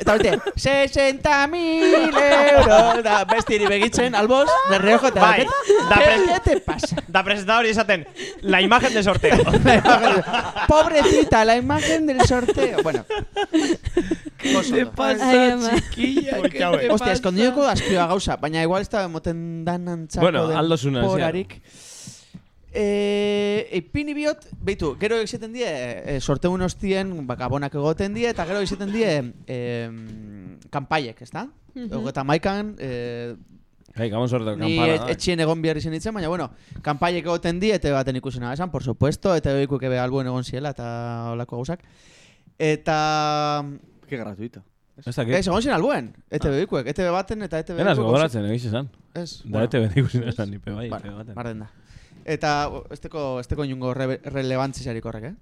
Eta beste, 60.000 euros. Da, bestiri begitzen, albos, de reojo, eta... Bai, da ¿Qué, pres- ¿Qué te pasa? Da presentador y esaten, la imagen del sorteo. La imagen- Pobrecita, la imagen del sorteo. Bueno. Oso ondo. Ay, ama. Hostia, eskondioko azpioa gauza, baina igual ez da emoten danantzako Bueno, aldo zuna, porarik. Eh, ipini biot, beitu, gero egiten die, eh, sorteun ostien, ba, gabonak egoten die, eta gero egiten die, eh, kanpaiek, ezta? Mhm. Eta maikan, eh, Bai, gabon sortu, Ni kampana. et, etxien egon behar izan ditzen, baina, bueno, kanpaiek egoten di, eta baten ikusena esan, por supuesto, eta behikuek ebe albuen egon ziela, eta olako gauzak. Eta... Qué gratuito. Ez dakit. Ez, egon ziren albuen, ETV behikuek, ETV baten eta ETV Enaz behikuek gogoratzen, egiz esan. Ez, Da beti ikusi esan, nipe bai, nipe baten. barren da. Eta, o, esteko, esteko inungo re, relevantziarik horrek, eh?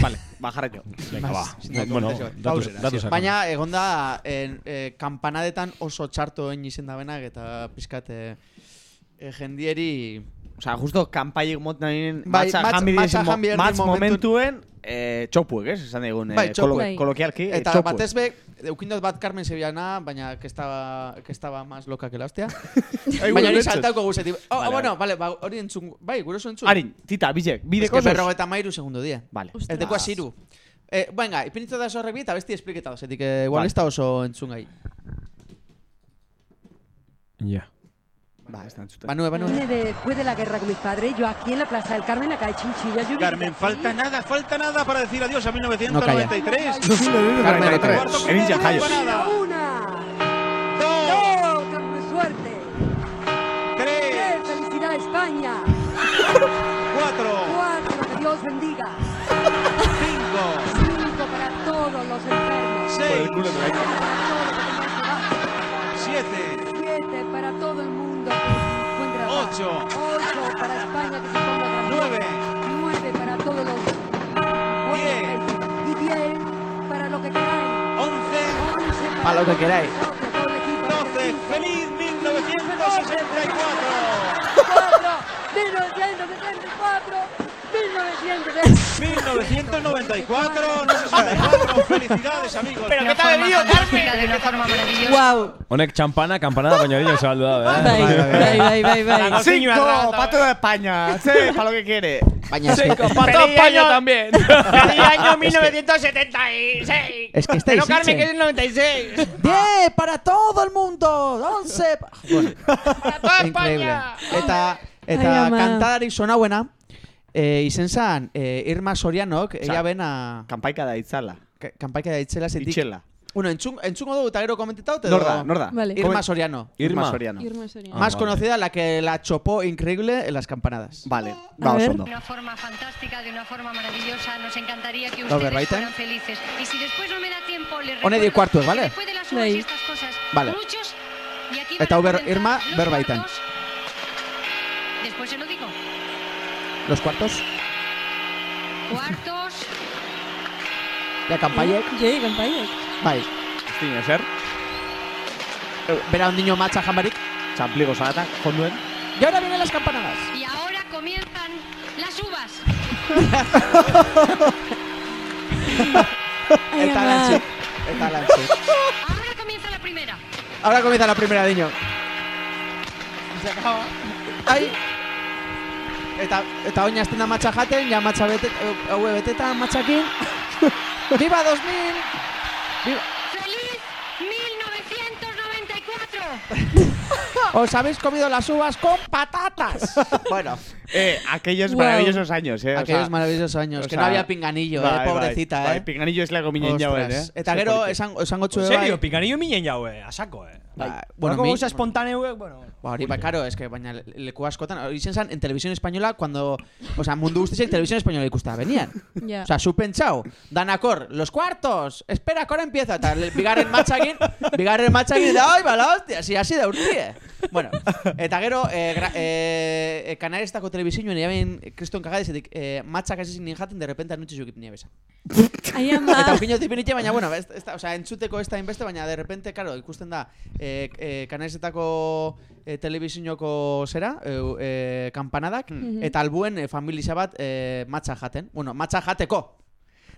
Vale, ba, jarraio. Venga, ba. Bueno, komentazio bat. datu- Pausera, datu sí. sakon. Baina, egon da, en, eh, kampanadetan oso txarto egin izen da benak, eta pizkat eh, eh, jendieri... Osea, justo kanpaiek moten Bai, matza matz momentun- momentuen eh, txopuek, ez? Esan eh, Bai, txopu. kolo- kolokialki, eh, Eta txopuek. batez be, eukindot bat Carmen Sevillana, baina que estaba, que estaba más loca que la hostia. Ai, baina hori guretzat. saltauko guzetik. Oh, Vale, bueno, vale, ba, hori entzun, bai, gure oso entzun. Arin, tita, bizek, Es bideko que osos. berrogeta mairu segundo día. Vale. Ez dekoa ziru. Eh, venga, ipinitzo da zorrek bi, eta besti espliketa zetik, eh, igual Vale. ez da oso entzun gai. Ja. Ba, entzuten. Banue, banue. Vine después de la guerra con mis padres, yo aquí en la Plaza del Carmen, acá hay chinchillas. Yo Carmen, falta nada, falta nada para decir adiós a No 1993. Carmen, Egin zen jaio. Una, dos, con suerte. Tres, felicidad España. Cuatro, Cuatro, que Dios bendiga. cinco, Cinco para todos los enfermos. seis, siete, Siete para todo el mundo que se encuentra abajo. Ocho. Ocho para España que se ponga tranquila. nueve, Nueve para todos los Diez. y diez para lo que queráis. once, Once Para lo que queráis. todo el equipo. doce. ¡Feliz 1964! Cuatro, 1974, 1974. 1994, no 64. Felicidades, amigos. Pero ¿qué te ha bebido, Carmen? de una forma maravillosa. Guau. Honek txampana, kampanada, baina hori zabaldu da, eh? Bai, bai, bai, bai, bai. Cinco, pato de España. Sí, para lo que quiere. Baina, es que, Pato España también. Feliz año 1976. es que estáis Pero Carmen, que es el 96. ¡Diez para todo el mundo! ¡Once! Bueno, Para toda increíble. España. Eta, Ai, eta ama. kantadarik eh, izen zan, eh, Irma Sorianok, ella bena... Kanpaika da itzala. ka- Kanpaika da itzela zetik. Itxela. Bueno, entzun, entzungo dugu eta gero komentetau, edo... Nor da, nor da. Vale. Irma Soriano. Irma. Soriano. Irma Soriano. Ah, más vale. conocida la que la chopó increíble en las campanadas. Vale, A vamos ver. De una forma fantástica, de una forma maravillosa. Nos encantaría que ustedes right, fueran felices. Y si después no me da tiempo, les recuerdo cuartos, que ¿vale? Después de las uvas y estas cosas, Vale. muchos, y aquí Eta comenzar Irma, berbaitan. cuartos. Después se lo digo. Los cuartos. Cuartos. La campaiek. Jei, kanpaiek. Bai. Estine zer, Bera un niño matcha jambarik. txampligo zaratak, jonduen. Y ahora vienen las campanadas. Y ahora comienzan las uvas. Ai, Eta ama. lantzik. Eta lantzik. Ahora comienza la primera. Ahora comienza la primera niño. Ai. Eta, eta oin hasten da matcha jaten, ja matcha bete, haue beteta matchakin. ¡Viva 2000! ¡Viva! ¡Feliz 1994! Os habéis comido las uvas con patatas. bueno, Eh, aquellos Wow. maravillosos años, eh. o aquellos sea, maravillosos años. o Que sea, no había pinganillo, bai, eh, bai, pobrecita, bai, eh. Pinganillo es la jauen, eh. Eta gero, esan, esango txue En serio, bai. picanillo minen jaue, a saco, eh. Bai, Bueno, como usa espontáneo, bueno. Ba, hori, ba, karo, es que baina le- leku askotan, hori zen zan, en televisión española, cuando, o sea, mundu guztiak televisión española ikustea, venían. Ja. O sea, su pentsau, danakor, los cuartos, espera, que ahora empieza, eta le- bigarren matxakin, bigarren matxakin, da, oi, bala, hostia, si así da urtie. Bueno, eta gero, eh, gra, eh, eh, kanarestako telebizioen, jaben, kriston kagadezetik, eh, matxak ez ezin jaten, de repente anutxe zukip nia besa. Ai, ama. Eta ukino tipinitxe, baina, bueno, ez, ez, o sea, entzuteko ez da inbeste, baina de repente, claro, ikusten da, eh, eh, kanaresetako eh, telebizinoko zera, eh, eh, kampanadak, Mhm. eta albuen eh, familia bat eh, matxa jaten. Bueno, matxa jateko.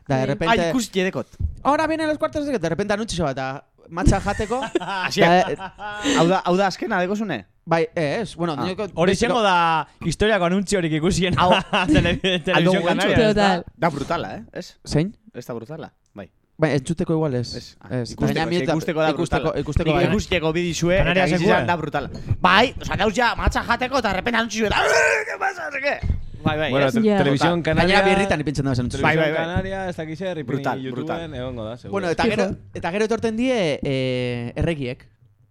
Da, de Bai. repente... Ai, ikus jedekot. Ahora vienen los cuartos de que de repente anutxe bat, eta matxa jateko. Asiak. Da, Hau da, hau da azkena, dekozune? bai, eh, ez, bueno, Ah. nioko- Hori izango da historiako anuntzi horik ikusien Hau. tele- televisión Aldo canaria. guantxo. Total. Da brutala, eh? Ez? Zein? Ez da brutala, bai. Bai, entzuteko igual ez. Ez, ah, Ez, ikusteko, mieta- ikusteko da ikusteko, brutala. ikusteko Nik bai. ikusteko bidizue, eta sekue. da brutala. Bai, oza, dauz ja, matxa jateko, eta repente anuntzio eta... ¿Qué pasa? No qué. Bai, bai, Bueno, Ja. televisión Gainera canaria... birritan ipintzen da zen. Televisión Bai, bai, bai. canaria, ez dakiz ipini Brutal, YouTubeen, brutal. egongo da, seguro. Bueno, eta gero, eta gero etorten die eh, erregiek.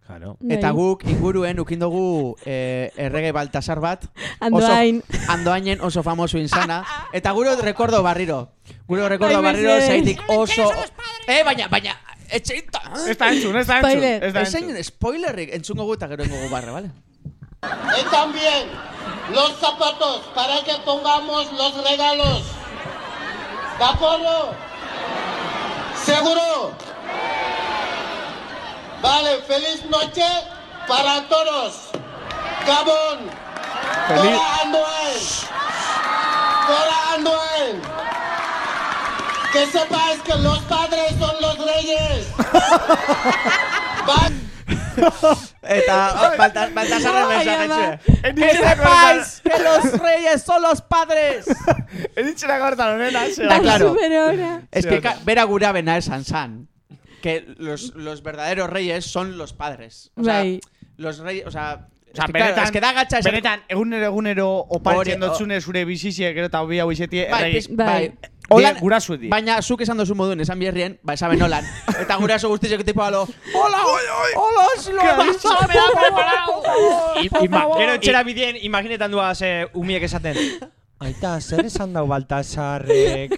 Claro. Eta Bai. guk inguruen ukindugu eh, errege baltasar bat. Andoain. Oso, andoainen oso famoso insana. Eta gure rekordo barriro. Gure rekordo Bai, barriro zaitik oso... Eh, baina, baina... Etxeita! Ez da entzun, ez da entzun. Spoiler. Ez da Ez entzun. spoilerrik, entzungo gu eta gero ingo gu barra, ¿vale? Y también los zapatos para que pongamos los regalos. ¿De acuerdo? ¿Seguro? Vale, feliz noche para todos. Gabón. Feliz-. Que sepáis que los padres son los reyes. Va- Eta balta, baltasarren Ai, mensaje ama. txue. Que los reyes son los padres. Ez ditxera gortan honena, Da, zera. claro. Superona. Es que bera gura bena esan san. Que los, los verdaderos reyes son los padres. O sea, Bai. los reyes, o sea... O sea, es que, claro, benetan, es que da gatxa esan- benetan, egunero egunero oparitzen Hori- dotzune zure biziziek gero eta hobi hau izetie, Bai, pis- Bai. bai. Holan, gurasu di. Baina zuk esan dozu moduen, esan bierrien, ba, esaben holan. Eta guraso guztizek tipo alo, hola, hola, si lo vas a me ha preparado. Ima, gero etxera bidien, imaginetan duaz eh, umiek esaten. Aita, zer esan dau Baltasarrek?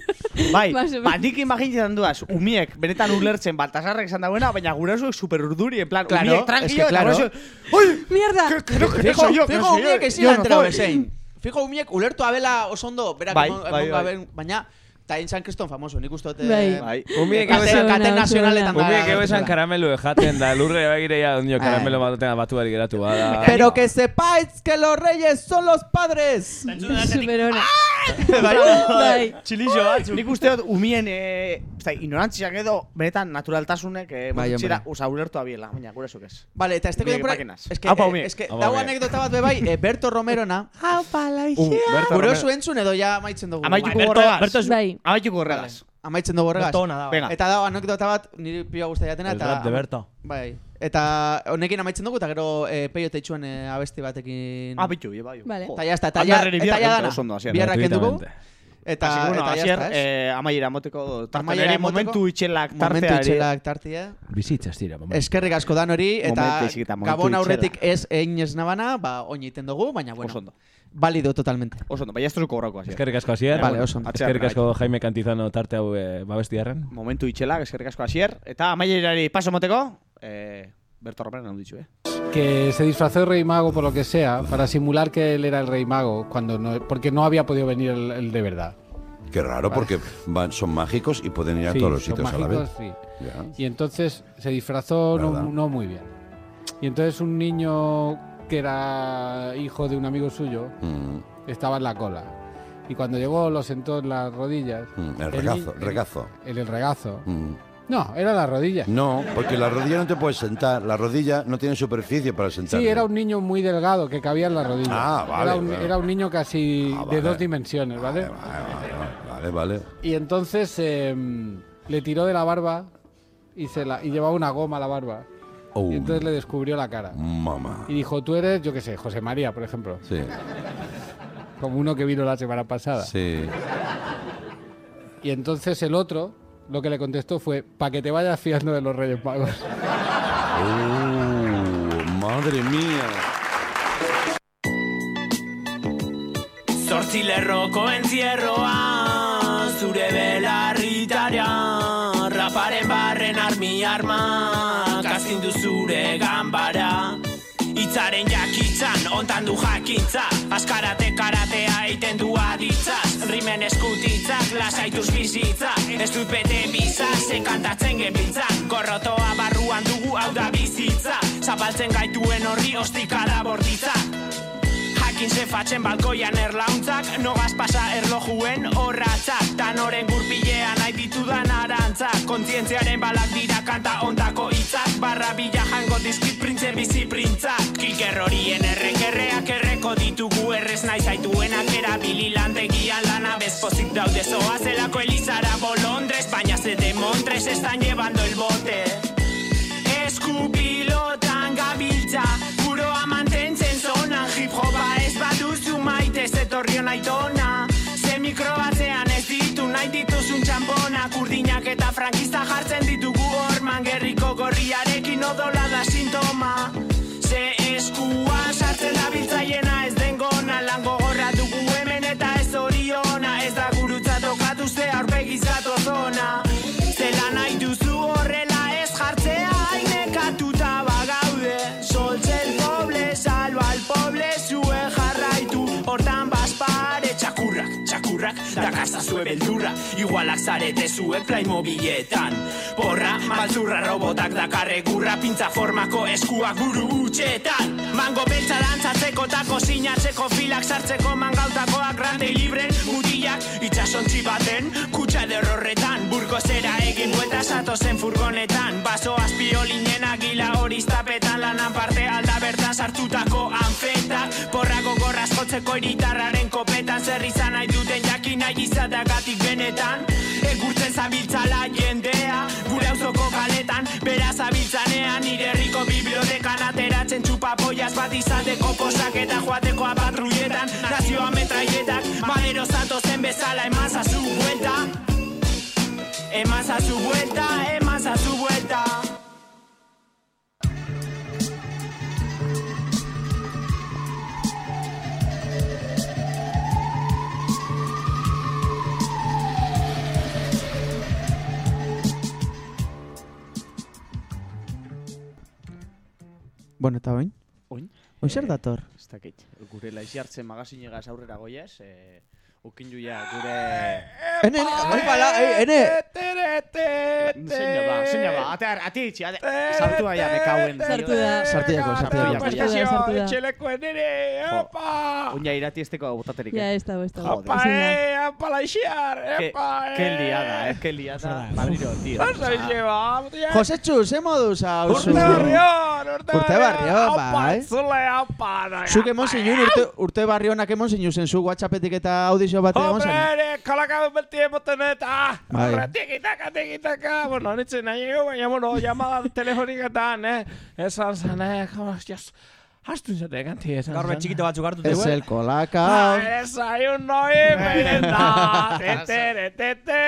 Bai, ba, menos. nik imaginetan duaz, umiek, benetan ulertzen Baltasarrek esan dagoena, baina gurasuek super urduri, en plan, Claro, umiek es tranquilo, que eta claro. gurasoek, ¡Uy! Mierda. Creo que soy yo, que no fijo yo. umiek ezin Yo soy. bezein. Fijo umiek ulertu abela oso ondo, berak Bai, bai, bai. baina ta in San Criston famoso, nik uste dut. eh, Bai. Bai. Umiek Kate, esan- kate nazionaletan ona. da. Umiek ego esan bezala. karamelo ejaten da, lurre begireia ondio Ai. karamelo batean batu bari geratu bada. Pero que sepáis que los reyes son los padres. Superona. Bai. Bai. Txilixo batzu. Nik uste dut umien, eh, zai, ignorantziak edo, benetan naturaltasunek, eh, Bai, hombre. usa ulertu abiela, baina gurasuk ez. Vale, eta esteko Umiek denbora... makinas. Es que, Aupa, eh, es que Aupa, dago anekdota bat bebai, eh, Berto Romerona. Aupa, Uh, laixea. Berto Gure entzun edo ja amaitzen dugu. Amaituko Berto-. Berto es- Bai. Amaituko gorregaz. Amaitzen dugu horregaz. Berto da. Venga. Eta dago anekdota bat, niri pioa guztia jatena. El eta, rap de Berto. Bai. Eta honekin amaitzen dugu, eta gero eh, peio teitxuen eh, abesti batekin. Ah, bitu, bai. Vale. Eta ya está, eta ya, eta ya hasiera. Biarrak enduko. Eta, Así que, bueno, eta asier, ez? eh, amaiera moteko emoteko. momentu itxelak Momentu tarteari. itxelak tartia. Bizitza ez dira, momentu. Eskerrik asko dan hori, eta Momentu momentu gabon aurretik ez egin ez nabana, ba, oin egiten dugu, baina bueno, ondo. valido totalmente. Oso ondo, baina ez duzuko horrako hasier. Eskerrik asko hasier. Vale, oso ondo. Eskerrik asko Jaime Cantizano tarte hau eh, babestiarren. Momentu itxelak, eskerrik asko hasier. Eta amaierari paso moteko, eh, Berto Romero non ditxu, eh? que se disfrazó de rey mago por lo que sea, para simular que él era el rey mago, cuando no, porque no había podido venir el, el de verdad. Qué raro, porque van, son mágicos y pueden ir a Sí, todos los son sitios a la vez. mágicos, sí. Ya. Y entonces se disfrazó no, no muy bien. Y entonces un niño que era hijo de un amigo suyo Mm, estaba en la cola. Y cuando llegó lo sentó en las rodillas. mm, el ni- regazo, regazo. En el regazo. Mm. No, era la rodilla. No, porque la rodilla no te puedes sentar. La rodilla no tiene superficie para sentar. Sí, era un niño muy delgado que cabía en la rodilla. Ah, vale, Era un, bueno. era un niño casi Ah, de vale. dos dimensiones, ¿vale? Vale, vale. Y entonces em, le tiró de la barba y, se la, y llevaba una goma a la barba. Oh. Y entonces le descubrió la cara. Mamá. Y dijo, tú eres, yo qué sé, José María, por ejemplo. Sí, Como uno que vino la semana pasada. sí. Y entonces el otro lo que le contestó fue, para que te vayas fiando de los Reyes Magos. Oh, madre mía. Zortzi lerroko entzierroa Zure belarritara Raparen barren armi arma Kastindu zure gambara Itzaren jakitzan, ontan du jakintza Askarate karatea eiten du aditzaz. Rimen eskutitzak, lasaituz bizitza. Ez dut bete biza, ze kantatzen gebiltzan Gorrotoa barruan dugu hau da bizitza. Zapaltzen gaituen horri ostikada bortitzak Jakin zefatzen balkoian erlauntzak. Nogaz pasa erlojuen horratzak. Tanoren gurpilean nahi ditudan arantzak Kontzientziaren balak dira kanta ondako hitzak. Barra bila jango dizkit printze bizi printzak. Kilker horien errekerreak erreko ditugu Errez nahi zaituenak erabili lantegian lana Bezpozik daude. Zoa zelako elizara bolondrez Baina ze demontres están llevando el bote. Eskupilotan gabiltza Buroa mantentzen zonan Hip hopa ez baduzu maite Ez etorrion aitona Ze mikro batzean ez ditu nahi dituzun txamponak Urdinak eta frankista jartzen mutilak Dakazazue beldurra, igualak zarete zuek Playmobiletan Porra, maltzurra robotak dakarre gurra Pintza formako eskuak buru utxetan Mango beltza dantzatzeko eta kozinatzeko filak sartzeko mangautakoak grande libren mutilak Itxasontzi baten, kutsa ederrorretan Burko zera egin buelta zatozen furgonetan. Baso azpiolinen agila hori tapetan Lanan parte alda bertan sartutako anfetak Porrako gorraz jotzeko iritarraren kopetan Zer izan nahi duten jakin nahi izatagatik benetan. Egurtzen zabiltzala jendea Gure auzoko kaletan Bera zabiltzanean. Nire herriko bibliotekan Ateratzen txupapoiaz bat izateko Posak eta joateko apatruietan Nazioa metraietak Madero zatozen bezala Eman zazu vuelta Eman zazu vuelta Eman zazu vuelta Bueno, eta oin? Oin? Oin zer dator? Ez dakit. Gure laiziartzen magazinegaz aurrera goiez, eh, ukindu ja gure... Ene, ene, bala, eh, ene! Zeina ba, zeina ba, ate, ate itxi, ate, sartu aia me kauen. Sartu da. Sartu dako, sartu dako. Sartu da, sartu da. Opa! Oina irati esteko botaterik. Ja, ez dago, ez dago. Opa, eh, opa, laixiar, epa, eh! ke liada, eh, ke liada. Madriro, tío. Oso lleva, mutia. Josetxu, ze moduz hau zu? Urte barrion, urte barrion, Opa, bai. zule, opa, da. Zuk emon zinun, urte, barrionak emon zinun zen zu whatsappetik eta audizio bat emon zen. Hombre, kalaka beti emoten eta Bai. Hombre, tikitaka, tikitaka Bueno, nintzen nahi baina, bueno, llamada telefoniketan, eh Esan zen, eh, hostias Astu zate ganti esan Gaur be txikito batzuk hartu Ez dugu, el kolaka. Ah, Desayuno y merienda Tetere, tete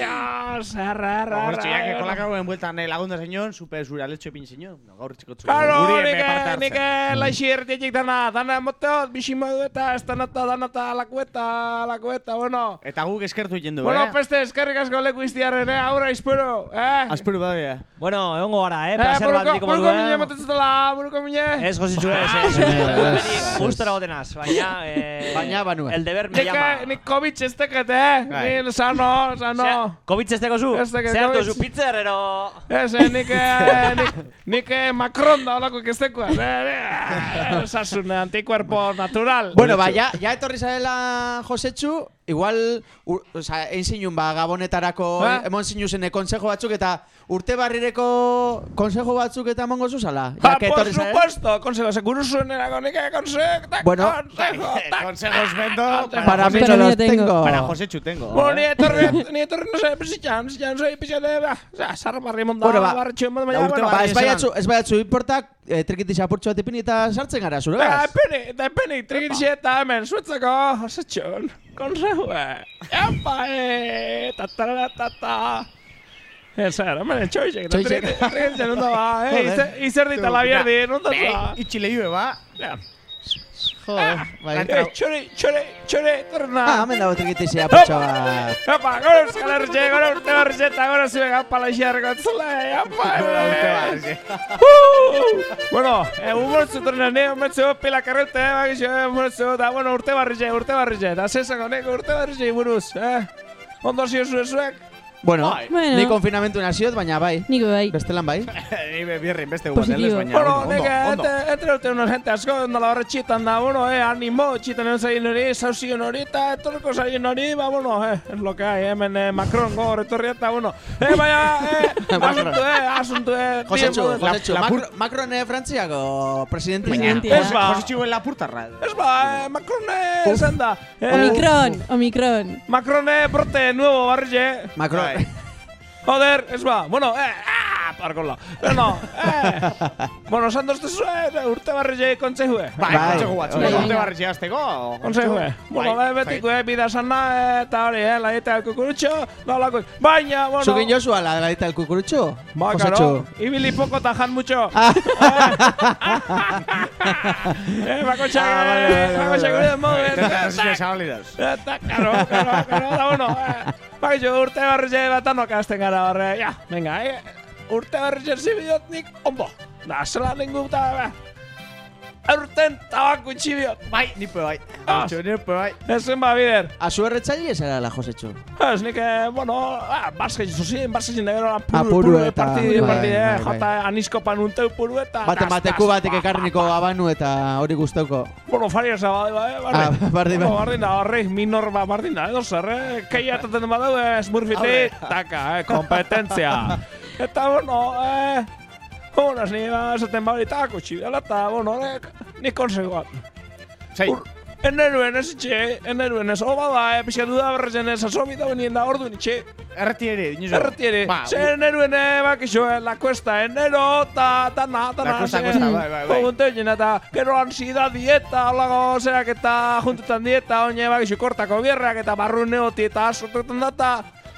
Ya, serra, ra, Gaur txiak ra ekolak hauen bueltan eh, lagunda zeñon, supe zure aletxo epin zeñon. Gaur txiko txu. Claro, Guri nik, eme parte nik hartzen. laixir tietik dana, dana moteot, bixi modu eta, ez danata, danata, lakueta, lakueta, bueno. Eta guk eskertu egin du, Bueno, eh? peste, eskerrik asko leku iztiarren, eh, aurra izpero, eh? Aspuru badea. Bueno, egongo gara, eh? Eh, Placer bat buruko, diko buruko modu, mine eh? motetzutela, buruko mine. Ez, Jositxu, ez, ez. Ez. Gustora gotenaz, baina... Eh, Baina, banue. El deber me llama. eh, nik COVID ez teket, eh? Bai. Ni sano, sano. Covid ez teko zu? Ez teket Zer hartu zu, pizzer, ero... Ez, eh, nik, eh, nik, eh, Macron da olako kestekoa. Eh, Osasune, antikuerpo natural. Bueno, ba, ya, etorri zarela Josetxu, igual, ur, o sea, egin zinun, ba, gabonetarako Eh? emon zinuzene konsejo batzuk eta urte barrireko konsejo batzuk eta emongo zuzala. Ah, Ja, que por etorri zarela. supuesto, consejo, seguro suenerako nik eh, consejo, tak, Bueno. consejo. Consejos vendo. Para mí Pero no los tengo. tengo. Para José Chu tengo. Bueno, ni etorri, ni etorri, no sé, bizitxan, bizitxan, soy pixane, ba, ja, sarra barri monda, Bueno, ba, barretxo, monda, da baina, urte bueno, Ba, Bai, ez baiatzu, ez baiatzu importak, eh, trikiti xapurtxo bat ipini eta sartzen gara, zure Da, gaz? epeni, da epeni, trikitxe eta hemen, zuetzako, osetxon, konsehue, epa, e, tatarara, tata. Zer, hemen, txoixek, Txoixek. trikitxe, nunda ba, eh, Joder. izer- izer dita la bierdi, nunda Be, ba. itxile ibe, ba. Ja. Joder, bai. Eh, txore, txore, txore, torna. Ah, hemen dago trikiti xapurtxo bat. Epa, gora euskal herritxe, gora urte barritxe, eta gora zuen laixarreko zule, epa, eh. Uh! Bueno, eh, umortzu torna, ne, umortzu pila karrete, eh, bagixo, eh, umortzu, da, bueno, urte barritxe, urte barritxe, da, zesako, neko urte barritxe buruz, eh? Ondo zio zure Bueno, Bueno. ni konfinamentu naziot, baina bai. Nik bai. Bestelan bai. Ni be bierrin beste Positivo. guateles, baina Bueno, ondo, neke, ondo. entre, entre urte unos gente asko, nola horre txitan da, bueno, eh, animo, txitan egon zain hori, sauzion hori, eta etorreko zain hori, ba, bueno, eh, es lo que hay, hemen eh, Macron gogor etorri eta, bueno, eh, baina, eh, asuntu, eh, asuntu, eh, Josetxu, Josetxu, Lapur- Macro- Macron eh, Frantziako presidente. Ez ba. José Chu en la purtarra. Ez ba, eh, Macron eh, esan da. Eh, Omicron, Omicron. Macron eh, brote nuevo barrile. Macron. Joder, ez ba, bueno, eh, ah, parkola. Bueno, eh, bueno, santos eh, urte barrile kontsehue. Bai, Bai. batzuk. Bai, Urte venga. barri azteko. Konsehue. Bueno, bai, betiko, eh, bida sana, eta hori, eh, laieta el kukurutxo, nolako. Baina, bueno. Zugin ala la del cucurucho? Ba, Josetxu. karo, ibili poko eta jan mucho. eh, bako txak, Ah, vale, vale, eh, bako vale, txak, vale. gure modu, eh, karo, karo, karo, da, bueno, eh, bakitxu, urte barri batanok azten gara horre, ja, venga, eh, urte barri zibidiot nik, ondo, da, zela ningu, eta, eh, aurten tabaku txibiot. Bai, nipe bai. Ah. Jositxu, nipe bai. Ezen ba, bider. Azu erretzaile zara la Josetxo. Ez, nik, eh, bueno, ah, basket zuzien, basket da gero, Ah, puru, puru puru, eta- partide, bai, partide, bai, bai. jota anisko panunteu puru eta... Bate bateku batek ekarniko abanu eta hori guztauko. Bueno, faria zabade, bai, Ah, bardin. bardin, bai. bardin da, horre, minor ba, bardin edo zer, eh? Keia etaten badau, eh, smurfiti, taka, eh, kompetentzia. Eta, bueno, eh, Horas, ni ba, esaten bari, tako txibela, eta, bueno, eh, ni konsegoan. Sei. Eneruen ez itxe, eneruen ez, oba da, eh, pixka duda berrezen ez, asobi da benien da, orduan itxe. Erretiere, dinozo. Erretiere, Ba, ze eneruen, eh, bakixo, eh, la cuesta, enero, ta, ta, na, ta, La na, cuesta, ze- cuesta, bai, bai, bai. Ogunte jena, eta gero ansida dieta, holago zerak eta juntutan dieta, oine bakixo kortako bierrak eta barru neoti eta asotetan data.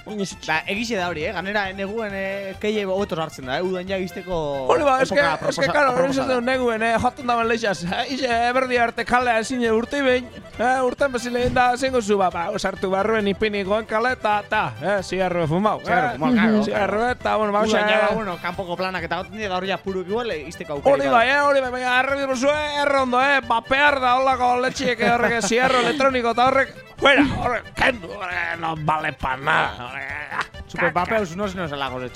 Ba, egize da hori, eh? Ganera, neguen eh, keie hobetos hartzen da, eh? Udan ja izteko... Hori ba, eske, eske, karo, hori da. zaten neguen, eh, jaten daben leixaz. Eh, ize, eberdi arte kalea ezin urte behin. Eh, urten bezile da, zengo zu, ba, ba, osartu barruen ipinikoen kale, eta, ta, eh, zigarro fumau. Zigarro fumau, claro, Zigarro, eta, bueno, ba, Udan ja, ba, bueno, kanpoko planak eta goten dira, hori ja puruk igual, eh, izteko aukeri. Hori bai, eh, hori bai, baina errebiro zuen, errondo, eh, bapear da holako letxiek horrek, zierro elektroniko eta horrek, fuera, horrek, kendu, no vale pa nada, Super papeus, no se nos alago, de.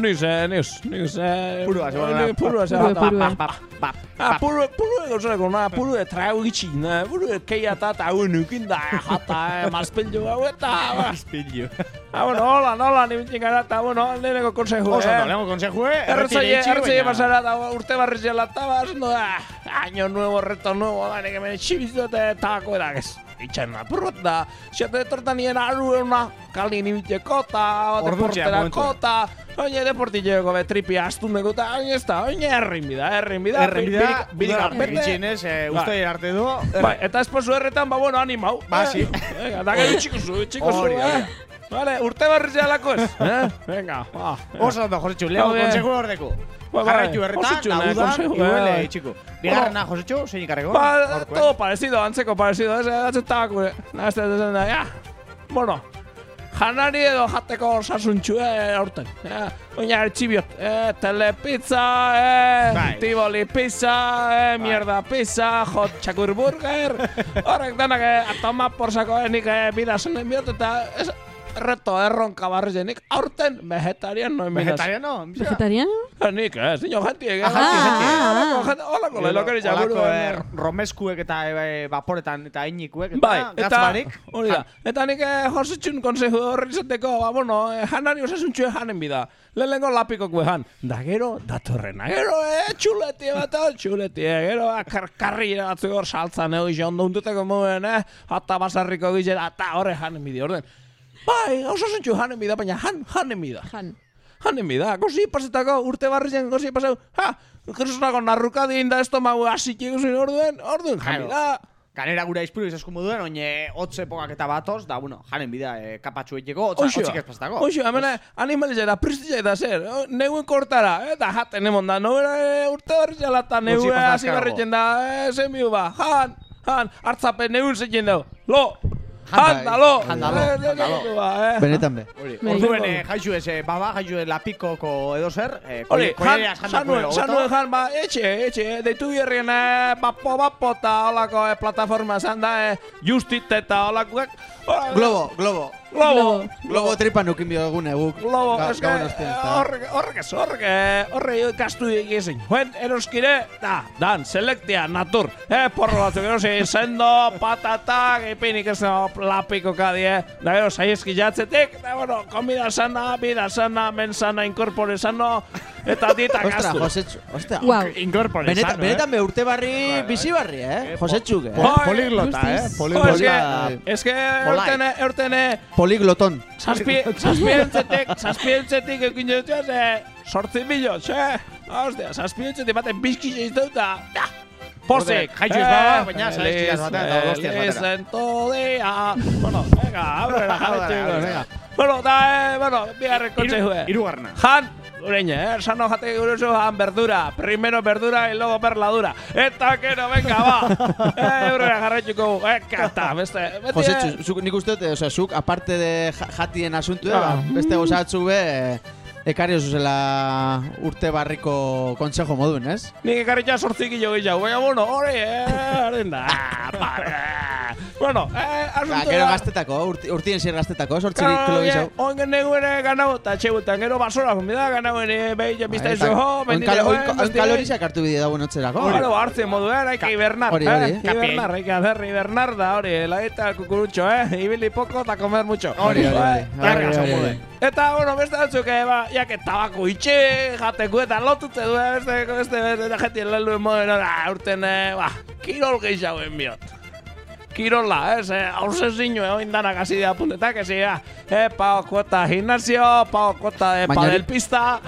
Niz, eh, niz, niz, eh, Purua, se ni- Purua, se Purua, va, purua. Bap, bap, Ah, puru, puru edo zereko, na, puru e trau gitxin, eh, puru e keia eta eta hau nukin da, eh, jata, eh, mazpillo hau eta, ba. Espillo. Ah, bueno, hola, hola, ni bintzin gara, eta, bueno, leheneko konseju, Oso, eh. no, lehenko konseju, eh? Erretzaile, itxi, erretzaile baina- pasara, eta urte barri zela, eta, ba, zondo da, año nuevo, reto nuevo, da, nik hemen txibizu eta tako edak ez. Itxen apurrot da, xete tortan nien aru euna, kalin ibiteko, eta Orduntxea, deporterako, momentu. eta, oine deportileko be tripi astundeko, eta, oine ez da, oine errin bida, errin bida, Erren bida, udan bete. gitxinez, eh, uste arte du. Bai, eta esposu erretan, ba, bueno, animau. Ba, eh. si. Venga, da gero txiko zu, txiko zu, Hori, eh. Vale, urte barri zehalako ez. Eh? Venga, ba. Oso ondo, Josetxu, lehenko Hau, eh. konseju horreko. Bai, bai. Jarraitu erretan, Josetxu, da eh, txiko. Bigarrena, Josetxu, zein ikarreko? Ba, todo parecido, antzeko parecido, ez, tabako, nahazte, ez da, ja. Bueno, janari edo jateko osasuntxu, eh, aurten. Eh, Oina ertxibiot, eh, telepizza, eh, Bai. tiboli pizza, eh, mierda pizza, hot chakur burger, horrek denak, eh, atoma porsako, eh, nik eh, bidazen biot, eta reto erronka barri nik aurten vegetarian no Vegetariano? ¿Vegetariano? Nik, eh, zinio jentiek, eh, Ah, ah, ah. Holako jente- holako lehilokeri jaburu. Olako, eh, romeskuek eta eh, vaporetan eta ainikuek, eta Bai, eta hori da. Eta nik eh, josetxun konseju horri izateko, ba, bueno, eh, janari osasuntxue janen bida. Lehenengo lapiko guejan. Da gero, datorrena. Gero, eh, txuleti bat, eh, txuleti, eh, gero, akar, karri batzu hor saltzan, eh, izo ondo untuteko muen, eh, hata basarriko gizet, eta horre janen bidi, orden. Bai, osasuntxu janen bida, baina jan, janen bida. Jan. Janen bida, gozi pasetako, urte barri zen gozi pasau, ha, Jesusago narruka dinda estomagu asik ikusin orduen, orduen jan Claro. bida. Ganera gura izpuru izasku moduen, oine hotz epokak eta batoz, da, bueno, janen bida eh, kapatxu egiteko, hotzik ez pastako. oixo, hemen animalizia da prestizia da zer, eh, neuen kortara, eh, da jaten emon da, no era urte hori zela eta neue hasi berretzen da, eh, zemiu ba, jan, jan, hartzapen neuen zetzen da, lo, jan da, lo, Jan da, lo, jan da, lo. eh, ba, eh. Benetan be. Orduen, eh, jaizu ez, eh, baba, jaizu ez lapikoko edo zer, eh, Hori, sanuen, sanuen jan, ba, etxe, etxe, deitu birrien, bapo, bapo, eta holako eh, plataforma zan da, justit eta holakoak. Globo, globo. Globo. Globo tripan ukin bio egune guk. Globo, Ga- eske, eh, horrek, horrek ez, horrek, eh, horrek gastu egizin. Juen, eroskire, da, dan, selektia, natur. Eh, porro batzuk, erosi, sendo, patatak, ipinik ez no, lapiko kadie. Da, gero, saieski jatzetik, da, bueno, komida sana, bida sana, men sana, inkorpore sano, eta dieta Ostra, gastu. Josetxu, ostra. Guau. Incorpore, Benetan, sano, eh? benetan be urte barri, bizi barri, eh? Josetxuk, eh? Poliglota, eh? guztiz. Jo, Poliglota. eske, eske, eurtene, eurtene, Poligloton. Zazpi, zazpientzetik, zazpientzetik ekin dut eh, sortzi milo, txe. Ostia, zazpientzetik baten bizki zeiztu eta, da, posik. Jaitu ez bada, baina zaleskiaz batean eta donostiaz batera. Listen todea. Bueno, venga, Aurrera, venga. Bueno, da, eh, bueno, bigarren kontsejue. Hirugarrena. Jan, Ureña, eh? Sano jate guruzu jan verdura. Primero verdura y luego perladura. Eta gero, venga, ba. eh, aurrera jarretuko, eka, eta, beste, beti, Josetxu, zuk nik uste dut, osea, zuk aparte de ja- jatien asuntu, Ah. ba, beste gozatzu be, Ekarri zuzela urte barriko kontsejo modun, ez? Nik ekarritxa sortzik jo gehiago, baina, bueno, hori, eh, da, pare. Bueno, eh, Ba, asunto gero gaztetako, urti, urtien zier gaztetako, sortzi Claro, kilo oye, gehiago. oin genegu ere ganau, eta txegutan, gero basura konbida ganau ere, behi, jepizta izu, jo, Oin bendire, kal- jo, oin- kalorizak hartu bide dago notzerako. Claro, hartzen moduan, que hibernar, Hori, hori, eh? eh? Hibernar, que hacer hibernar da, hori, la dieta cucurucho, eh? Ibili poco, ta comer mucho. Hori, hori, hori. Eh. Eta, bueno, beste batzuk, eh, ba, ya que tabako itxe, jateko eta lotute du, eh, beste, beste, beste, beste, jetien lelu moden, da, urten, eh, ba, kirol gehiago enbiot. Kirola, ez, eh, hausen zinu, eh, oindanak hasi dira puntetak, ez, eh, eh, pao kuota gimnasio, pao kuota de hori- padelpista,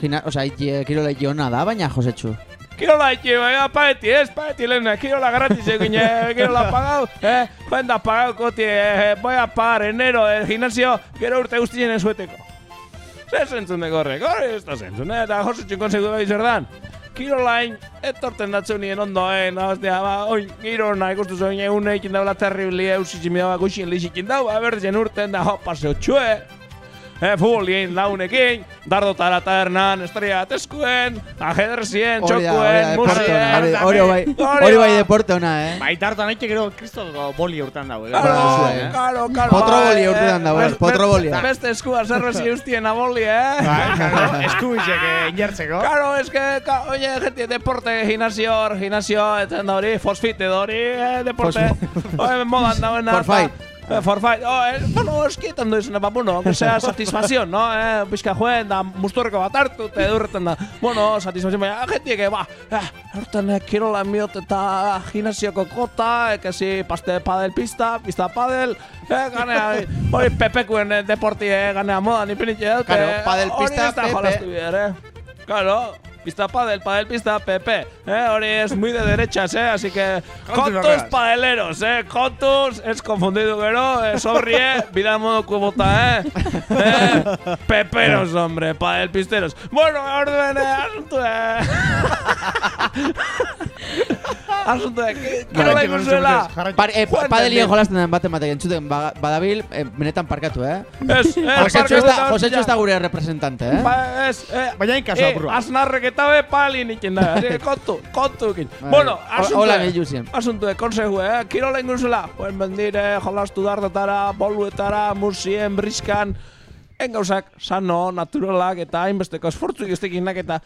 gina, oza, ie, kirola iona da, baina josetxu. Kirola iti, baina paeti, ez, paeti lehen, kirola gratis egin, eh, kirola pagau, eh, joen da pagau koti, eh, voy a pagar enero, el gimnasio, gero urte guztien ezueteko. Zer zentzun deko horrek, hori ez da zentzun, eh, eta josetxun konsegu bai zerdan. Kirolain, etorten datzu nien ondoen, da, hostia, ba, oin, kirona ikustu zoin egun eikin daula terribli, eusitxin bidaba guxien lixikin dau, abertzen urten da, ho, paseo txue, eh, futbolien launekin, dardotara tabernan, estrella teskuen, ajedrezien, da, da, txokuen, musien, hori bai, hori bai deporte ona, eh? Bai, tartan haitxe gero kristo boli urtan dago. eh. Claro, eh. claro, claro. Potroboli bai, urtean eh, dago, best- potrobolia. best- Beste eskua zerbezi ustien aboli, eh? Bai, claro, eskubitxek eh, inertzeko. Claro, es que, ka, oye, gente, deporte, gimnasio, hor, gimnasio, etzen da hori, fosfite da hori, eh, deporte. Oye, modan dagoena. Forfait. Eh, forfait. Oh, eh, bueno, eskietan du izena, ba, bueno, que sea satisfacción, no? Eh, pizka joen, da, musturreko bat hartu, te durretan da. Bueno, satisfacción, baina, gente, que, ba, eh, horten, eh, kirola miot eta gimnasioko kota, eh, que si, paste padel pista, pista padel, eh, ganea, eh, hori pepekuen eh, deporti, eh, ganea modan, ipinitxe daute. Claro, padel hori pista, ez da jolastu bider, eh. Claro, pista padel, padel pista, Pepe. Eh, hori es muy de derechas, eh, así que contus padeleros, eh, contus, es confundido gero, eh, sorry, eh, vida modo cubota, eh. eh peperos, hombre, padel pisteros. Bueno, orden, eh, asunto, eh. asunto, eh, eh, padelien jolasten den bate matek entzuten ba- badabil, eh, benetan parkatu, eh? Ez, eh, ez parkatu da, eta Josetxo ez gure representante, eh? Ba, ez, eh, Baina inkaso eh, apurua. aznarrek eta be palin ikin da, eh, kontu, kontu ikin. Bueno, Ho- asunto, hola, gehiu zien. asunto, konseju, eh, kirola inguzula, pues bendire, jolastu dardetara, boluetara, musien, briskan, engauzak, sano, naturalak, eta hainbesteko esfortzu giztekinak, eta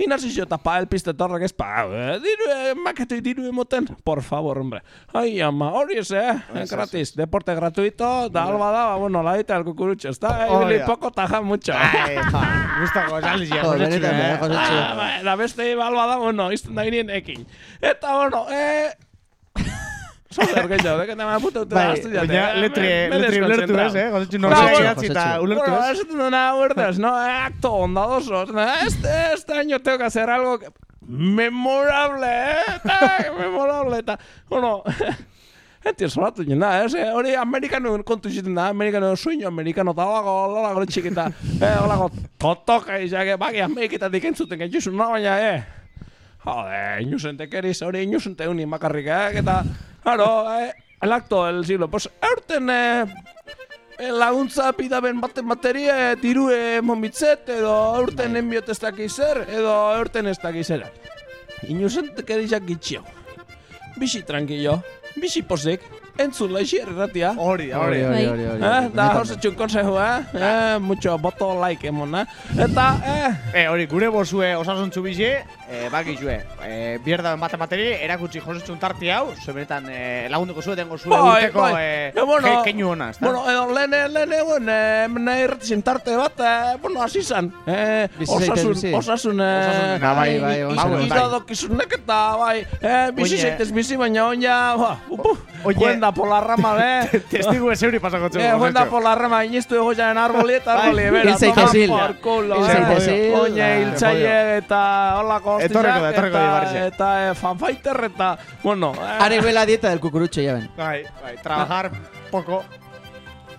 Gimnasio eta pael piste torrek ez pa, eh, eh, emoten, por favor, hombre. Ai, ama, hori ez, eh, gratis, deporte gratuito, da alba da, ba, bueno, la dita el cucurucho, está, eh, Hori ibili da. poco taja mucho. Ai, ja, gustako esan lizia, Jo, Josetxu, benetan, eh. eh, Josetxu. Ah, ba, da beste balba da, bueno, izten da girien ekin. Eta, bueno, eh... Zozer gehiago, deke tema puta utela Bai, astu jate. Baina eh, letri, me letri ulertu ez, eh? Josetxu bueno, idatzi eta ulertu Bueno, ez. esaten dena huertas, ¿no? Eh, acto bondadoso. Eh, Este, este año tengo que hacer algo que... memorable, eh? Eta, memorable, eta... Bueno... Enti esolatu jena, ez? Eh, Hori amerikano kontu iziten da, amerikano sueño amerikano, eta holago, holago txikita, eh, holago totoka izake, baki ameriketatik entzuten gaituzun, no, baina, eh, Jode, inusente keriz, hori inusente uni makarrik, eh? Eta, claro, eh, el acto del siglo. Pues, eurten, eh, eh, laguntza bidaben baten materia, eh, diru edo eurten enbiot ez dakiz zer, edo eurten ez dakiz zer. Inusente kerizak gitxio. Bixi tranquillo, bixi posik, entzun laixi erratia. Hori, Hori, hori. hori, hori, hori. Eh, da, Benetan. horzetxun konseju, eh? eh? Mucho boto like emon, eh? Eta, eh, Eh, hori, gure bozue osasuntzu bizi, eh, bakizue, eh, bierda bate materi, erakutsi josetxun tarti hau, zuberetan eh, lagunduko zue, dengo zue Bai, urteko bai. eh, Eh, bueno, ke- keinu hona, ezta? Bueno, edo lehen, lehen egun, eh, nahi irratizin tarte bat, eh, bueno, hasi zan. Eh, osasun, osasun, eh, Osasunena, bai, bai, i- osasun, i- bai. iradokizunek eta, bai, eh, bizi Oine. zaitez bizi, baina oina, ba, Oine. juenda por la rama, eh. Testigu ez euri pasako txuko, Eh, juenda por la rama, inistu ego jaren arboli eta arboli, Bai. bera, Hil zaitez hil. por culo, Hil eh. zaitez hil. Oine, Bai. hiltzaile eta holako hostiak, Etorriko da, etorriko da eta, ibarrixe. eta, eh, fanfighter eta, bueno, eh, Are bela dieta del cucurucho, ya ven. Bai, bai, trabajar poco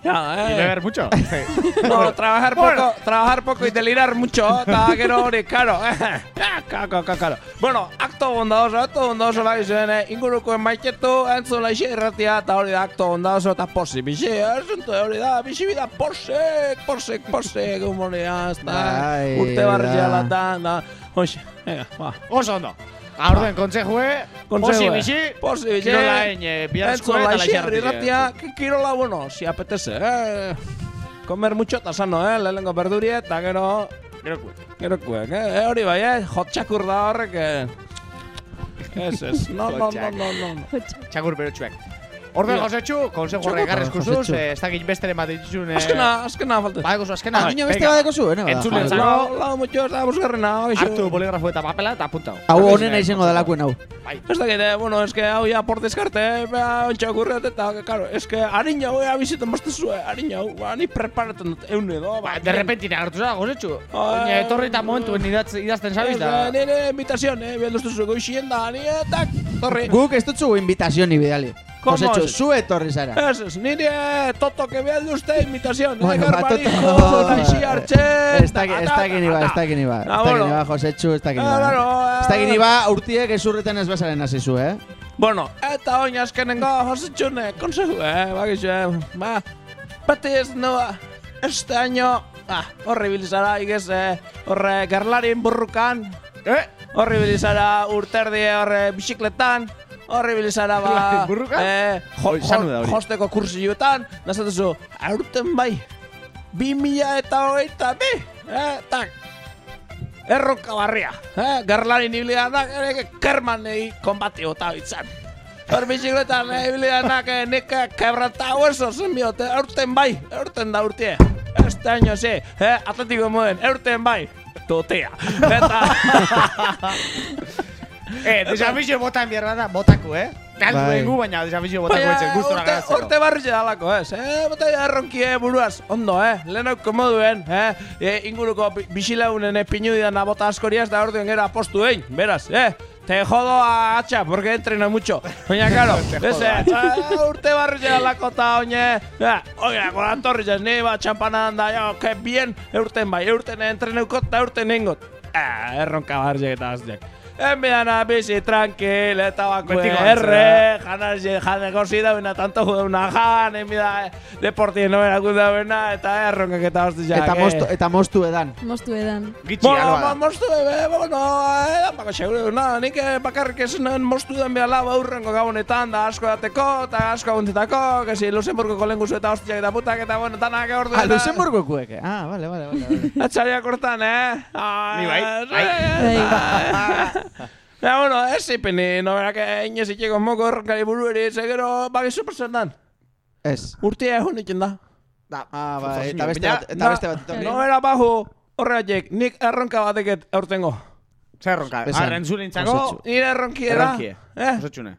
y eh. beber mucho. Sí. No, trabajar Bueno. poco, trabajar poco y delirar mucho, hori, karo, eh, karo, karo, karo. Bueno, acto bondadoso, akto bondadoso bai zuen, eh, inguruko maitetu, entzun laixe irratia, eta hori da akto bondadoso, eta posi, bizi, asunto hori da, bizi bida posek, posek, posek, humorea, ez da, urte barri da. jala, da, da, hoxe, venga, ba. Oso ondo. Aurden, kontsejue, posi bizi, posi bizi, kirola egin, eh, entzun eta laixe laixerratia. irratia, ki- kirola, bueno, si apetece, eh, comer mucho eta sano, eh, lehenengo berdurie, eta gero, Gerokuek. Gerokuek, eh, eh, hori bai, eh, hotxakur da horrek, eh, Ez, ez, no, no, no, no, no, no. Txakur berotxuek. Josetxu, konsejo Txakur, horregarrez kusuz, Josetxu. eh, ez dakit besteren bat dituzun... eh, Azkena, azkena falta. Badeko azkena. Adina beste badeko zu, eh, no? Entzule Bada, entzako. Lau, mucho, eta busgarrena, Hartu boligrafo eta papela eta apuntau. Hau honena izango delakuen hau. Ez dakit, eh, bueno, es que hau ya por descarte, eh, bea, ontsa okurret, eta, claro, es que harina hau ea biziten bastezue, harina hau, ba, ni preparatzen dut eun edo, ba, De repentina agertu zara, Josetxu. Ah, Oina, etorri eta momentuen idatz, idazten zabiz da. Nire invitazion, eh, bian duztu goixien da, ni, tak, torri. Guk ez dutzu invitazion ni bidali. Ez? zu etorri zara. Ez, ez, nire toto que duzte invitazion, eh, Bueno, garbariko, toto- laixi hartxe, Ez dakit, ez dakit ni ba, ez dakit ni ba. Ez Ah, dakit bueno. ni ba, Josetxu, ez dakit ni Ah, ba. claro, Ez dakit ni ba, urtiek ezurreten ez bazaren hasi zu, eh? Bueno, eta oin azkenengo josetxune, konseju, eh, bakizu, eh, ba, beti ez noa, este año, ah, horri bilizara, igez, eh, horre garlarien burrukan, eh, horri bilizara urterdi horre bisikletan, horri bilizara, ba, Garlarien burrukan? eh, jo, Hoi, sanu da jo, hori. josteko kursioetan, nazatuzu, aurten bai, bi mila eta hogeita bi, eh, tak, erronka barria, eh, garlarin ibilia da, ere, kermanei konbatio eta bitzan. Hor bizikletan eh, ibilianak eh, nik eh, kebranta hueso zen biote, aurten bai, aurten da urtie. Este año sí, eh, atletiko moden, aurten bai, totea. Eta, Eh, desafizio botan bierra da, botaku, eh? Galdu Bai. bengu, baina desafizio botako etzen, gustura urte, garatzeko. urte barri dalako, ez, eh, bota erronki eh, buruaz, ondo, eh, lehenok komoduen, eh, e, inguruko bi- bisilaunen eh, pinudian bota askoriaz, da orduen gera postu egin, beraz, eh, Te jodo a hacha, porque entreno mucho. Oña, claro, ese, urte barri dalako eta oñe, ja, oiga, con torri ni ba, txampanan da, jo, que bien, eurten bai, eurten entreneukot eta eurten ingot. Ah, erronka barri eta azdiak. Enbiana bizi tranquil, eta bako Betiko erre, jana jane gozi da bena, tanto juda una jan, enbida, deportien nobera guda bena, eta erronkak eta hostiak. Eta mostu, eta mostu edan. Mostu edan. Gitxi, Bueno, alba ma, da. mostu ebe, bueno, eh, bako seguro, na, nik eh, bakarrik esan mostu den behala baurrengo gabonetan, da asko dateko, eta asko aguntzetako, kesi Luxemburgoko lenguzu eta hostiak eta putak, eta bueno, tanak ordu. Ah, Luxemburgokuek, eh? Ah, vale, vale, vale. vale. Atxariak hortan, eh? Ah, Ni bai, bai. Ja, bueno, ez ipini, no berak inez itxeko moko erronkari burueri, segero, bagizu persentan. Ez. Urtia egun itzen da. Da, Ah, bai, Joseño, eta beste bat, eta beste bat. No era baju, horregatik, nik erronka bateket aurtengo. Zer erronka? Arren zulintzako, Josetxu. Nire erronkiera, erronkie. eh? Josetxune.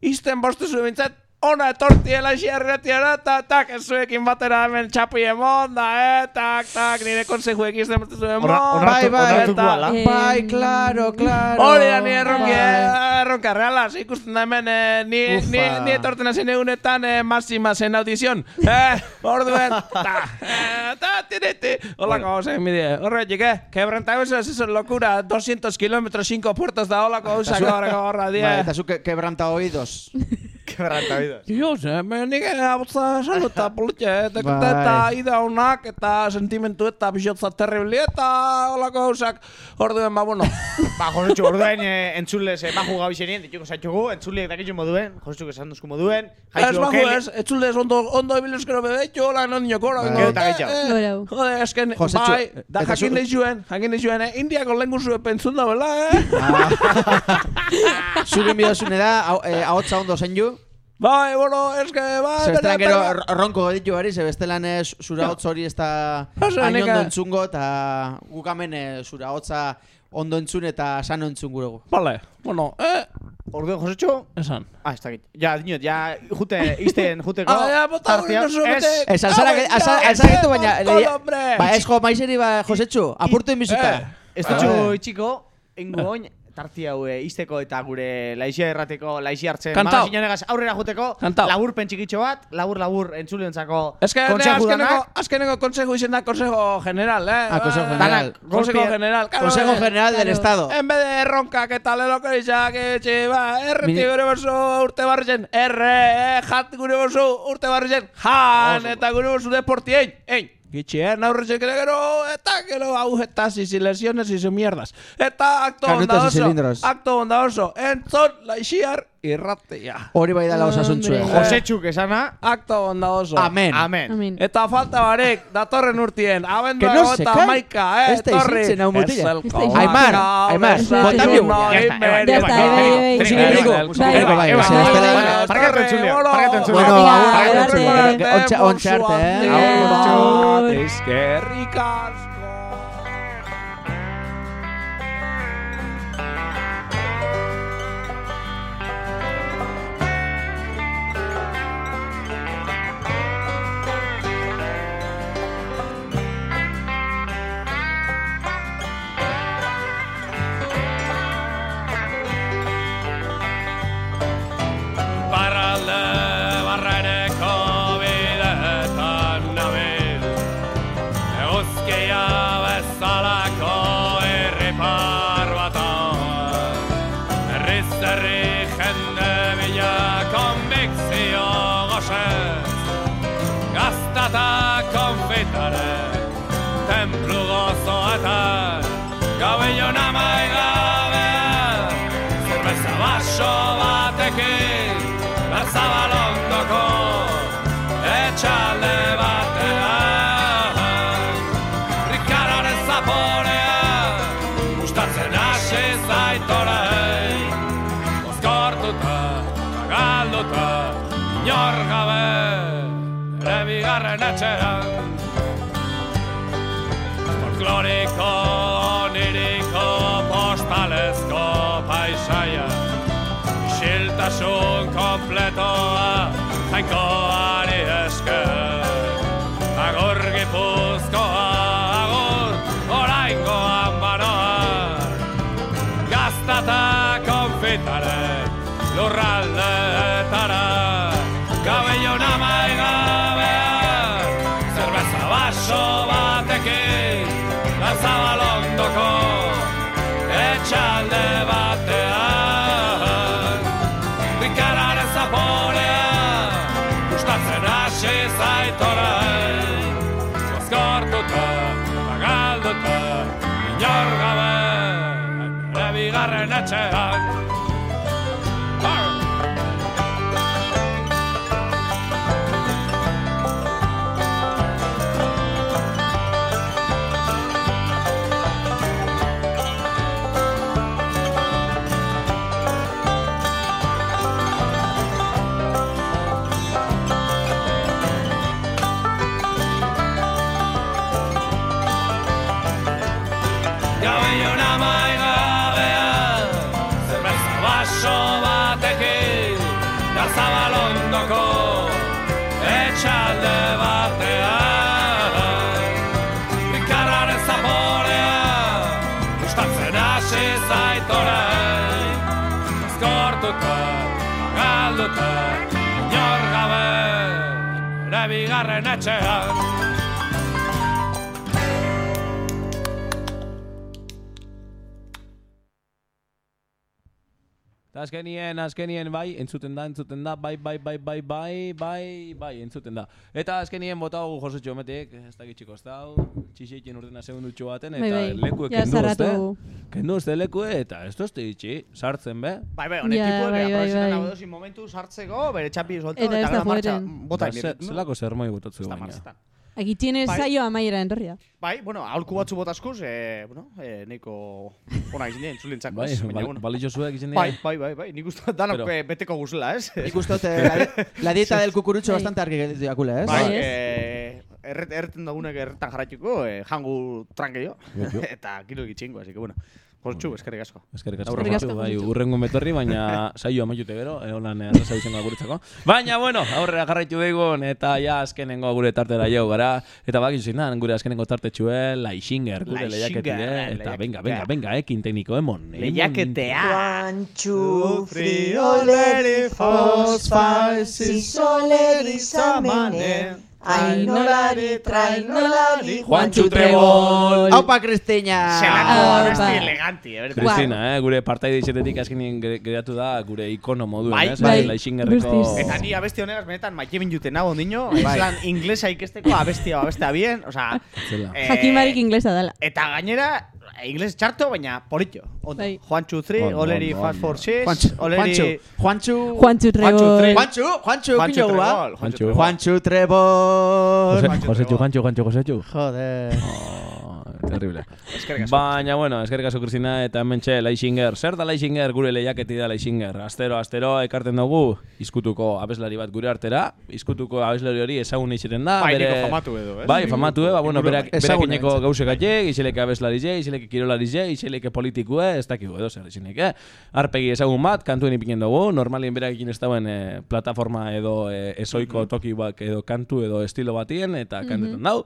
Izten bostu zu bintzat, ona etortiela xerretiara, eta tak, zuekin batera hemen txapi emon, da, eh, tak, tak, nire konsejuek izten bostu zu emon. Ora- Bai, bai, eta-. Eh, Bai, claro, claro. Hori da ni erronki, Bai. eh, erronka realaz, ikusten da hemen, eh, ni, Ufa. ni, ni etorten hasi egunetan eh, máxima zen audizion. Eh, orduen, ta, eh, ta, tiriti. Holako hau zen bide. Horretik, eh, quebranta eso es eso locura, 200 kilómetros, 5 puertos da holako hausak horreko horra, die. Bai, eta zu que- quebranta oídos. Quebranta bidoz. Jo, ze, me nik abotza esan eta eta Bai. eta ida honak, eta sentimentu eta bisotza terribli, eta holako hausak, orduen, ba, bueno. Ba, Josetxu, orduen eh, entzulez eh, baju gabixenien, dituko zaitxugu, entzuliek dakizu moduen, Josetxu esan duzku moduen, Ez jaizu bajo okele. ez, etzulez ondo, ondo ibilezkero bebetxo, lan ondino kora. Bai. ingo, Eta eh, eh. Jode, esken, bai, da jakin zu- dizuen, jakin dizuen, eh, Indiako lengu zuen pentsun da, bela, eh? Zugen bidozune da, hau- eh, ahotsa ondo zen ju. Bai, bueno, eske, bai, Ze bestelan bera, gero ronko ditu bari, ze bestelan ez zura hotz hori ez da hain ondo entzungo, eta guk hemen eh, zura hotza ondo entzun eta sano entzun guregu. Vale, bueno, eh, Orduen, Josetxu, esan. ah, ez dakit. Ja, dinot, ja, jute, izten, juteko. Ah, ja, bota hori Ez, bete. Ez, alzara baina... eh. Ba, ez jo, maizeri ba, Josetxu, apurtu inbizuta. Eh. ez dutxu Eh. itxiko, ingo oin, tarti hau eh, izteko eta gure laixia errateko, laixia hartzen magazinonegaz aurrera joteko, Kantau. laburpen txikitxo bat, labur labur entzuleentzako Ez que ne, konseju danak. azkeneko consejo izen da consejo general, eh? Ah, consejo Eh, general. Consejo Golpe- general. claro, Consejo eh, General del Estado. En vez de ronkak eta lelokerizak etxe, ba, erreti Mini- gure bozu urte barrizen, erre, eh, jat gure bozu urte barrizen, jan, eta gure bozu deporti, ein, ein. Gitxien aurrezen kere gero, eta gero agujetas y sin lesiones y sin mierdas. Eta acto Canutos y onda oso, cilindros. acto onda oso, entzon, laixiar, irratia. Hori bai dela osasuntxue. Hombre. Jose Txuk esana, Acto onda oso. Amen. amen. Amin. Eta falta barek, datorren urtien, abendua Que no cae. maika, eh, Ez da etorri. izitzen hau mutila. Ez el Ez da Aimar, kolakao, Aimar, desayuno bota biu. Ya está, imeri- Ya está, bai, bai, bai. Trigo, Bai, trigo, bai, trigo, bai, bai, bai, bai. bai. Parkatu entzulea, parkatu entzulea. Bueno, Venga, agur, agur, gracias. agur, ontsa- ontsa arte, eh? Agur. Agur, Eskerrik asko. Barralde Thank God. Ere bigarren etxean azkenien, azkenien, bai, entzuten da, entzuten da, bai, bai, bai, bai, bai, bai, bai, entzuten da. Eta azkenien botau Jose Txometek, ez da gitxiko ez dau, txixekin urtena segundutxo baten, Bai, eta bai, lekue ja kendu uste. Kendu uste lekue, eta ez tozte itxi, sartzen be. Bai, bai, honek tipuek bai, bai, bai. dozin momentu sartzeko, bere txapi solto, Eta eta, ez da gero martxa bota Ba, inbirrit, no? Zelako zermoi bototzu Ez da baina. Martxetan. Aquí tienes Bai. saio amaiera entorria. Bai, bueno, aholku batzu botaskuz, eh, bueno, eh, neiko ona izin dien, zulintzako. Bai, baina, bal- bueno. balitxo zuek izan Bai, bai, bai, bai, nik uste danok Pero- eh, beteko guzela, ez? Nik uste eh, la, la dieta del cucurucho Bai. bastante argi diakule, ez? Bai, Bai, ez? eh, erret, erreten dugunek erretan jarraituko, eh, jangu jo. eta kilo gitxingo, así que bueno. Portxu, eskerrik asko. Eskerrik asko. Eskerrik asko, bai, urrengo metorri, baina saio amaiute gero, eh, holan eh, arraza izango guretzako. Baina, bueno, aurrera jarraitu daigun, eta ja azkenengo gure tartera jau gara, eta bak izin da, gure azkenengo tartetxue, Laixinger, gure Laixinger, lehiaketide, eta venga, venga, venga, ekin tekniko emon. Lehiaketea. One, two, three, oleri, fosfai, zizoleri, zamane. Ainolari, trainolari, Juanchu Trebol. Aupa. Zelako Ah, abesti bai. eleganti, eh. Kristina, eh, gure partaide izetetik azkenin gre- geratu da gure ikono moduen, Bai, eh, bai. Laixingerreko... Guztiz. Eta ni abesti honegaz benetan maite bintuten nago ondino, Bai. eslan inglesa ikesteko abestia abestea bien, osea, Zela. eh, Jakimarik inglesa dala. Eta gainera, ingles txarto, baina politxo. Ondo. Bai. Juanchu 3, Ondo, Oleri ondo, Fast ondo. for 6, Juanchu, Oleri... Juanchu, Juanchu Trebol. Trebol. Juanchu, Juanchu, Juanchu Juanchu, Trebol. Juanchu. Juanchu Trebol. Jose, Josechu, Juancho, Juancho, Josechu. Joder. Terrible. Eskerrik asko. Baina, bueno, eskerrik asko Kristina eta hemen txe, Laixinger. Zer da Laixinger gure lehiaketi da Laixinger? Astero, astero, ekarten dugu, izkutuko abeslari bat gure artera, izkutuko abeslari hori ezagun izaten da. Bai, niko famatu edo, ez? Bai, famatu, ba, bueno, berak, berak ineko gauzekatek, izeleke abeslari je, izeleke kirolari je, izeleke politikue, ez dakigu edo zer izinek, eh? Arpegi ezagun bat, kantuen ipinen dugu, normalien berak ikin ez dauen eh, plataforma edo eh, ezoiko toki bak edo kantu edo estilo batien, eta kantetan dau.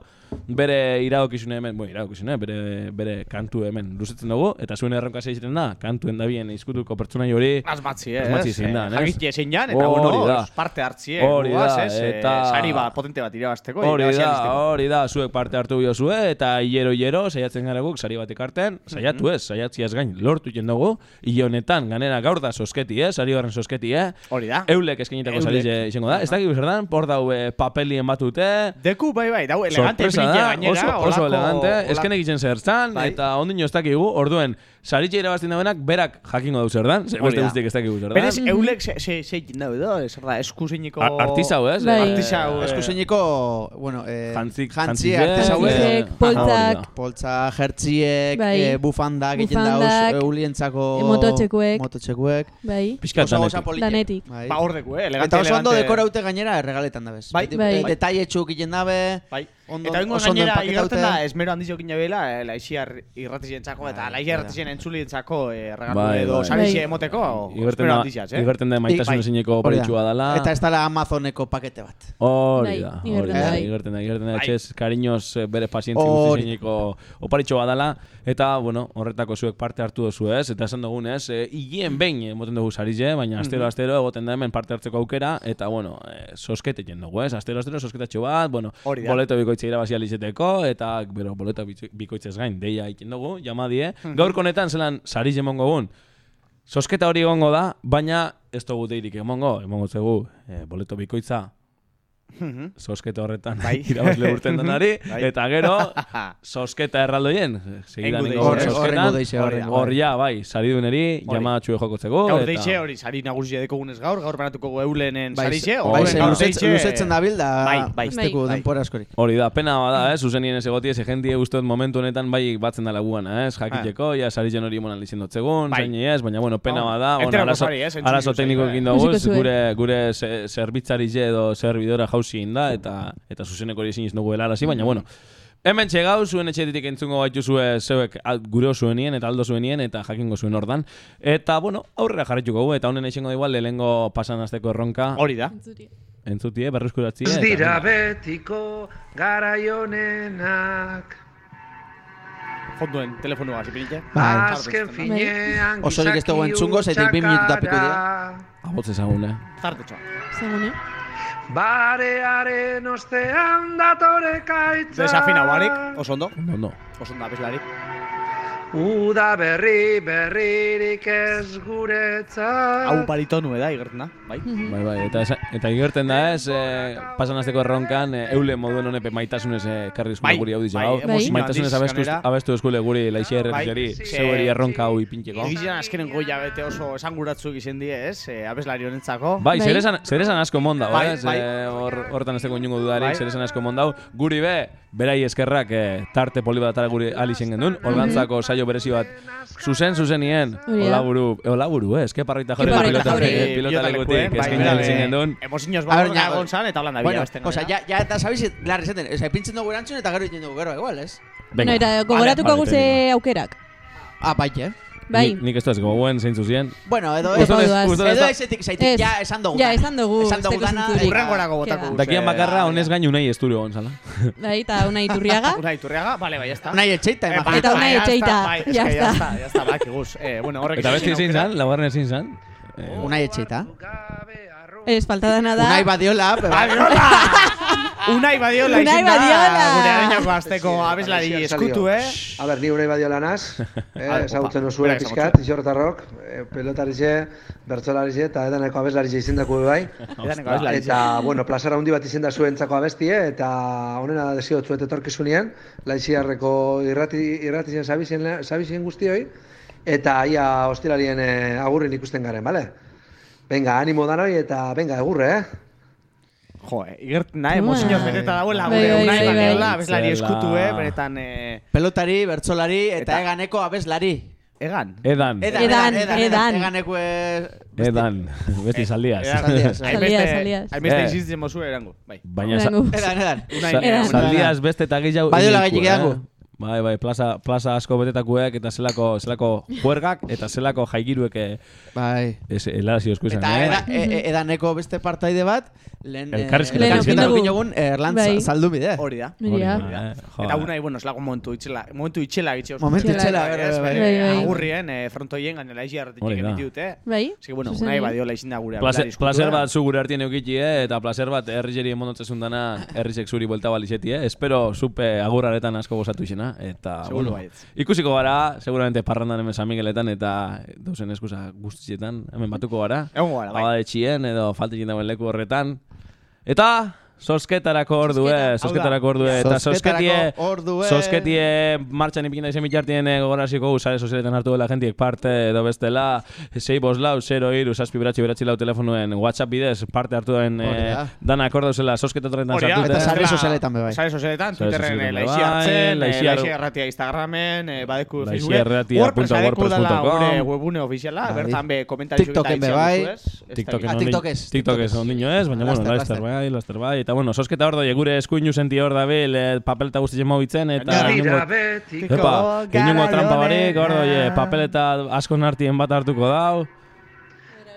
Bere iradokizune hemen, bueno, iradokizune, bere, bere kantu hemen luzetzen dugu, eta zuen erronka zeiten da, kantuen da bien izkutuko pertsonai hori, Asmatzi, eh? Asmatzi zein da, ez? Jakitie zein jan, eta bueno, da. parte hartzie, Hori da, ez? eh, eta- Sari bat, potente bat irabazteko. Hori da, hori da, zuek parte hartu biozue eta hilero hilero saiatzen gara guk sari bat ekarten, saiatu ez, saiatziaz gain lortu jen dugu, hile honetan, ganera gaur da sosketi, eh, sari garren sosketi, eh, Hori da. eulek eskenitako Eulek. sari izango da, ez dakik zer dan, por dau eh, papelien batute, Deku, bai, bai, dau, elegante gainera. oso, elegante, eskenek itzen zertzan, Bai. eta ondino ez dakigu, orduen, saritxe irabazten dauenak, berak jakingo dau zer dan, ze beste guztiek ez dakigu zer dan. Berez, eulek se, se, se, no, edo, zer da, eskuzeiniko... Ar- artisau, ez? Bai. Artisau, eh, Eskuseiniko, bueno, eh, Jantzik- jantzi, jantzizek, artisauek, Jantzizek, eh, poltsak. hori da. poltsa, jertziek, Bai. eh, bufandak, egiten Bufandak, dauz, eulientzako... eh, mototxekuek. Mototxekuek. Bai. Pixka Oso danetik. Danetik. Bai. Ba, ordeku, eh, elegante, Eta oso ondo elegante. dekoraute gainera erregaletan da bez. Bai, bai. Detaile txuk egiten dabe. Bai. Ondo, eta bengo oso ondo igartzen da, esmero handiz jokin jabela, eh, laixiar irratizientzako, eta Bai, laixiar bai. irratizien entzulientzako eh, regatu Bai, edo bai. Bai. emoteko, esmero da, handizaz, eh? igerten da maitasun Bai. ezineko Hori da. oparitxua dela. Eta ez dala Amazoneko pakete bat. Hori Bai, da, hori da, da, igerten da, igerten da, Bai. etxez, kariñoz eh, bere pazientzi Hori. guztizeiniko oparitxo badala, eta, bueno, horretako zuek parte hartu duzu ez, eta esan dugun ez, e, higien behin emoten dugu sarize, baina astero, astero, egoten da hemen parte hartzeko aukera, eta, bueno, e, soskete jen dugu ez, astero, astero, sosketatxo bat, bueno, da. boleto bikoitza irabazi alizeteko, eta, bero, boleto bikoitzez gain, deia egiten dugu, jamadie, gaurko honetan zelan sarize emongo gun, Sosketa hori egongo da, baina ez dugu deirik emongo, emongo zegu e, boleto bikoitza sosketa horretan Bai. irabazle urten denari, Bai. eta gero sosketa erraldoien, segidan horrengo. hor ja, bai, sariduneri, Hori. jamatxue jokotzeko, Gaur eta... deixe hori sari nagusia dekogunez gaur, gaur banatuko eulenen Bai, sarixe, bai, gaur luzetzen, dabil da Bai, bai. ez teku Bai. denpora askorik. Hori da, pena bada, eh, zuzenien ez egotie, ze jendie uste dut momentu honetan bai batzen dela guana, ez, jakiteko, ja saritzen hori monan lizien dotzegun, Bai. zein ez, baina bueno, pena Ba, bada, arazo, sari, ez, dituzu, tekniko bai. egin dugu, gure, gure ze- zerbitzari edo servidora jauzi da, eta, eta zuzeneko hori ezin ez dugu helarazi, baina bueno, Hemen txegau, zuen etxetik entzungo gaitu zue zeuek al- gure zuenien eta aldo zuenien eta jakingo zuen ordan. Eta, bueno, aurrera jarrituko gu, eta honen eixengo da igual lehengo pasan azteko erronka. Hori da. Entzutie, berruskuratzie. Ez eta- dira betiko garaionenak Fonduen telefonua hasi pinite. Bai. Azken finean Osorik ez dugu entzungo, zaitik bi minututa piko dira. Abotz ezagun, eh? Tartetxoa. Segune. Barearen ostean datore kaitza Desafina barik, oso ondo. Ondo, ondo. Oso ondo abeslari. Uda berri berririk ez guretzat Hau baritonu da, igertzen da, bai? Bai, bai, eta, eta igerten da ez, eh, pasan azteko erronkan, eh, eule moduen honepe maitasunez eh, karri eskule Bai, guri hau dizu bai, emozio Maitasunez abestu, abestu eskule guri laixia Bai, errezeri, ze- zeueri erronka hau ipintxeko. Egizean azkenen goia bete oso esanguratzuk izen die, ez? E, abeslari honentzako. Bai, zer esan, zer esan asko mondau, Bai, ez? bai. Eh, Hor, hortan ez dugu inungo dudarik, Bai. zer esan asko mondau. Guri be, berai eskerrak eh, tarte poli bat guri alixen gendun, organtzako saio berezi bat. Zuzen zuzenien, olaburu, olaburu, eh, eske parrita jori Eparrita pilota, jori. eh, pilota lekutik, eskaini alixen gendun. Ver, bat ya, gonzan eta holan da Bueno, bila o sea, ya, ya eta sabiz, larri zaten, o sea, pintzen dugu erantzun eta gero egiten dugu gero, igual, ez? Bueno, eta gogoratuko vale, guze aukerak. Ah, bai, eh? Bai. Nik, nik ez dut goguen zeintzu ziren. Bueno, edo ez- ez Edo da- ezetik zaitik, Ez. ja, esan dugu. Ja, esan dugu, Esan ez dugu dana. Urrengorako botako Dakian bakarra, da, honez gain unai estudio gonzala. Bai, eta una iturriaga. Una iturriaga, vale, bai, ya está. Unai etxeita, Eh, imagina. Eta Unai ya está, Etxeita, bai, que ya está. está, ya está, bai. Eh, bueno, horrek Eta beste aukera. zan, laugarren ezin zan. Unai etxeita. Ez, falta dana da. Unai badiola, pero... Badiola! Unai Badiola Unai izin da, Badiola! gure adinako azteko abeslari eskutu, eh? A ber, ni unai badio lanaz, eh, Ah, ezagutzen opa, osue bera pizkat, izortarrok, eh, pelotarize, bertzolarize eta edaneko abeslarize izendako bai. Eta, bueno, plazara handi bat izenda zuentzako abestie, eta honena desio zuet etorkizunean, laiziarreko irrati, irratizien zabizien, zabizien guztioi, eta ia hostilarien eh, agurrin ikusten garen, bale? Venga, animo danoi eta venga, egurre, eh? Jo, igert nahi, emozioz beteta dauela, Bai, gure bai, Unai bai, bai. Abeslari Zela. eskutu, eh? Beretan, eh... Pelotari, bertzolari eta, Eta- eganeko abeslari. Egan. Edan. Edan, Edan, edan, edan. edan. Eganeko eh, Edan. Beti saldiaz. Saldiaz, Saldiaz, Hainbeste, Eh. izitzen mozue erango, bai. Baina. Edan, edan. Saldiaz beste eta gehiago. Badiola gaitik edango. Bai, bai, plaza, plaza asko betetakuek eta zelako, zelako juergak eta zelako jaigiruek Bai. ez, helarazio esku izan, Eta eh? eda, e, e, edaneko beste partaide bat, lehen... Elkarrizketa. Lehen elkarrizketa eduki dugu. dugun, Erlantz Bai. saldu bide. Hori da. Hori da. Eh, jo, Eta unai, bueno, eslago momentu itxela, momentu itxela gitxe. Momentu itxela. Agurrien, eh, frontoien, gainela izi arretik egin dute. Bai. Así que, bueno, unai egin. badiola izin da gure Placer, eh? bat zu gure artien eukitzi, eh? eta placer bat herrizeri emonotzezun dana herrizek zuri buelta balizeti, eh? Espero supe agurraretan asko gozatu izena, eta, bueno, ikusiko gara, seguramente parrandan hemen San Migueletan, eta dauzen eskusa guztietan, hemen batuko gara. Egongo gara, bai. Txien, edo faltekin dagoen leku horretan. Eta, Sosketarako ordue, Sosketa. sosketarako ordue, eta Sosketarako sosketie, sosketie martxan ipinda izen bitartien eh, gogoraziko usare sozialetan hartu dela jentiek parte edo bestela, 6 bos lau, 0 iru, saspi beratzi beratzi lau telefonuen WhatsApp bidez parte hartu den Hori eh, da. dana akordauzela sosketa torretan Hori da, sartute. Eta sare Eta- sozialetan be bai. Sare sozialetan, Twitterren eh, laixi bai, hartzen, laixi erratia Instagramen, eh, badeku Laixi Facebooken. erratia WordPress wordpress.com. gure webune ofiziala, Bai. bertan be komentario TikToken be bai. TikToken Ah, ez, TikTok ez, TikTok ez. ondino ez, baina bueno, laster. bai, laster bai. Eta bueno, sosketa hor doi, gure eskuinu senti hor eh, papeleta guztien mobitzen, eta inongo- betiko Epa, inongo trampa barik, hor doi, garaionean. papeleta asko nartien bat hartuko dau.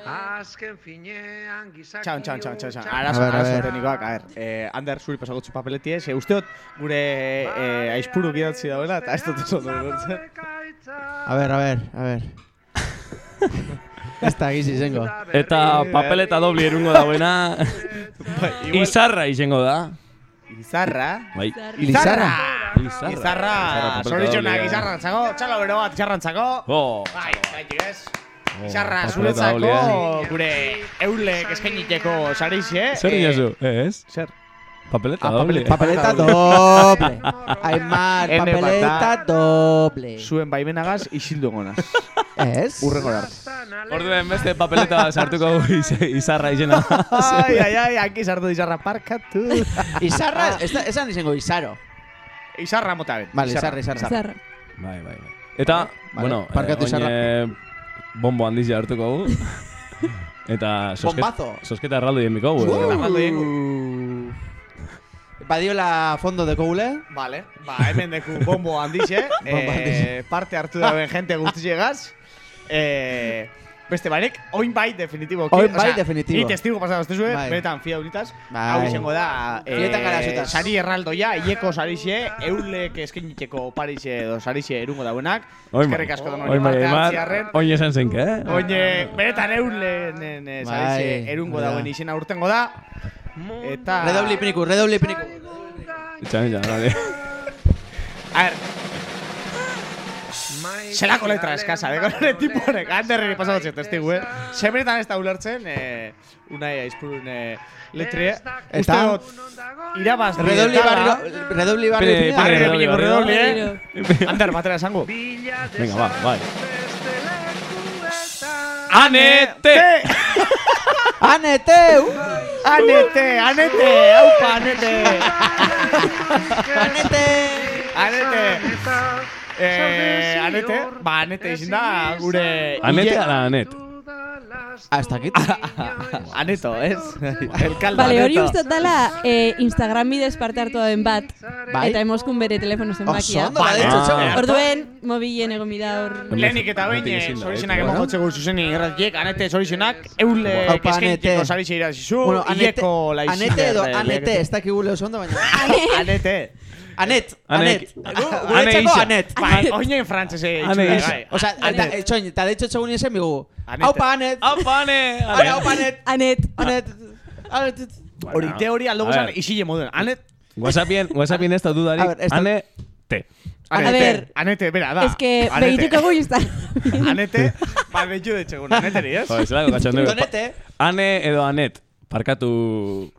Azken finean gizaki Txan, txan, txan, txan, txan. A Arazo, ver, a arazo ver. teknikoak, a ver. Eh, Ander, zuri pasagotzu papeletie, ze usteot gure eh, aizpuru gidatzi dauela, eta ez dut oso ulertzen. A ver, a ver, a ver. Ez da gizi zengo. Eta papeleta dobli erungo dauena, igual- izarra izango da. Izarra. Bai. Izarra! Izarra. Izarra! papeleta Zoritxonak doblea. izarrantzako, txalo bero bat izarrantzako. Oh, Bai, gaitik ez. Oh, Izarra zuretzako doblea. gure eulek eskainiteko sarixe. Zer eh, dinazu? Ez? Zer? Papeleta Ah, doble. Papeleta doble. Aimar, Ene bat papeleta doble. Zuen baimenagaz isildu gonaz. Ez? Urrengo arte. Orduen beste papeleta sartuko izarra izena. Ai, ai, ai, aquí sartu izarra parkatu. Izarra, esan izango izaro. Izarra mota ben. Vale, izarra, izarra. Zarra. Bai, bai, bai. Eta, Vale, bueno, parkatu eh, izarra. bombo handiz hartuko dugu. Eta sosket, Bombazo. sosketa erraldo jendiko gu. Sosketa eh. Erraldo. Badiola fondo de koule. Vale, ba, hemen deku bombo handixe. Eh, handixe. parte hartu dauen gente guztiegaz. Eh, beste barik, oin bai definitibo. Oin bai definitibo. Ni testigo pasatu ez zuen, Bai. benetan fia unitas. Bai. Hau izango da, eh, Fietan gara zutaz. sari erraldoia, hileko sarixe, eulek eskainiteko parixe edo sarixe erungo dauenak. Oin bai. Eskerrik asko da Oin bai, parte hartziarren. oin esan zenke, eh? Oine, benetan eulen eh, sarixe Bai, erungo da. dauen izena urtengo da. Eta... Redobli piniku, redobli piniku. Itxan, itxan, dale. A ver. Zelako letra eskasa, de nire tipo honek, handerreri pasatzen testigu, eh? Semenetan ez da ulertzen, eh, unai aizpurun eh. Eta? Uste dut, irabaz Redobli barrio, redobli barrio. Piniko redobli. redobli, eh? Ander, batera esango. Venga, va, bai. Anete! Aneteu! Anete, anete, aupa, anete. Anete! Anete. Eh, anete, ba, anete izin da, gure... Anete ala anet? Hasta aquí. Aneto, ez? El caldo Bale, hori uste dela eh, Instagram bidez parte hartu den bat. Bai. Eta emoskun bere telefono zenbakia. ondo, bale, Ah. txotxo. Orduen, mobilen egon bida hor. Lehenik eta behin, eh, zorizenak eh, emon bueno. jotzeko zuzeni irratiek, anete zorizenak, eule Anete. sarixe irazizu, Bueno, Anete, hileko laizik. Anete edo Anete, ez dakik gule oso ondo, baina. Anete. Anet, Anet. Gu- Ane Guretzako. Anet. Bai, oinen frantzese Ane itxura, isa. bai. O sea, eta, eh, txoin, eta de hecho txogun esen bigu. Anete. Aupa Anet. Aupa, Ane. Ane, aupa Anet. Anet. Anet. Anet. Hori teoria aldo A ver. isile moduen. Anet. Whatsappien, Whatsappien ez da A dudarik. ver, ez da- Ane, te. A Anete, ver. Anete, bera, da. Ez que Anete. behituko gu Instagram. Anete, ba, behitu detxegun, aneteri, ez? Jo, zelako katxondeu. Donete. Ane edo Anet. Parkatu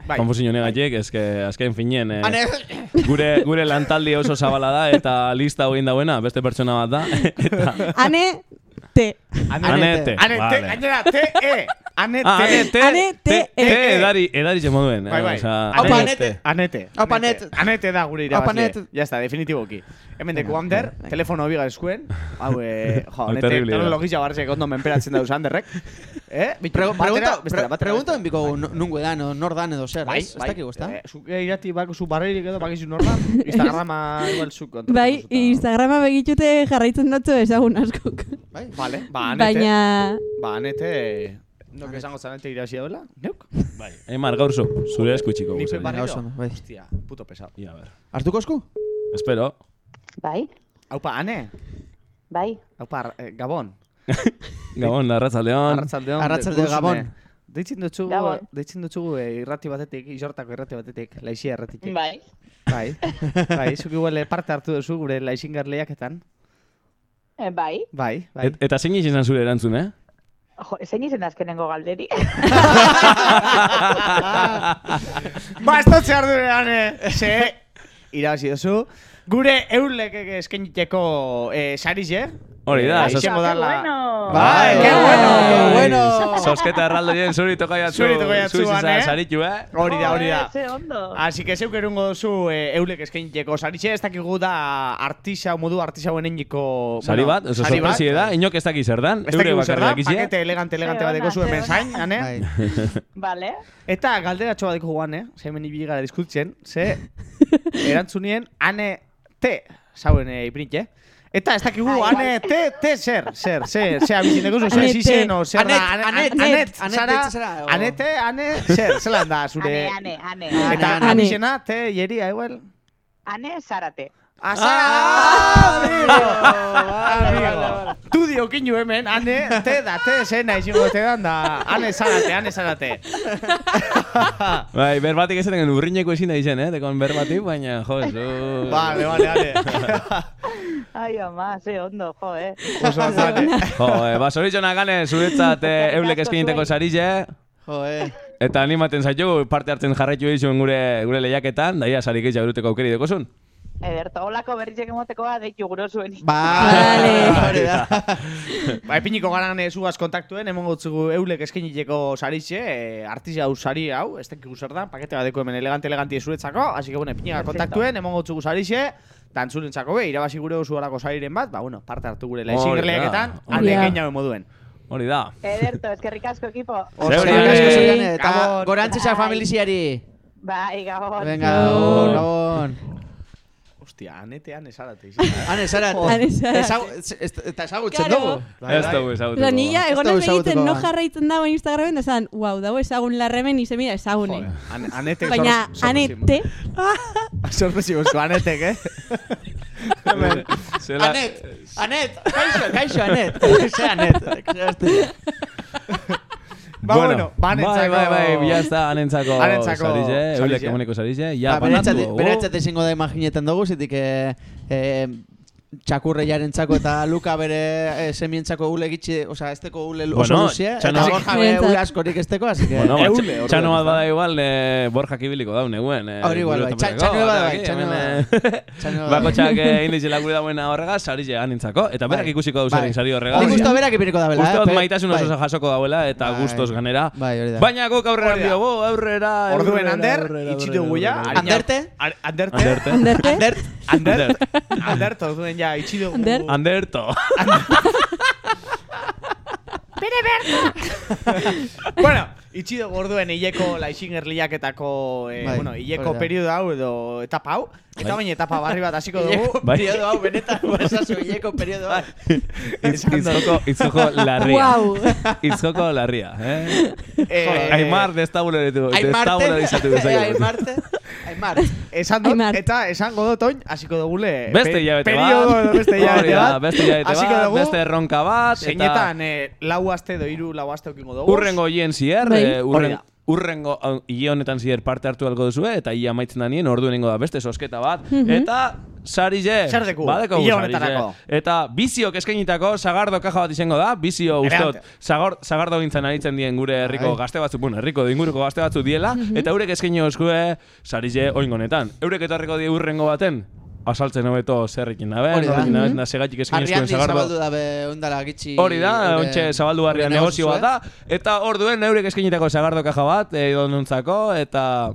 Bai. konfusio negatik, eske azken finien eh, gure gure lantaldi oso zabala da eta lista hogin dauena, beste pertsona bat da. eta Ane, te. Anete. Anete, Vale. gainera, te, e. Anete. Ah, Anete. Ane, te, te, edari, edari txe moduen. Bai, bai. Osea, Aupa, Anete. Anete. Anete. Anete. Anet. Anete da gure Aupa, irabazle. Anet. Ya está, definitiboki. Hemen deku ander, telefono biga eskuen. Hau, eh, jo, Anete, da. teknologizia barzek ondo menperatzen dauz Anderrek. Eh? Bitu, Pre- batera, Pregunta, bestera, pre- batera, pregunta en biko nungo dan, o nor dan edo zer, Bai, ez? Ez bai. Eh, Zuk irati bako zu barreirik edo bakizu norma. Instagrama igual zu kontrol. Bai, Instagrama begitute jarraitzen dutzu ezagun askok. Bai, vale. Ba, Anete. Baina... Ba, Anete... Nok esango zanete irazi daula? Neuk? Bai. Eimar, gaur zu, zure eskutxiko. Nipe guzari. barriro? bai. Hostia, puto pesado. Ia, a ver. Hartuko esku? Espero. Bai, Haupa, Ane. bai. Haupa, eh, Gabon. Gabon, arratzaldeon. Arratzaldeon. Arratzalde Guzune. Gabon. Deitzen Gabon. deitzen dutzugu eh, irrati batetik, isortako irrati batetik, laixia irratitik. Bai. Bai. bai, zuk igual parte hartu duzu gure laixingar lehiaketan. Eh, bai. Bai, bai. Et, eta zein izan zure erantzun, eh? Jo, zein izen azkenengo galderi? ba, ez dut zehar durean, eh, ze, irabazi duzu. Gure eulek eskeniteko eh, sarize. Hori da, Eh, sos- izango da la... bueno! Bai, qué bueno, qué bueno. Sosketa erraldoien zuri toka jatzu. Zuri toka jatzu, Zuri Ane. saritu, eh? Hori da, hori da. Joder, ze ondo. Así que zeuk erungo duzu eh, eulek eskainiteko sarixe, ez dakigu da artisau, modu artisauen eginiko... Sari bat, oso sari bat. sorpresi da, inok ez daki zer dan. Ez eure dakigu zer bakarrik da, dakizie. pakete elegante elegante Ze bateko ona, zu ze hemen ona. zain, ane? Vale. Eta galderatxo bat guan, eh? Ze hemen ibili gara diskutzen, ze erantzunien ane te zauen eh, iprintxe. Eta ez dakigu ane te, te zer, zer, zer, zer abizin dugu, zer Ane zizen, o zer Anet, ane- anet, anet, anet, zara, anete, ane, zer, zelan da, zure... Ane, ane, ane. Eta abizena, te, jeria, igual. Ane, zarate. Azara! Amigo! Tu diokinu hemen, ane, te da, te zena izango te dan da, ane zarate, ane zarate. Bai, berbatik ez eten urrineko ezin da izen, eh? Dekon berbatik, baina, jo, ez du... Vale, vale, vale. Ai, ama, ze ondo, jo, eh. Oso azale. Jo, eh, ba, gane, zuretzat eh, eulek eskiniteko sarize. Jo, eh. Eta animaten zaitu, parte hartzen jarraitu dizuen gure, gure lehiaketan, daia sarik eitza beruteko aukeri dekozun. Ederto, holako berrizek emotekoa deitu guro zuen. Vale. Hori da. Ba, epiniko garan eh, zugaz kontaktuen, emon gotzugu eulek eskeniteko sarixe, eh, artisa hau sari hau, ez tekigu zer da, pakete badeko hemen elegante elegante zuretzako, así que bueno, epiniko Perfecto. kontaktuen, emon gotzugu sarixe, dantzurentzako be, irabazi gure oso harako sariren bat, ba, bueno, parte hartu gure ane da. gehiago moduen. Hori da. Ederto, eskerrik asko, ekipo. Eskerrik asko zurian, Eta gorantzisak Bai. familiziari. Bai, gabon. Venga, gabon, Hostia, anetean esarate. Zara. Ezagu- ez- Eta ezagutzen Claro. dugu. Ez dugu. Osa, nila Ez egon dugu ez egiten no jarraitzen dago Instagramen, da zan, wow, dago ezagun larremen izemia ezagune. Ane, anete Baina, anete, Sorpresibuzko, anetek, eh? Hemen. Zela... Anet, Anet, kaixo, kaixo, Anet. Ze Anet. Ba, bueno, ba, bai, bai, bai, ya está, anentzako Anentzako sarize, eulek emuneko sarize, ja, Ba, banatu beretzat ezingo da imaginetan dugu, zitik eh, eh, txakurreiarentzako eta Luka bere eh, semientzako ule gitxi, osea, esteko ule oso Bueno, luzie, txano- eta Borja bere ule askorik esteko, así que... Bueno, ba, Eule, txano bat bada igual, eh, Borja kibiliko daun eguen. Eh, Hori igual, bai, txa- txano bat bai, txano bat. Txano bat. Bakotxak eh, indizela gure dauen horregaz, sarize anintzako, eta berak Bai. ikusiko Bai. dauzaren sari horregaz. Nik uste berak ipiniko da bela, eh, pe- maitasun bai. oso jasoko dauela eta Bai. gustos ganera. Bai, hori da. Baina guk aurrera da. biogu, aurrera, Orduen ander, aurrera, itxi aurrera, dugu ja. aurrera. Arina- Anderte? Ar- Anderte? Anderte. Anderte? Andert, Andert? Andert, orduen ja, itxi dugu. Andert? Anderto. bere berta! bueno, itxi dugu orduen hileko Laixinger liaketako, eh, Bai, bueno, hileko periodo hau edo etapa hau. Eta Bai. baina etapa barri bat hasiko dugu. Bai. periodo hau, benetan, esazu, hileko periodo hau. Itzjoko, itzjoko larria. Guau. Itzjoko larria, eh? Eh, Aimar destabularitu, destabularizatu Aimarte, bezala. Aimarte, Aimar. Esan dut, Aimar. eta esango dut oin, hasiko dugule. Beste pe- hilabete periodo bat. beste hilabete bat. Beste hilabete bat, dugu, beste erronka bat. eta Zeinetan, eh, lau aste edo hiru lau aste okingo dugu. Urrengo hien zier, Bai. eh, urren, Hori da. Urrengo hile honetan zier parte hartu algo duzue, eta hile amaitzen da nien, orduen ingo da beste sosketa bat. Mhm. Eta Sarize, Zer deku, badeko honetarako. Eta biziok eskainitako sagardo kaja bat izango da, bizio ustot, sagor, sagardo gintzen aritzen dien gure herriko Bai. gazte batzuk, bueno, herriko inguruko gazte batzuk diela, eta eurek eskaini euskue Sarize oingonetan. Eurek etorriko die urrengo baten, asaltzen hobeto zerrekin dabe, Hori da. da segatik eskaini Harrian euskuen sagardo. zabaldu dabe ondala gitxi. Hori da, ontxe zabaldu barrian negozio bat negozioa. da. Eta orduen eurek eskainitako sagardo kaja bat, eh, donuntzako, eta...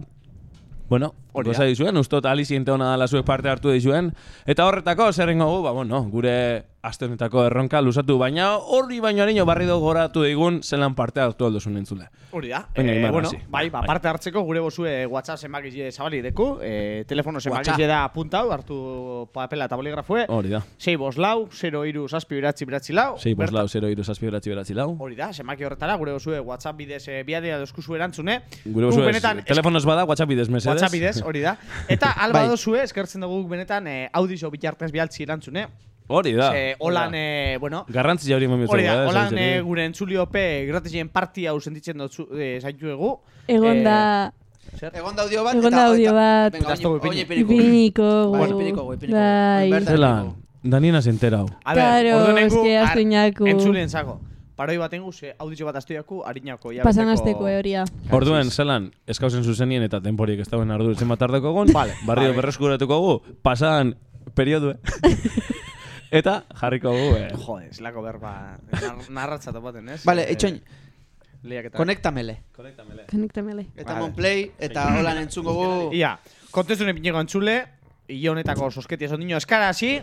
Bueno, Hori da. dizuen, ustot aliziente hona dela zuek parte hartu dizuen. Eta horretako, zer egingo gu, ba, bueno, gure aste honetako erronka luzatu, baina hori baino harino barri dugu goratu digun zelan parte hartu aldozun entzule. Hori da. Venga, Eh, Aimar, bueno, hasi. bai, ba, Bai. parte hartzeko gure bozue WhatsApp zenbakize zabali deku, eh, telefono zenbakize da apuntau, hartu papela eta boligrafue. Hori da. 6 bos lau, 0 iru zazpi beratzi beratzi lau. 6 bost Bertan- lau, 0 iru, zazpi beratzi beratzi lau. Hori da, zenbaki horretara, gure bozue WhatsApp bidez e, biadea dozkuzu erantzune. Gure Guk bozu benetan, telefonoz bada, WhatsApp bidez, mesedez. WhatsApp bidez, hori da. Eta alba Bai. dozue, eskertzen dugu benetan eh, audio bitartez bialtzi erantzune. Hori da. Ze, holan, eh, bueno, Garrantzia hori momentu. Hori da, holan eh, gure entzuliope gratizien parti hau sentitzen dut eh, zaitu egu. Egon da... Egon da audio bat. Egon da audio bat. Venga, Eta dugu oin- oin ipini. ipiniko. Bai, ipiniko, gu, ipiniko. Bai. Ipiniko. Danina zenterau. A ber, Claro, orduan es nengu, que ar- astu inaku. Entzulien zako. Paroi bat engu, ze auditxo bat astuiaku, harinako. Pasan azteko, eh, horia. Orduen, zelan, eskauzen zuzenien eta temporik ez dauen ardu zen batardeko egon, Vale, barrio vale. berreskuratuko gu, pasan periodue. eta jarriko gu, eh. Jode, zelako berba, nar narratza topaten, ez? Vale, Eh, itxoin, Lehiaketa. konektamele. Konektamele. Eta Vale. Monplay, eta holan entzungo gu. Ia, kontestune pineko entzule, hile honetako sosketi esan dino eskara hasi,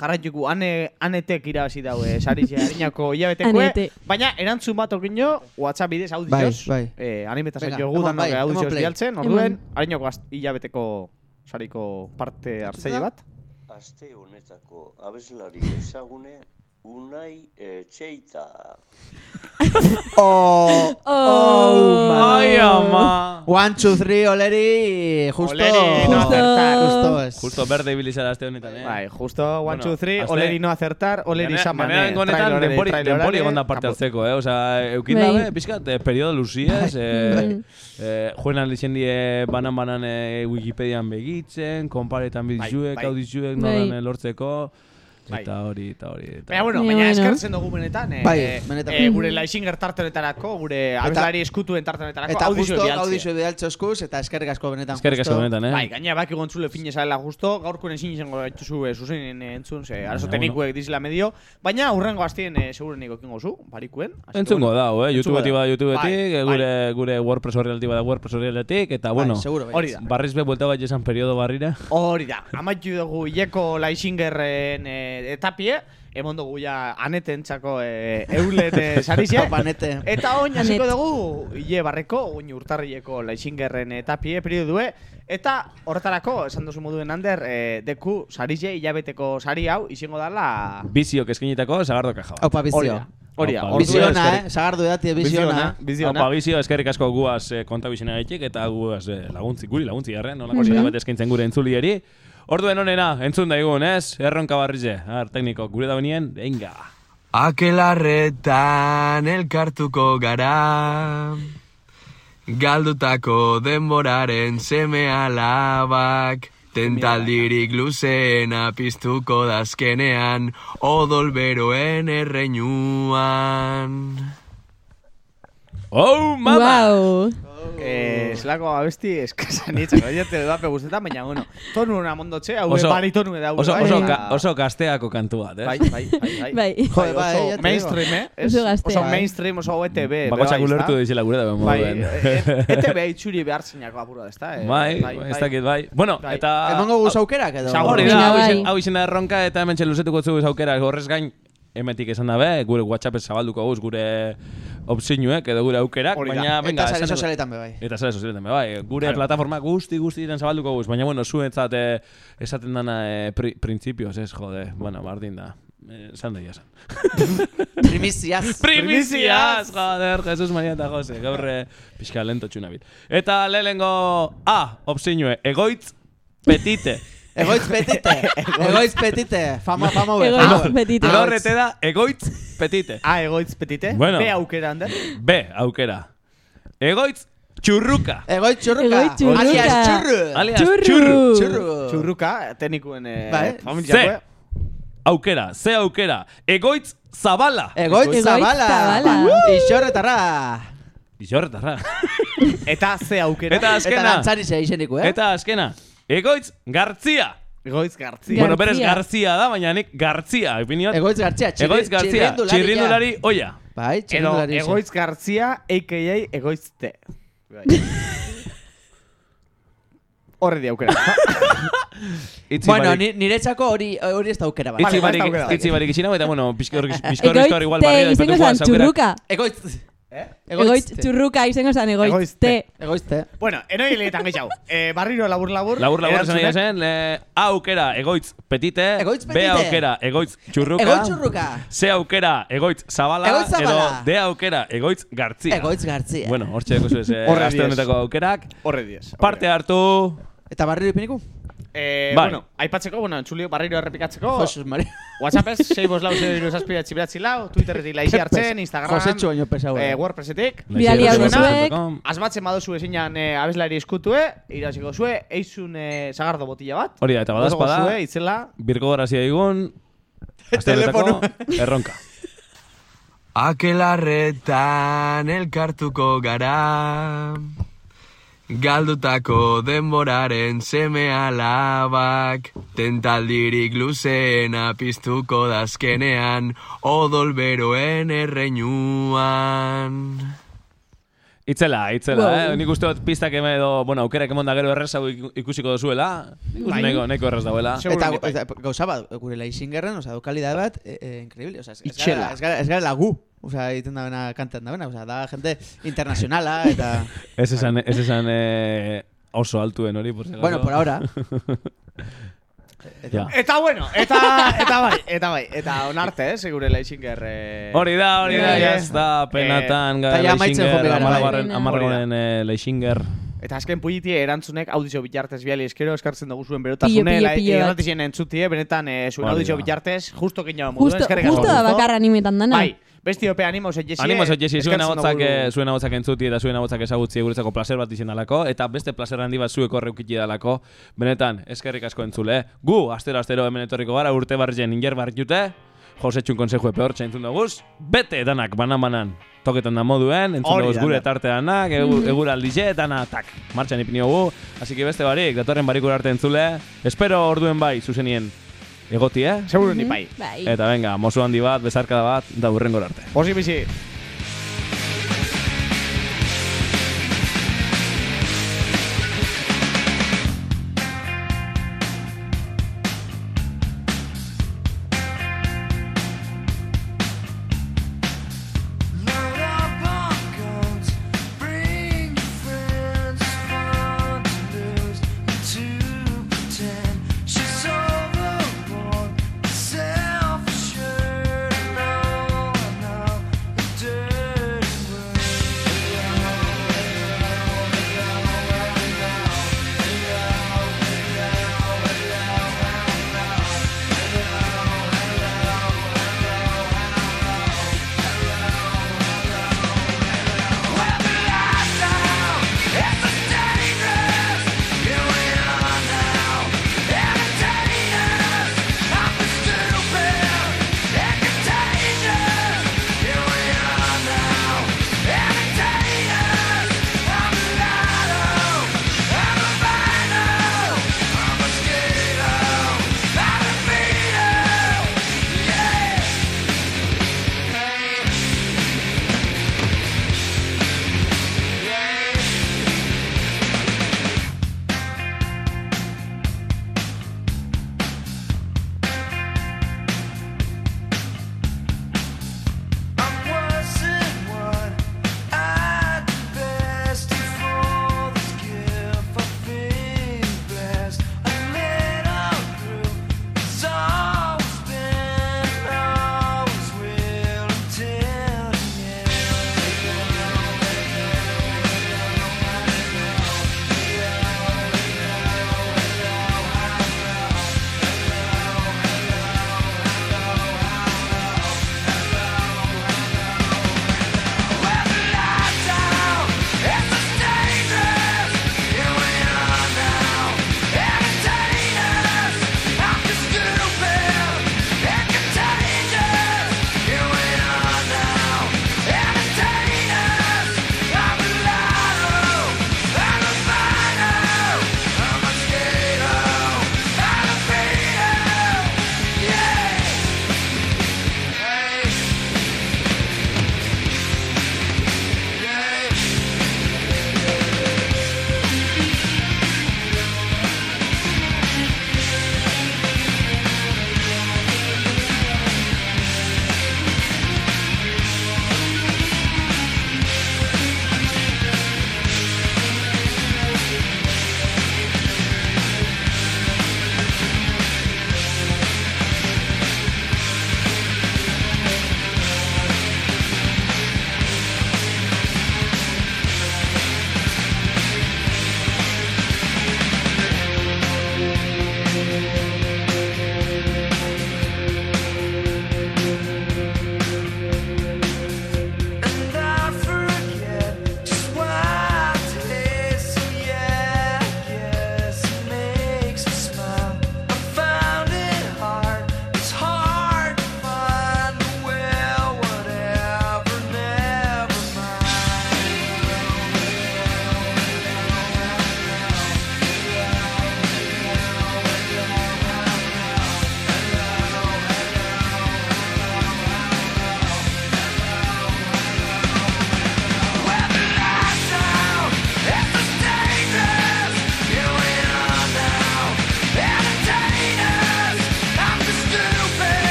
jarraituko ane, anetek irabazi daue, sarize harinako hilabetekue, baina erantzun bat okino, WhatsApp bidez audioz, Bai, bai. eh, animeta Venga, zaio gu emon danok bai, audioz bialtzen, orduen, harinako hilabeteko sariko parte hartzaile bat. Aste honetako abeslari ezagune Unai Etxeita. Oh, Oh, Ai, ama. One, two, three, oleri, justo. Oleri, no Justo. acertar. Justo es. Justo berde ibilizara aste honetan, eh. Bai, justo, one, Bueno, two, three, aste- oleri no acertar, oleri saman, eh, Ganean honetan trailerari, denpori, trailerari, denpori egon da parte hartzeko, eh? Osa, eukin Bai. dabe, pixkat, eh, periodo luziez, eh, Bai. eh, joen aldizen die banan-banan eh, Wikipedian begitzen, konparetan bizuek, bai. audizuek, Bai. nolan eh, lortzeko, Bai. Eta hori, eta hori, eta Baina, bueno, Baina, bueno. eskertzen dugu benetan, eh, Bai, eh, benetan. eh, gure Laixinger tarte honetarako, gure abeslari eskutuen tarte honetarako, Eta audizio justo bialtzea. audizio bidaltze eskuz, eta eskerrik asko benetan. Eskerrik asko benetan, eh? Bai, gaina baki gontzule fin esala justo, gaurkoen ezin izango gaituzu e, eh, entzun, ze arazo teknikuek dizela medio, baina urrengo astien eh, seguro niko zu, barikuen. Entzungo bueno, da, eh? da. bada YouTubeetik, Bai, bai. gure, gure WordPress horrealtik bada WordPress horrealtik, eta, bueno, bai. Hori da. barriz be, buelta bat esan periodo barrira. Hori da, amaitu dugu hileko Laixingerren eh, etapie, emon dugu ja anetentzako eh, eulen eh, sarixe. Eta oin hasiko dugu hile barreko, oin urtarrileko Laixingerren etapie periodue, eta horretarako, esan duzu moduen ander, eh, deku sarixe hilabeteko sari hau izango dala... Biziok eskinitako, sagardo kaja Hori bizio. da, hori da. Opa, Biziona, eh? Sagardu edati, biziona. biziona. Opa, bizio, eskerrik asko guaz eh, kontabizena gaitik, eta guaz eh, laguntzi, guri laguntzi garren, nolako mm bat eskaintzen gure entzulieri. Orduen onena, entzun daigun, ez? Erronka barrize, ar, tekniko, gure da benien, venga. Akelarretan elkartuko gara Galdutako denboraren seme alabak Tentaldirik luzeena piztuko dazkenean Odol beroen erreinuan Oh, mama! Wow. Eh, zelako abesti eskasan itzako, jate da pe gustetan, baina bueno, tonu una mondotxe, hau Oso- baritonu da Oso, bai, oso, ga, oso gazteako kantu bat, eh? Bai, bai, bai, bai. Bai. Jode, bai, oso mainstream, eh? Ez? Oso Bai. mainstream, oso ETB. Bakotxak bai, ulertu dizela gure da Bai, moduen. e- ETB itxuri behar zinako apuro da, ezta? Eh, Bai, ez dakit, bai. Bueno, Bai. eta... Emango guz aukerak edo? Hori Venga, da, hau bai. izen- hau izena erronka eta hemen txeluzetuko zu aukera horrez gain emetik esan dabe, gure WhatsApp zabalduko guz, gure opzinuek edo gure aukerak, Hori da. baina, Eta venga, sare esan- sozialetan be bai. Eta sare sozialetan be bai. Gure Claro. plataforma guzti guzti diren zabalduko guz, baina bueno, zuentzat eh, esaten dana eh, pri, printzipioz, ez, jode, bueno, bardin da. Eh, Esan da esan. Primiziaz. Primiziaz, joder, Jesus Maria eta Jose, gaur eh, pixka lento txunabil. Eta lehenengo A, opzinue, egoitz petite. Egoitz petite. Egoitz petite. Fama, fama hue. Egoitz fama. petite. Gaur ete da egoitz petite. Ah, egoitz petite. Bueno. Be aukera, Ander. B, aukera. Egoitz txurruka. Egoitz txurruka. Egoitz txurruka. Alias txurru. Alias txurru. Txurru. Txurruka, teknikuen eh, Bai. familiakoa. C, aukera, ze aukera. Egoitz zabala. Egoitz zabala. Ixorretara. Ixorretarra. Eta ze aukera. Eta azkena. Eta dantzari ze izeniko, eh? Eta azkena. Egoitz Gartzia. Egoitz Gartzia. Bueno, berez Garzia da, baina nik Gartzia, opiniot. Egoitz Gartzia, txirri- Egoitz Gartzia, txirrindulari, oia. Bai, txirrindulari. egoitz Gartzia, a.k.a. egoitz te. Bai. Horre di aukera. Itzi Bueno, barik- ni, niretzako hori hori ez da aukera bat. Itzi barik, itzi barik itxina, eta bueno, pizkor pizkor igual Egoitz te barrio izango zan txurruka. Egoitz. Egoitz txurruka izango zan egoitz te. Egoitz te. bueno, enoi lehetan gehiago. Eh, barriro labur labur. Labur labur esan nahi erantzunek. zen, eh, A aukera egoitz petite, Egoitz B petite. aukera egoitz txurruka, Egoitz txurruka. C aukera egoitz zabala, Egoitz zabala. edo D aukera egoitz gartzia. Egoitz Gartzia. Bueno, hortxe deko zuez, eh, honetako aukerak. Horre diez. Parte hartu... Eta barriro ipiniku? Eh, Bai. bueno, aipatzeko, bueno, entzulio barriro errepikatzeko. Jesus Maria. WhatsAppez, 6 bos lau, 0 iru zazpi datzi beratzi lau, Twitterretik laizi hartzen, Instagram, Josetxo baino pesau. eh, Wordpressetik. Bidali hau zuek. Asmatzen badozu ezinan eh, abeslari eskutue, irasiko zue, eizun eh, sagardo botila bat. Hori da, eta badazpada, Gozoko zue, itzela. Birko gorazia digun, aste honetako erronka. Akelarretan elkartuko gara Galdutako denboraren seme alabak Tentaldirik luzeena piztuko dazkenean Odol beroen erreinuan Itzela, itzela, Wow. eh? Nik uste dut pistak eme edo, bueno, aukerak emon da gero errezago iku- ikusiko uste Bai. nahiko, nahiko erraz dauela. Eta, eta gauza bat, gure laizingerren, oza, du kalidad bat, eh, eh, increíble, oza, ez, Itxela. gara, ez, gara, ez gara lagu, oza, egiten da bena, kantan da bena, oza, da gente internacionala, eta... Ez esan, ez esan eh, oso altuen hori, por acaso. Bueno, por ahora. Ja. Eta bueno, eta, eta bai, eta bai, eta onarte, eh, segure laizinger. Eh, Hori da, hori da, eh, jazta, penatan, eh, gara eta ja amaitzen Leixinger, Hori amargarren eh, Leixinger. Eta azken puliti erantzunek audizio bitartez biali eskero eskartzen dugu zuen berotasune, irratizien entzutie, benetan eh, zuen audizio bitartez, justo keina modu, Justo, eskerrik justo asko. da bakarra animetan dana. Bai, besti ope animoz et jesi. Animoz et jesi, zuen eskertzen ahotzak, dugu- eh, zuen ahotzak entzuti eta zuen ahotzak ezagutzi guretzako placer bat izen dalako, eta beste placer handi bat zueko reukiki dalako, benetan, eskerrik asko entzule. eh. Gu, astero astero hemen etorriko gara, urte barrien inger barriute, Josetxun konsejo epe hor txaintzun duguz, bete danak banan-banan toketan da moduen, entzun duguz gure tarte danak, egu, Mhm. eguraldize, dana, tak, martxan ipini dugu, así que beste barik, datorren barik arte entzule, espero orduen bai, zuzenien, egoti, eh? Seguro ni bai. Bai. Eta venga, mozu handi bat, bezarkada bat, da burren arte. Posi bizi.